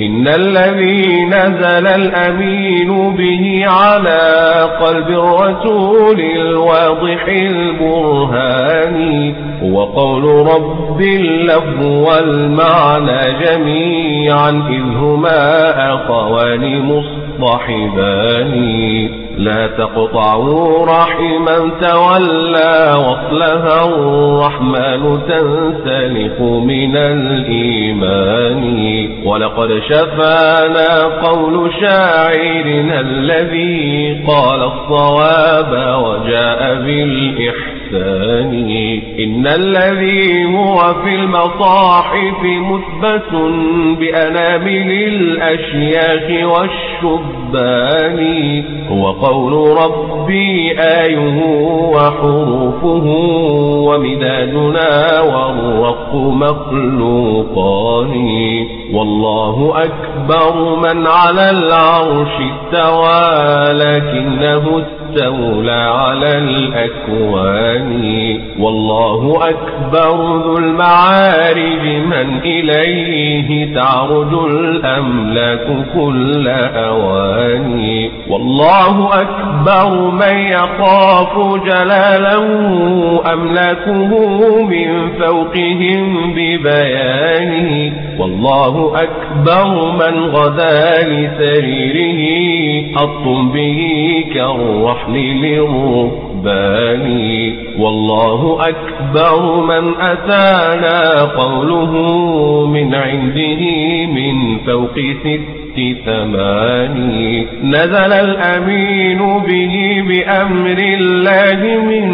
إن الذي نزل الأمين به على قلب الرسول الواضح البرهان. هو قول رب اللفظ والمعنى جميعا إذ هما أخوان مصطحبان. لا تقطعوا رحما تولى وصلها الرحمن تنسلخ من الإيمان. ولقد شفانا قول شاعرنا الذي قال الصواب وجاء بالإحسان. الثاني إن الذي هو في المصاحف مثبت بأنامل الأشياخ والشبان. هو قول ربي آيه وحروفه ومدادنا والرق مخلوقان. والله أكبر من على العرش استوى لكنه استولى على الأكوان. والله أكبر ذو المعارج من إليه تعرج الأملاك كل أوان. والله أكبر من يخاف جلاله أملاكه من فوقهم ببيانه والله أكبر من غدا لسريره أطم به كالرحل للركبان والله أكبر من أتانا قوله من عنده من فوق ست ثماني. نزل الأمين به بأمر الله من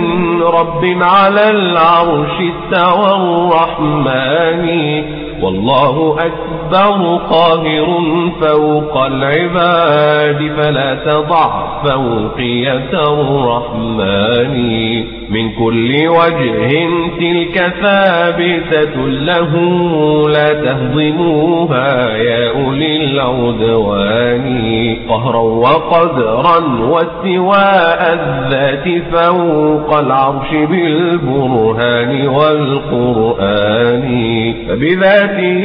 رب على العرش استوى الرحمن. والله أكبر قاهر فوق العباد فلا تضع فوقية الرحمن. من كل وجه تلك ثابتة له لا تهضموها يا أولي العدوان. قهرا وقدرا واستواء الذات فوق العرش بالبرهان والقرآن. فبذاته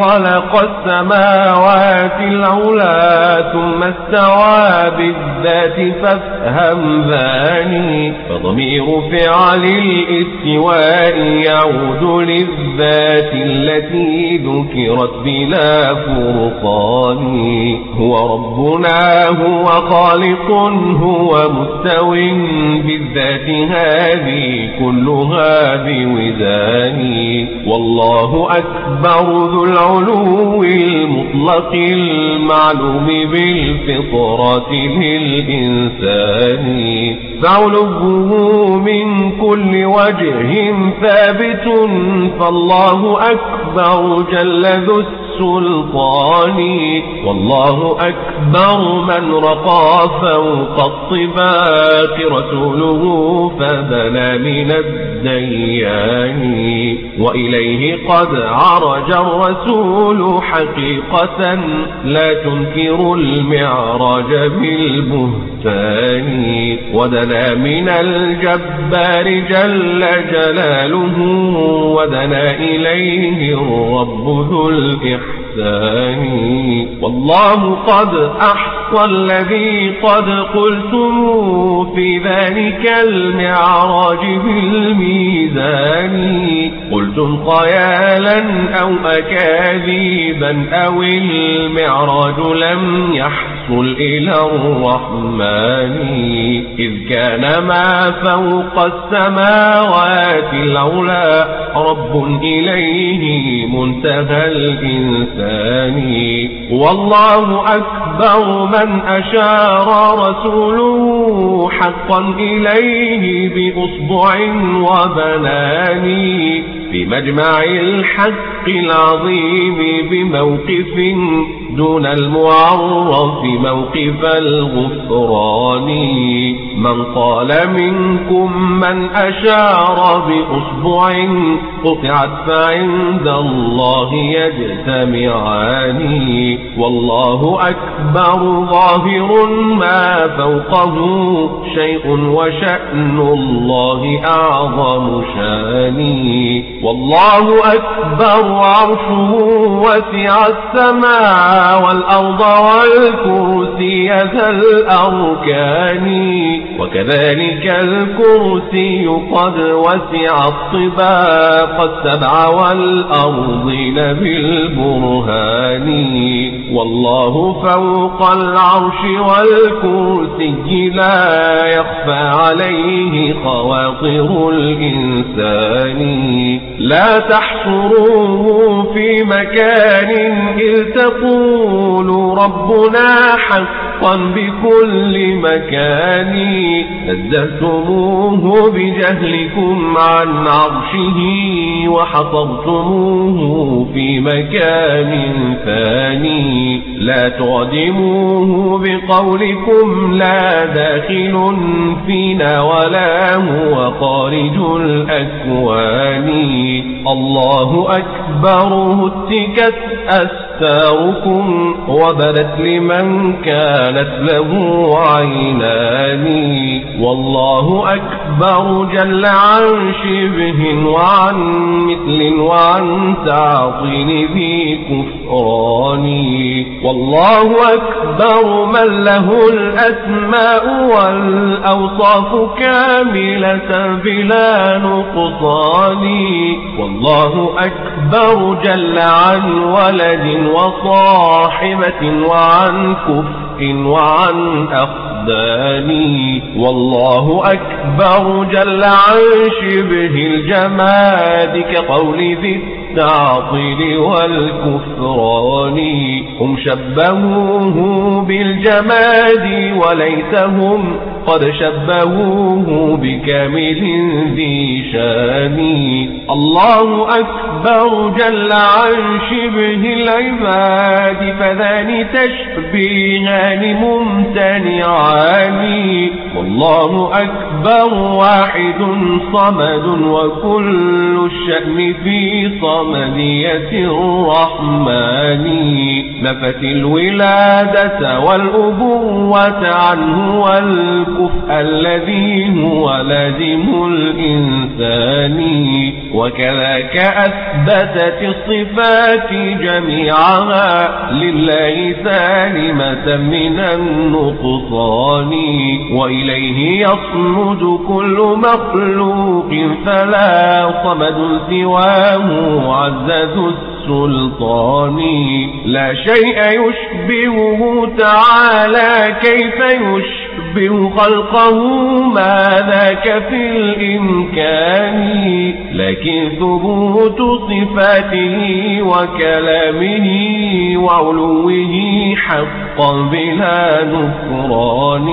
خلق السماوات العلا ثم استوى بالذات فافهم ذاني. فضمير فعل الاستواء يعود للذات التي ذكرت بلا فرقان هو ربنا هو خالق هو مستو بالذات هذه كلها بوزان والله أكبر ذو العلو المطلق المعلوم بالفطرة للإنسان فعلوه من كل وجه ثابت فالله أكبر جل ذو السلطان والله أكبر من رقى فوق الطباق رسوله فبنى من الديان. وإليه قد عرج الرسول حقيقة لا تنكر المعراج بالبهتان. ودنا من الجبار جل جلاله ودنا إليه الرب ذو الإحسان الثاني. والله قد أحصى الذي قد قلتم في ذلك المعراج بالميزان. قلتم خيالا أو أكاذيبا أو المعراج لم يحصل إلى الرحمن. إذ كان ما فوق السماوات العلا رب إليه منتهى الإنسان. والله أكبر من أشار رسوله حقا إليه بأصبع وبنان. في مجمع الحق العظيم بموقف دون المعرف موقف الغفران. من قال منكم من أشار بأصبع قطعت فعند الله يجتمعان. والله أكبر ظاهر ما فوقه شيء وشأن الله أعظم شاني والله أكبر عرشه وسع السماء. والأرض والكرسي ذا الأركان. وكذلك الكرسي قد وسع الطباق السبع والأرضين بالبرهان والله فوق العرش والكرسي لا يخفى عليه خواطر الإنسان. لا تحصروه في مكان إذ تقول ربنا حقا بكل مكان نزهتموه بجهلكم عن عرشه وحصرتموه في مكان ثاني. لا تعدموه بقولكم لا داخل فينا ولا هو خارج الأكوان. الله أكبر هتكت أستاركم وبدت لمن كانت له عينان. والله أكبر جل عن شبه وعن مثل وعن تعطيل ذي كفران. والله أكبر من له الأسماء والأوصاف كاملة بلا نقصان. والله أكبر جل عن ولد وصاحبة وعن كفء وعن أخدان والله أكبر جل عن شبه الجماد كقول ذي التعطيل والكفران هم شبهوه بالجماد وليتهم قد شبهوه بكامل ذي شان. الله أكبر جل عن شبه العباد فذان تشبيهان ممتنعان. والله أكبر واحد صمد وكل الشأن في صمدية الرحمن. نفت الولادة والأبوة عنه والكفء الذي هو لازم الإنسان. وكذاك أثبتت الصفات جميعها لله سالمة من النقصان. وإليه يصمد كل مخلوق فلا صمد سواه عزة السلطان. لا شيء يشبهه تعالى كيف يشبه خلقه ما ذاك في الإمكان لكن ثبوت صفاته وكلامه وعلوه حقا بلا نكران.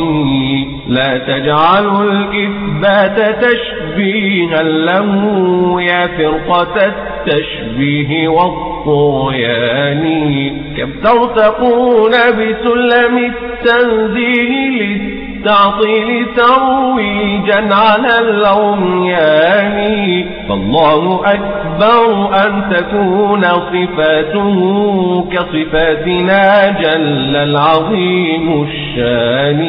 لا تجعلوا الإثبات تشبيها له يا فرقة التشبيه والطغيان. كم ترتقون بسلم التنزيه للتعطيل ترويجا على العميان. فالله أكبر أن تكون صفاته كصفاتنا جل العظيم الشان.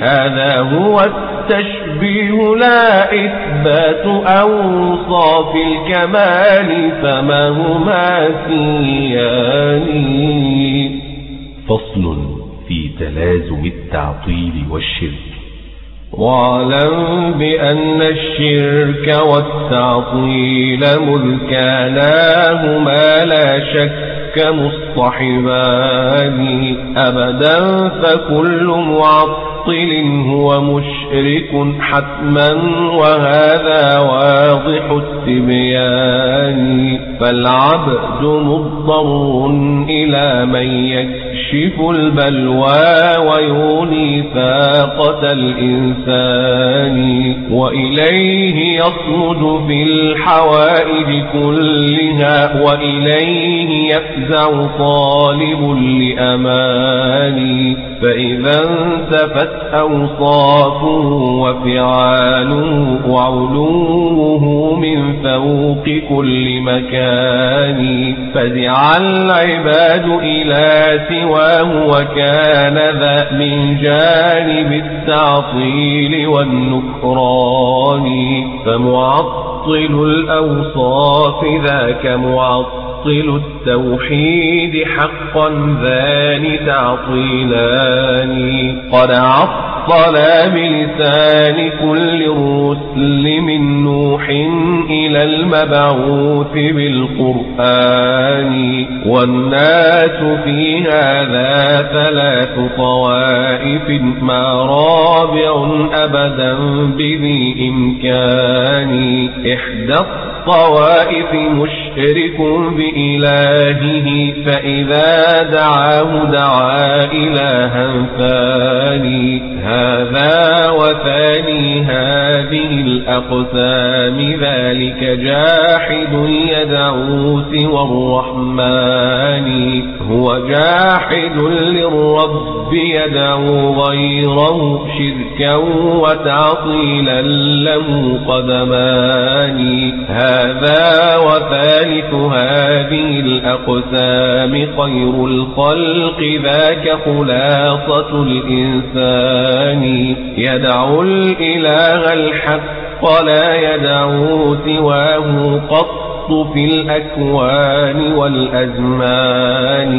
هذا هو التشبيه لا إثبات أوصاف الكمال فما هما سيان فصل في تلازم التعطيل والشرك. واعلم بأن الشرك والتعطيل مذكاناهما لا شك. مصطحبان. أبدا فكل معطل هو مشرك حتما وهذا واضح التبيان. فالعبد مضطر إلى من يكشف البلوى ويوني فاقة الإنسان. وإليه يصمد في الحوائج كلها وإليه يفزع طالب لأماني فإذا انتفت أوصافه وفعاله وعلوه من فوق كل مكان فزع العباد إلى سواه وكان ذا من جانب التعطيل والنكران. فمعطل الأوصاف ذاك معطل معطل التوحيد حقا ذان تعطيلان. قد عطلا بلسان كل الرسل من نوح إلى المبعوث بالقرآن. والناس في هذا ثلاث طوائف ما رابع أبدا بذي إمكان. إحدى الطوائف مشرك بإلهه فإذا دعاه دعا إلها ثاني هذا وثاني هذه الأقسام ذلك جاحد يدعو سوى الرحمن هو جاحد للرب يدعو غيره شركا وتعطيلا له قدمان هذا وثالث هذه الأقسام خير الخلق ذاك خلاصة الإنسان. يدعو الإله الحق لا يدعو سواه قط. في الأكوان والأزمان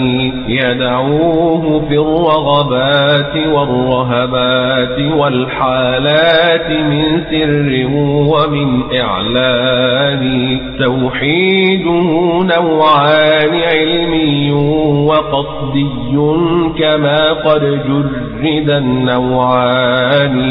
يدعوه في الرغبات والرهبات والحالات من سر ومن إعلان. توحيده نوعان علمي وقصدي كما قد جرد النوعان.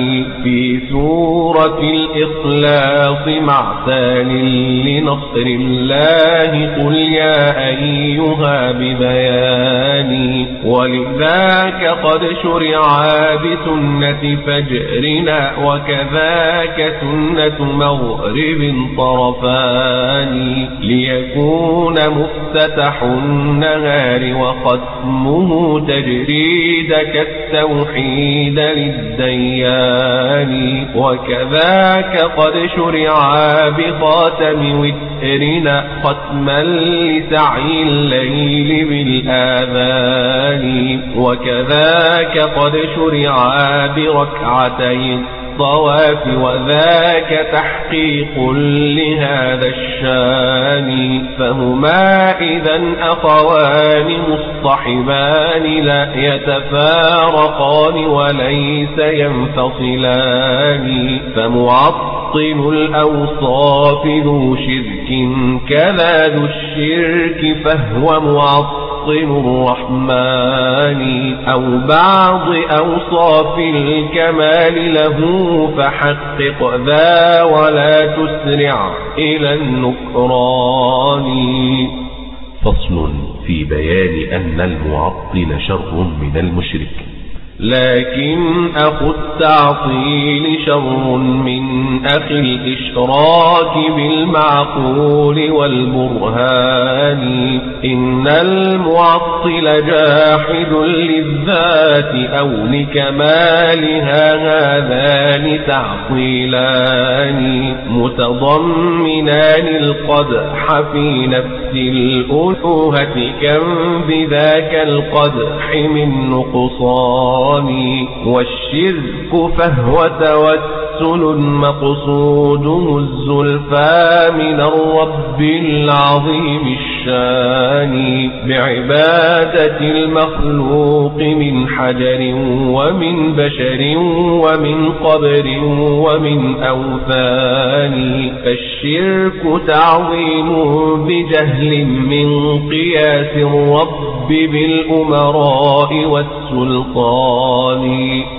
في سورة الإخلاص مع ثاني لنصر الله قل يا أيها ببياني ولذاك قد شرعا بسنة فجرنا وكذاك سنة مغرب طرفان ليكون مفتتح النهار وختمه تجريد كالتوحيد للديان وكذاك قد شرعا بخاتم وتر الليل ختما لسعي الليل بالآذان. وكذاك قد شرعا بركعتي الطواف وذاك تحقيق لهذا الشان فهما إذا أخوان مصطحبان لا يتفارقان وليس ينفصلان فمعطل الأوصاف ذو شرك كذا ذو الشرك فهو معطل الرحمن أو بعض أوصاف الكمال له فحقق ذا ولا تسرع إلى النكران. فصل في بيان أن المعطل شر من المشرك. لكن أخو التعطيل شر من أخي الإشراك بالمعقول والبرهان. إن المعطل جاحد للذات أو لكمالها هذان تعطيلان. متضمنان القدح في نفس الألوهة كم بذاك القدح من نقصان؟ والشرك فهو توسل مقصوده الزلفى من الرب العظيم الشان بعبادة المخلوق من حجر ومن بشر ومن قبر ومن أوثان فالشرك تعظيم بجهل من قياس الرب بالأمراء والسلطان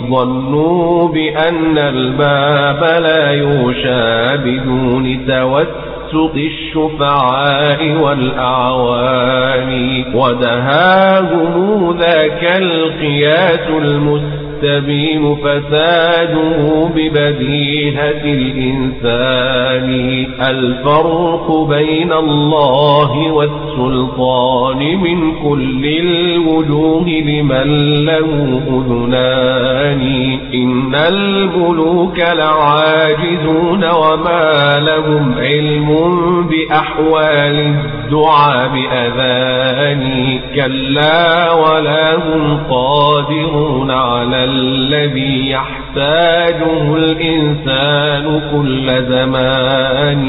ظنوا بأن الباب لا يوشى بدون توسل تبسط الشفعاء والأعوان. ودهاهم ذاك القياس المستقيم. يستبين فساده ببديهة الإنسان. الفرق بين الله والسلطان من كل الوجوه لمن له أذنان إن الملوك لعاجزون وما لهم علم بأحوال الدعاء بأذان. كلا ولا هم قادرون على الذي يحتاجه الإنسان كل زمان.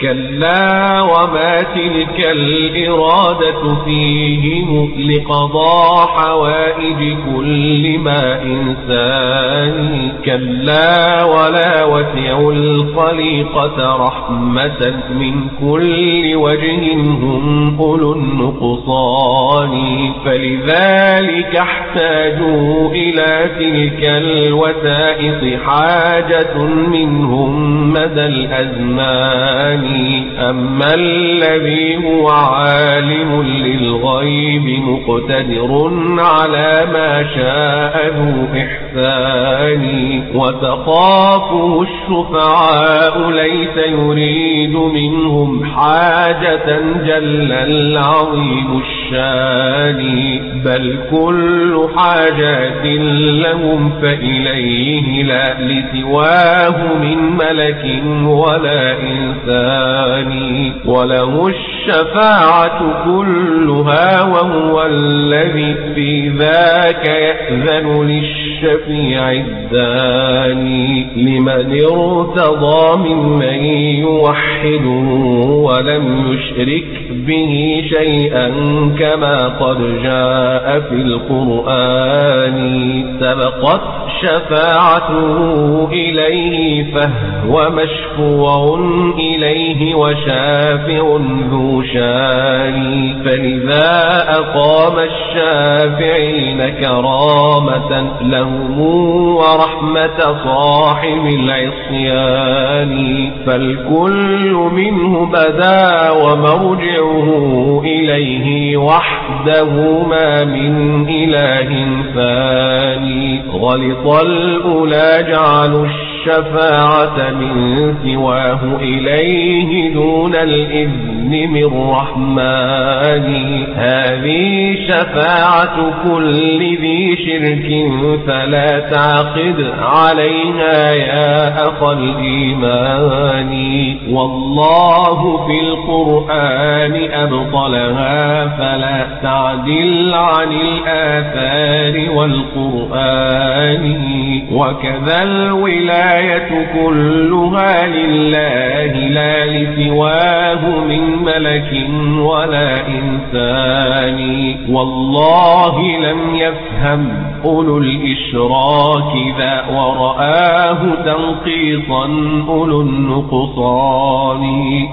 كلا وما تلك الإرادة فيهم لقضاء حوائج كل ما إنسان. كلا ولا وسع الخليقة رحمة من كل وجه هم أولو النقصان. فلذلك احتاجوا إلى تلك الوسائط حاجة منهم مدى الأزمان. أما الذي هو عالم للغيب مقتدر على ما شاء ذو إحسان. وتخافه الشفعاء ليس يريد منهم حاجة جل العظيم الشان بل كل حاجات لهم فإليه لا لسواه من ملك ولا إنسان وله الشفاعة كلها وهو الذي في ذاك يأذن للشفيع الداني لمن ارتضى ممن يوحده ولم يشرك به شيئا كما قد جاء في القرآن. سبقت شفاعته إليه فهو مشفوع إليه وشافع ذو شان. فلذا أقام الشافعين كرامة لهم ورحمة صاحب العصيان. فالكل منه بدا ومرجعه إليه وحده ما من إله ثاني. غلط الأولى جعلوا الشفاعة من سواه إليه دون الإذن من رحمن. هذه شفاعة كل ذي شرك فلا تعقد عليها يا أخ الإيمان. والله في القرآن أبطلها فلا تعدل عن الآثار والقرآن. وكذا الولاية كلها لله لا لسواه من ملك ولا إنسان. والله لم يفهم أولو الإشراك ذا ورآه تنقيصا أولو النقصان.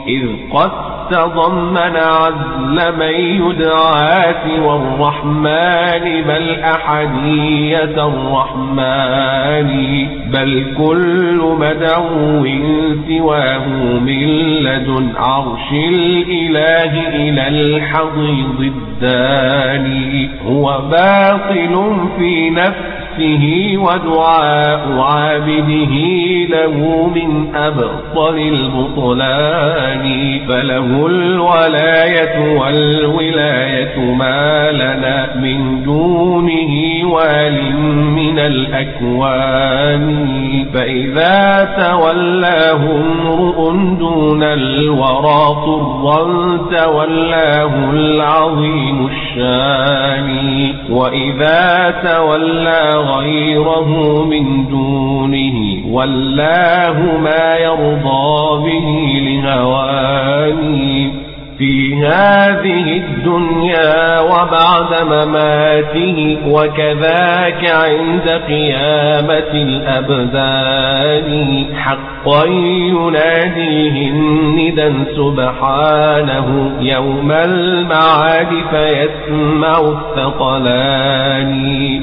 إذ قد تضمن عزل من يدعى سوى الرحمن بل أحدية الرحمن. بل كل مدعو سواه من لدن عرش الإله إلى الحضيض الداني. هو باطل في نفس نفسه ودعاء عابده له من أبطل البطلان. فله الولاية والولاية ما لنا من دونه وال من الأكوان. فإذا تولاه امرؤ دون الورى طرا تولاه العظيم الشان. وإذا تولى غيره من دونه ولاه ما يرضى به لهواني. في هذه الدنيا وبعد مماته وكذاك عند قيامة الأبدان. حقا يناديه الندى سبحانه يوم المعاد فيسمع الثقلان.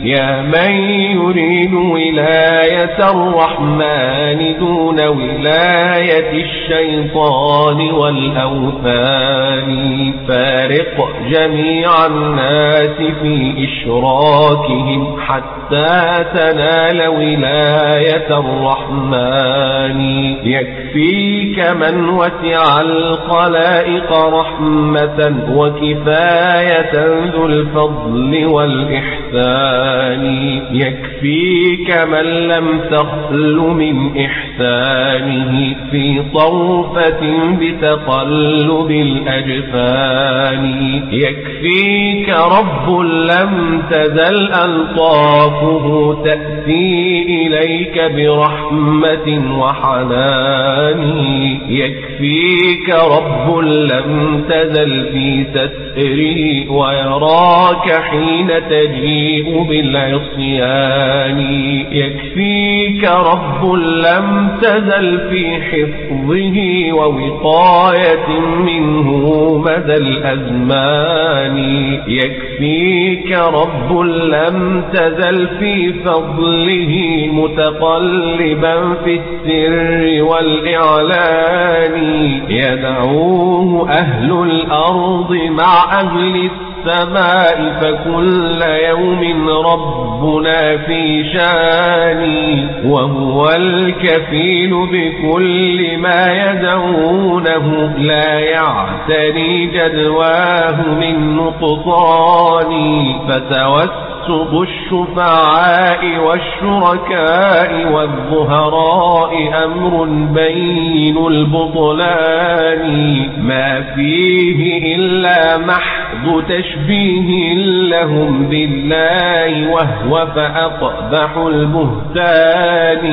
يا من يريد ولاية الرحمن دون ولاية الشيطان والأوثان. الثاني فارق جميع الناس في إشراكهم حتى تنال ولاية الرحمن. يكفيك من وسع الخلائق رحمة وكفاية ذو الفضل والإحسان. يكفيك من لم تخل من إحسانه في طرفة بتقلب الأجل الأجفان. يكفيك رب لم تزل ألطافه تأتي إليك برحمة وحنان. يكفيك رب لم تزل في ستره ويراك حين تجيء بالعصيان. يكفيك رب لم تزل في حفظه ووقاية منه مدى الأزمان. يكفيك رب لم تزل في فضله متقلبا في السر والإعلان. يدعوه أهل الأرض مع أهل السماء فكل يوم ربنا في شان وهو الكفيل بكل ما يدعونه لا يعتري جدواه من نقصان فتوسل تبسط الشفعاء والشركاء والظهراء أمر بين البطلان ما فيه إلا محض تشبيه لهم بالله وهو فأقبح البهتان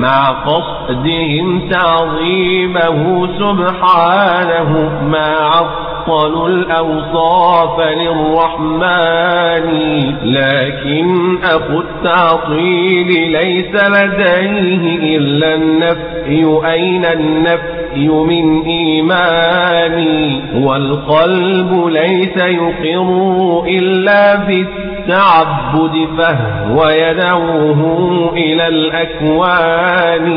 مع قصدهم تعظيمه سبحانه ما عطلوا الأوصاف للرحمن لكن أخو التعطيل ليس لديه إلا النفي أين النفي من إيماني؟ والقلب ليس يقر إلا بالتعبد فهو يدعوه إلى الأكوان.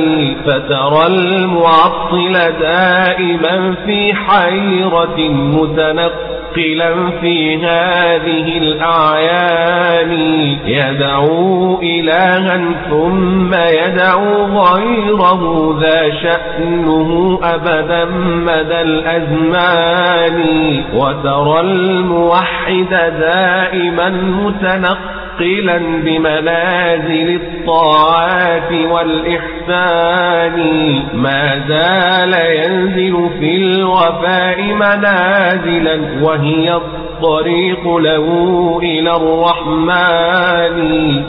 فترى المعطل دائما في حيرة متنقل مستقلا في هذه الأعيان يدعو إلها ثم يدعو غيره ذا شأنه أبدا مدى الأزمان وترى الموحد دائما متنقلا متنقلا بمنازل الطاعات والإحسان ما زال ينزل في الوفاء منازلا وهي الطريق له إلى الرحمن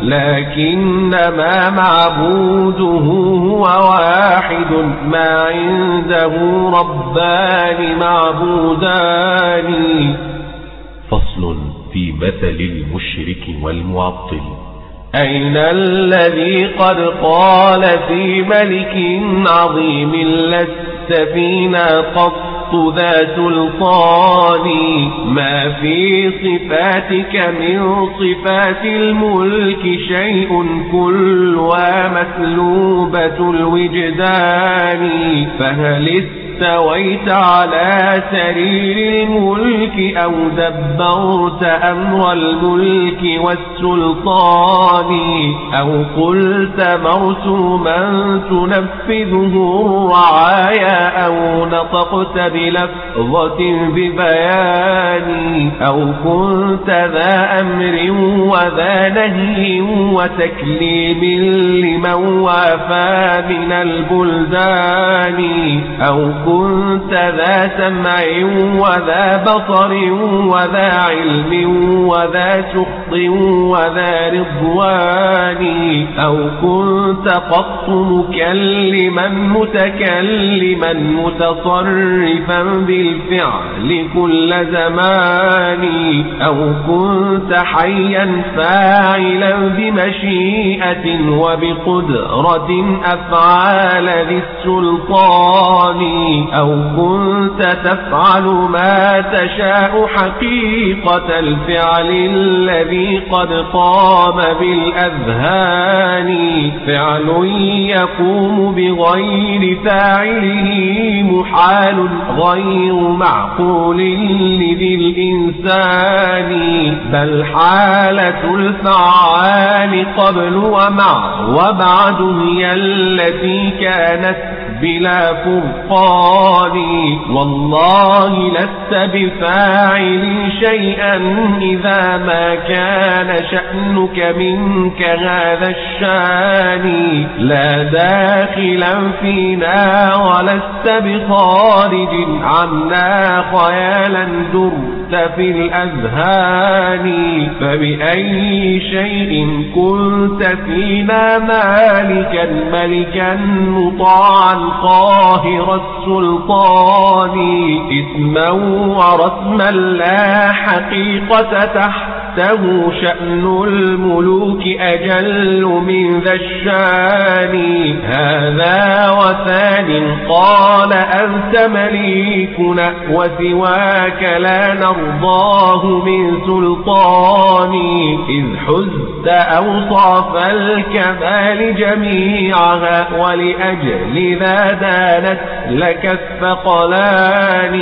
لكنما معبوده هو واحد ما عنده ربان معبودان فصل في مثل المشرك والمعطل. أين الذي قد قال في ملك عظيم لست فينا قط ذا سلطان ما في صفاتك من صفات الملك شيء كلها مسلوبة الوجدان. فهل استويت على سرير الملك أو دبرت أمر الملك والسلطان أو قلت مرسوما تنفذه الرعايا أو نطقت بلفظة ببيان أو كنت ذا أمر وذا نهي وتكليم لمن وافى من البلدان أو ذا سمع وذا بصر وذا علم وذا سخط وذا رضوان أو كنت قط مكلما متكلما متصرفا بالفعل كل زمان أو كنت حيا فاعلا بمشيئة وبقدرة أفعال ذي السلطان أو كنت تفعل ما تشاء حقيقة الفعل الذي قد قام بالأذهان. فعل يقوم بغير فاعله محال غير معقول لذي الإنسان. بل حالة الفعال قبل ومع وبعد هي التي كانت بلا فرقان والله لست بفاعل شيئا إذا ما كان شأنك منك هذا الشأن لا داخلا فينا ولست بخارج عنا خيالا في الأذهان فبأي شيء كنت فينا مالكا ملكا مطاعا قاهر السلطان اسما ورسما لا حقيقة تحته شأن الملوك أجل من ذا الشان هذا وثان قال أنت مليكنا وسواك لا نرضاه من سلطان. إذ حزت أوصاف الكمال جميعها ولأجل ذا دانت لك الثقلان.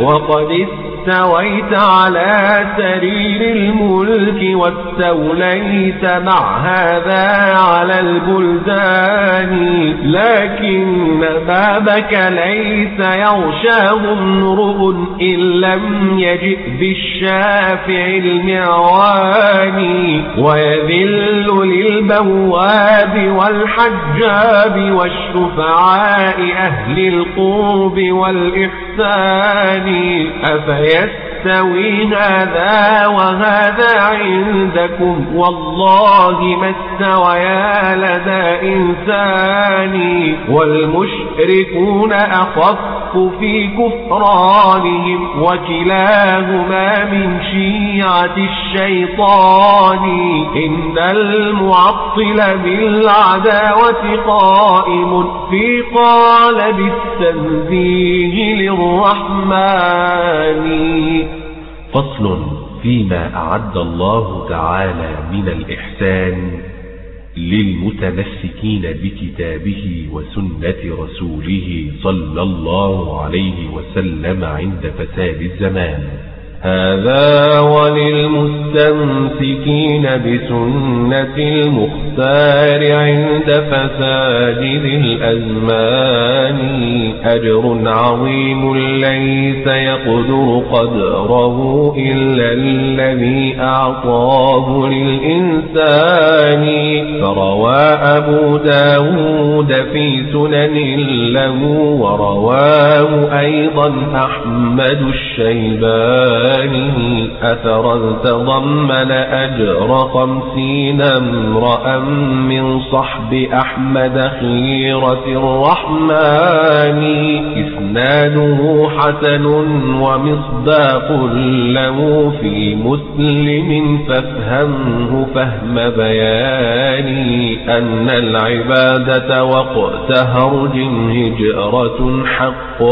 وقد استويت على سرير الملك واستوليت مع هذا على البلدان. لكن بابك ليس يغشاه امرؤ إن لم يجئ بالشافع المعوان. ويذل للبواب والحجاب والشفعاء أهل القرب والإحسان. Yes? أفيستوي هذا وهذا عندكم. والله ما استويا لدى إنسان والمشركون أخف في كفرانهم وكلاهما من شيعة الشيطان. إن المعطل بالعداوة قائم. في قالب التنزيه للرحمن. فصل فيما أعد الله تعالى من الإحسان للمتمسكين بكتابه وسنة رسوله صلى الله عليه وسلم عند فساد الزمان. هذا وللمستمسكين بسنة المختار عند فساد ذي الأزمان. أجر عظيم ليس يقدر قدره إلا الذي أعطاه للإنسان. فروى أبو داود في سنن له ورواه أيضا أحمد الشيباني أثرا تضمن أجر خمسين امرأ من صحب أحمد خيرة الرحمن. إسناده حسن ومصداق له في مسلم فافهمه فهم بياني أن العبادة وقت هرج هجرة حق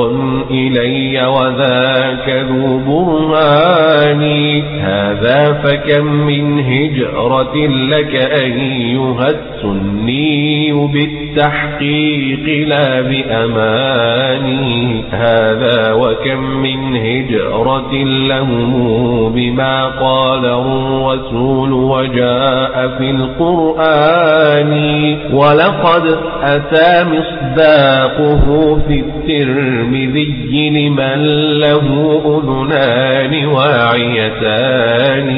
إلي وذاك ذو برهان. الأزمان هذا فكم من هجرة لك أيها السني بالتحقيق لا بأماني. هذا وكم من هجرة لهم بما قال الرسول وجاء في القرآن. ولقد أتى مصداقه في الترمذي لمن له أذنان. واعيتان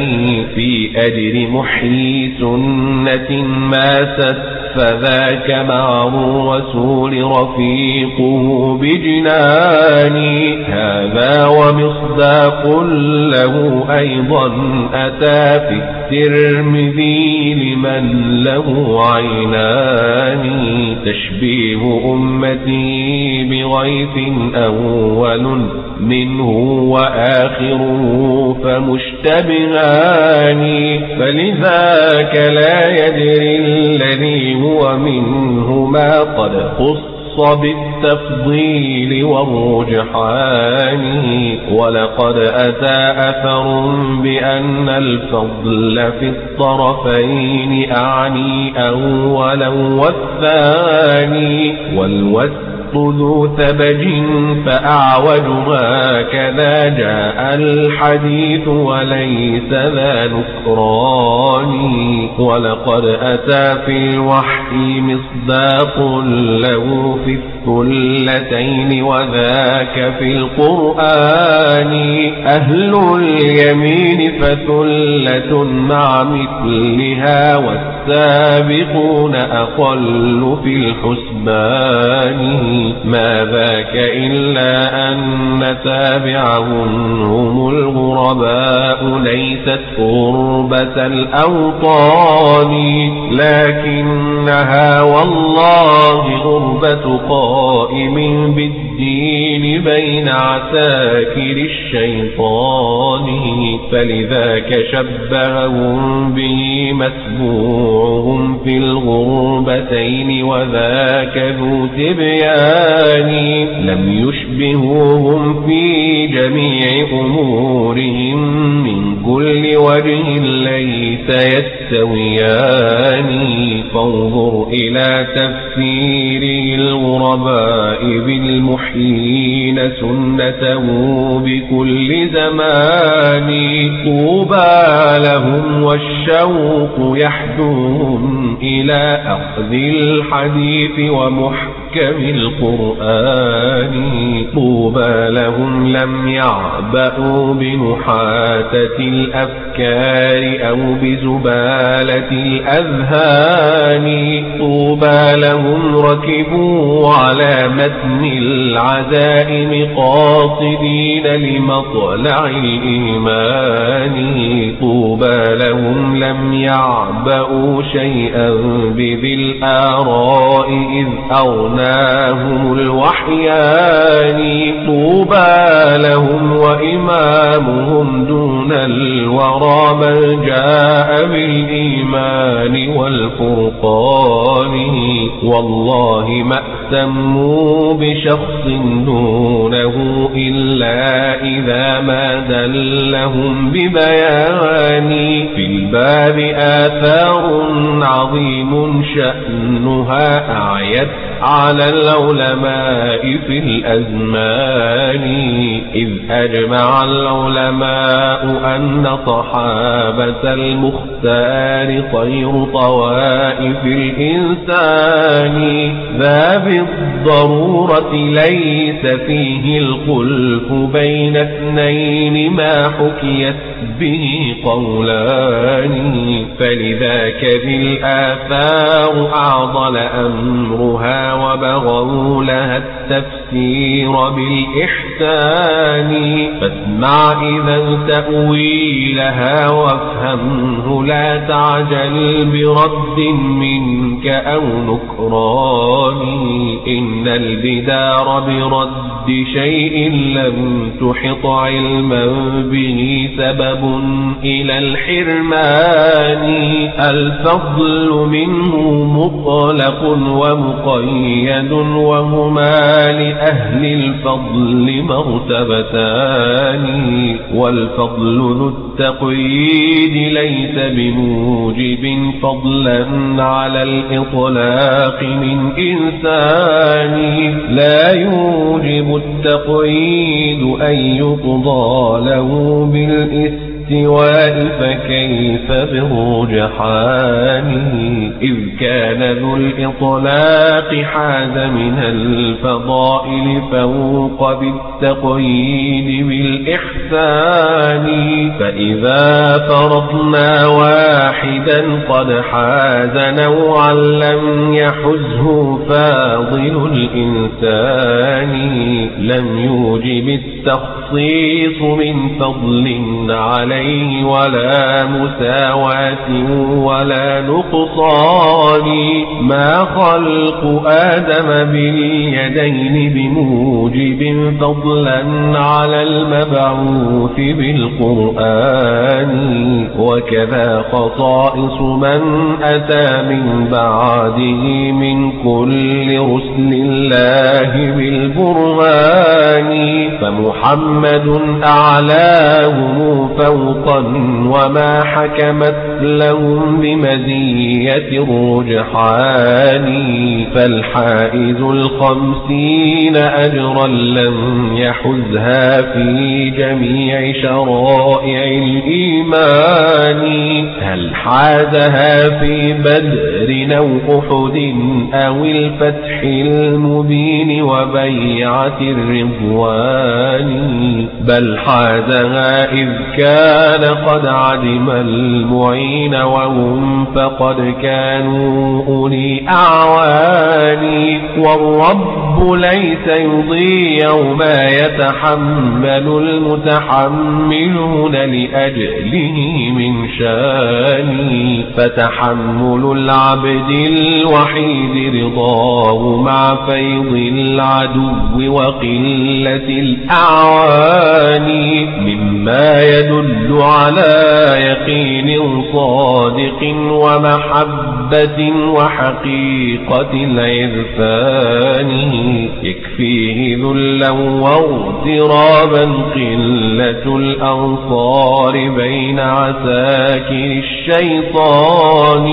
في أجر محيي سنة ماتت فذاك مع الرسول رفيقه بجنان. هذا ومصداق له أيضا أتى في الترمذي لمن له عينان. تشبيه أمتي بغيث أول منه وآخره فمشتبهان. فلذاك لا يدري الذي هو منهما. قد خص بالتفضيل والرجحان. ولقد أتى أثر بأن الفضل في الطرفين أعني أولا والثاني. والوث ذو ثبج فأعوجها كذا جاء الحديث وليس ذا نكران. ولقد أتى في الوحي مصداق له في الثلتين وذاك في القرآن. أهل اليمين فثلة مع مثلها والسابقون أقل في الحسبان. ما ذاك إلا أن تابعهم هم الغرباء ليست غربة الأوطان لكنها والله غربة قائم بالدين بين عساكر الشيطان. فلذاك شبههم به مسبوعهم في الغربتين وذاك ذو تبيان لم يشبهوهم في جميع أمورهم من كل وجه ليس يستويان. فانظر إلى تفسير الغرباء بالمحيين سنته بكل زمان. طوبى لهم والشوق يحدوهم إلى أخذ الحديث ومحكم القرآن طوبى لهم لم يعبأوا بنحاتة الأفكار أو بزبالة الأذهان طوبى لهم ركبوا على متن العزائم قاصدين لمطلع الإيمان طوبى لهم لم يعبأوا شيئا بذي الآراء إذ أغناهم الوحيان طوبى لهم وإمامهم دون الورى. من جاء بالإيمان والفرقان والله ما اهتموا بشخص دونه إلا إذا ما دلهم ببيان. في الباب آثار عظيم شأنها أعيت على العلماء في الأزمان إذ أجمع العلماء أن صحابة المختار خير طوائف الإنسان. ذا بالضرورة ليس فيه الخلف بين اثنين ما حكيت به قولان فلذاك ذي الآثار أعضل أمرها وبغوا لها التفسير بالإحسان فاسمع إذا تأويلها وافهمه لا تعجل برد منك أو نكران إن البدار برد شيء لم تحط علما به سبب إلى الحرمان الفضل منه مطلق ومقيد وهما لأهل الفضل مرتبتان والفضل ذو التقييد ليس بموجب فضلا على الإطلاق من إنسان. لا يوجب التقييد أن يقضى له بالإثم الاستواء فكيف بالرجحان إذ كان ذو الإطلاق حاز من الفضائل فوق بالتقييد بالإحسان فإذا فرضنا واحدا قد حاز نوعا لم يحزه فاضل الإنسان لم يوجب التخصيص من فضل عليه عليه ولا مساواة ولا نقصان. ما خلق آدم باليدين بموجب فضلا على المبعوث بالقرآن. وكذا خصائص من أتى من بعده من كل رسل الله بالبرهان. فمحمد أعلاهم فوق فوقا وما حكمت لهم بمزية الرجحان فالحائز الخمسين أجرا لم يحزها في جميع شرائع الإيمان. هل حازها في بدر أو أحد أو الفتح المبين وبيعة الرضوان؟ بل حازها إذ كان كان قد عدم المعين وهم فقد كانوا أولي أعوان. والرب ليس يضيع ما يتحمل المتحملون لأجله من شان. فتحمل العبد الوحيد رضاه مع فيض العدو وقلة الأعوان. مما يدل يدل على يقين صادق ومحبة وحقيقة العرفان. يكفيه ذلا واغترابا قلة الأنصار بين عساكر الشيطان.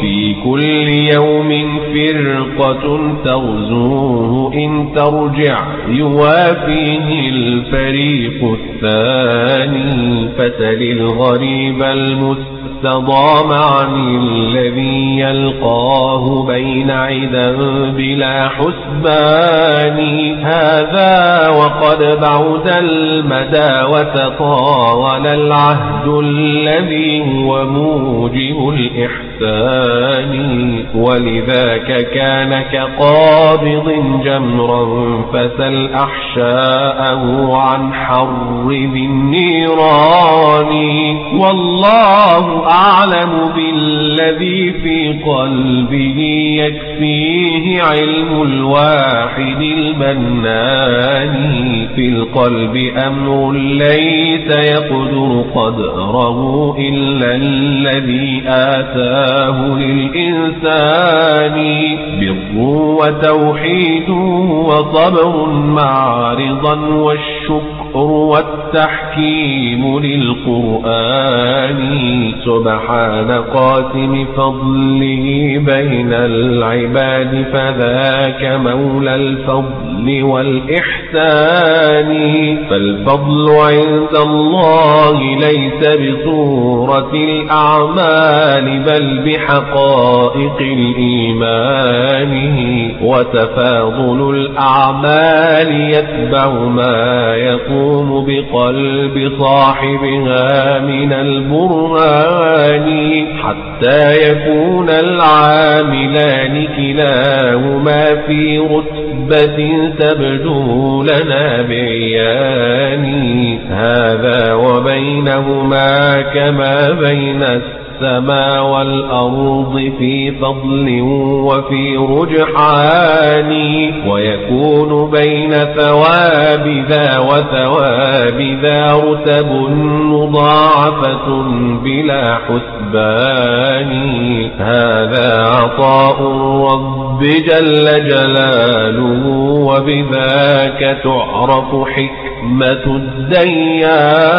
في كل يوم فرقة تغزوه إن ترجع يوافيه الفريق الثاني. الغريب المسلم استضام عن الذي يلقاه بين عدا بلا حسبان. هذا وقد بعد المدى وتطاول العهد الذي هو موجب الإحسان. ولذاك كان كقابض جمرا فسل أحشاءه عن حر ذي النيران. والله أعلم بالذي في قلبه يكفيه علم الواحد المنان في القلب أمر ليس يقدر قدره إلا الذي آتاه للإنسان. بر وتوحيد وصبر معرضا والشكر والتحكيم للقرآن. سبحان قاسم فضله بين العباد فذاك مولى الفضل والإحسان. فالفضل عند الله ليس بصورة الأعمال بل بحقائق الإيمان. وتفاضل الأعمال يتبع ما يقوم بقلب صاحبها من البرهان. حتى يكون العاملان كلاهما في رتبة تبدو لنا بعيان هذا وبينهما كما بين السماء والأرض في فضل وفي رجحان ويكون بين ثواب ذا وثواب ذا رتب مضاعفة بلا حسبان هذا عطاء الرب جل جلاله وبذاك تعرف حكمة الديان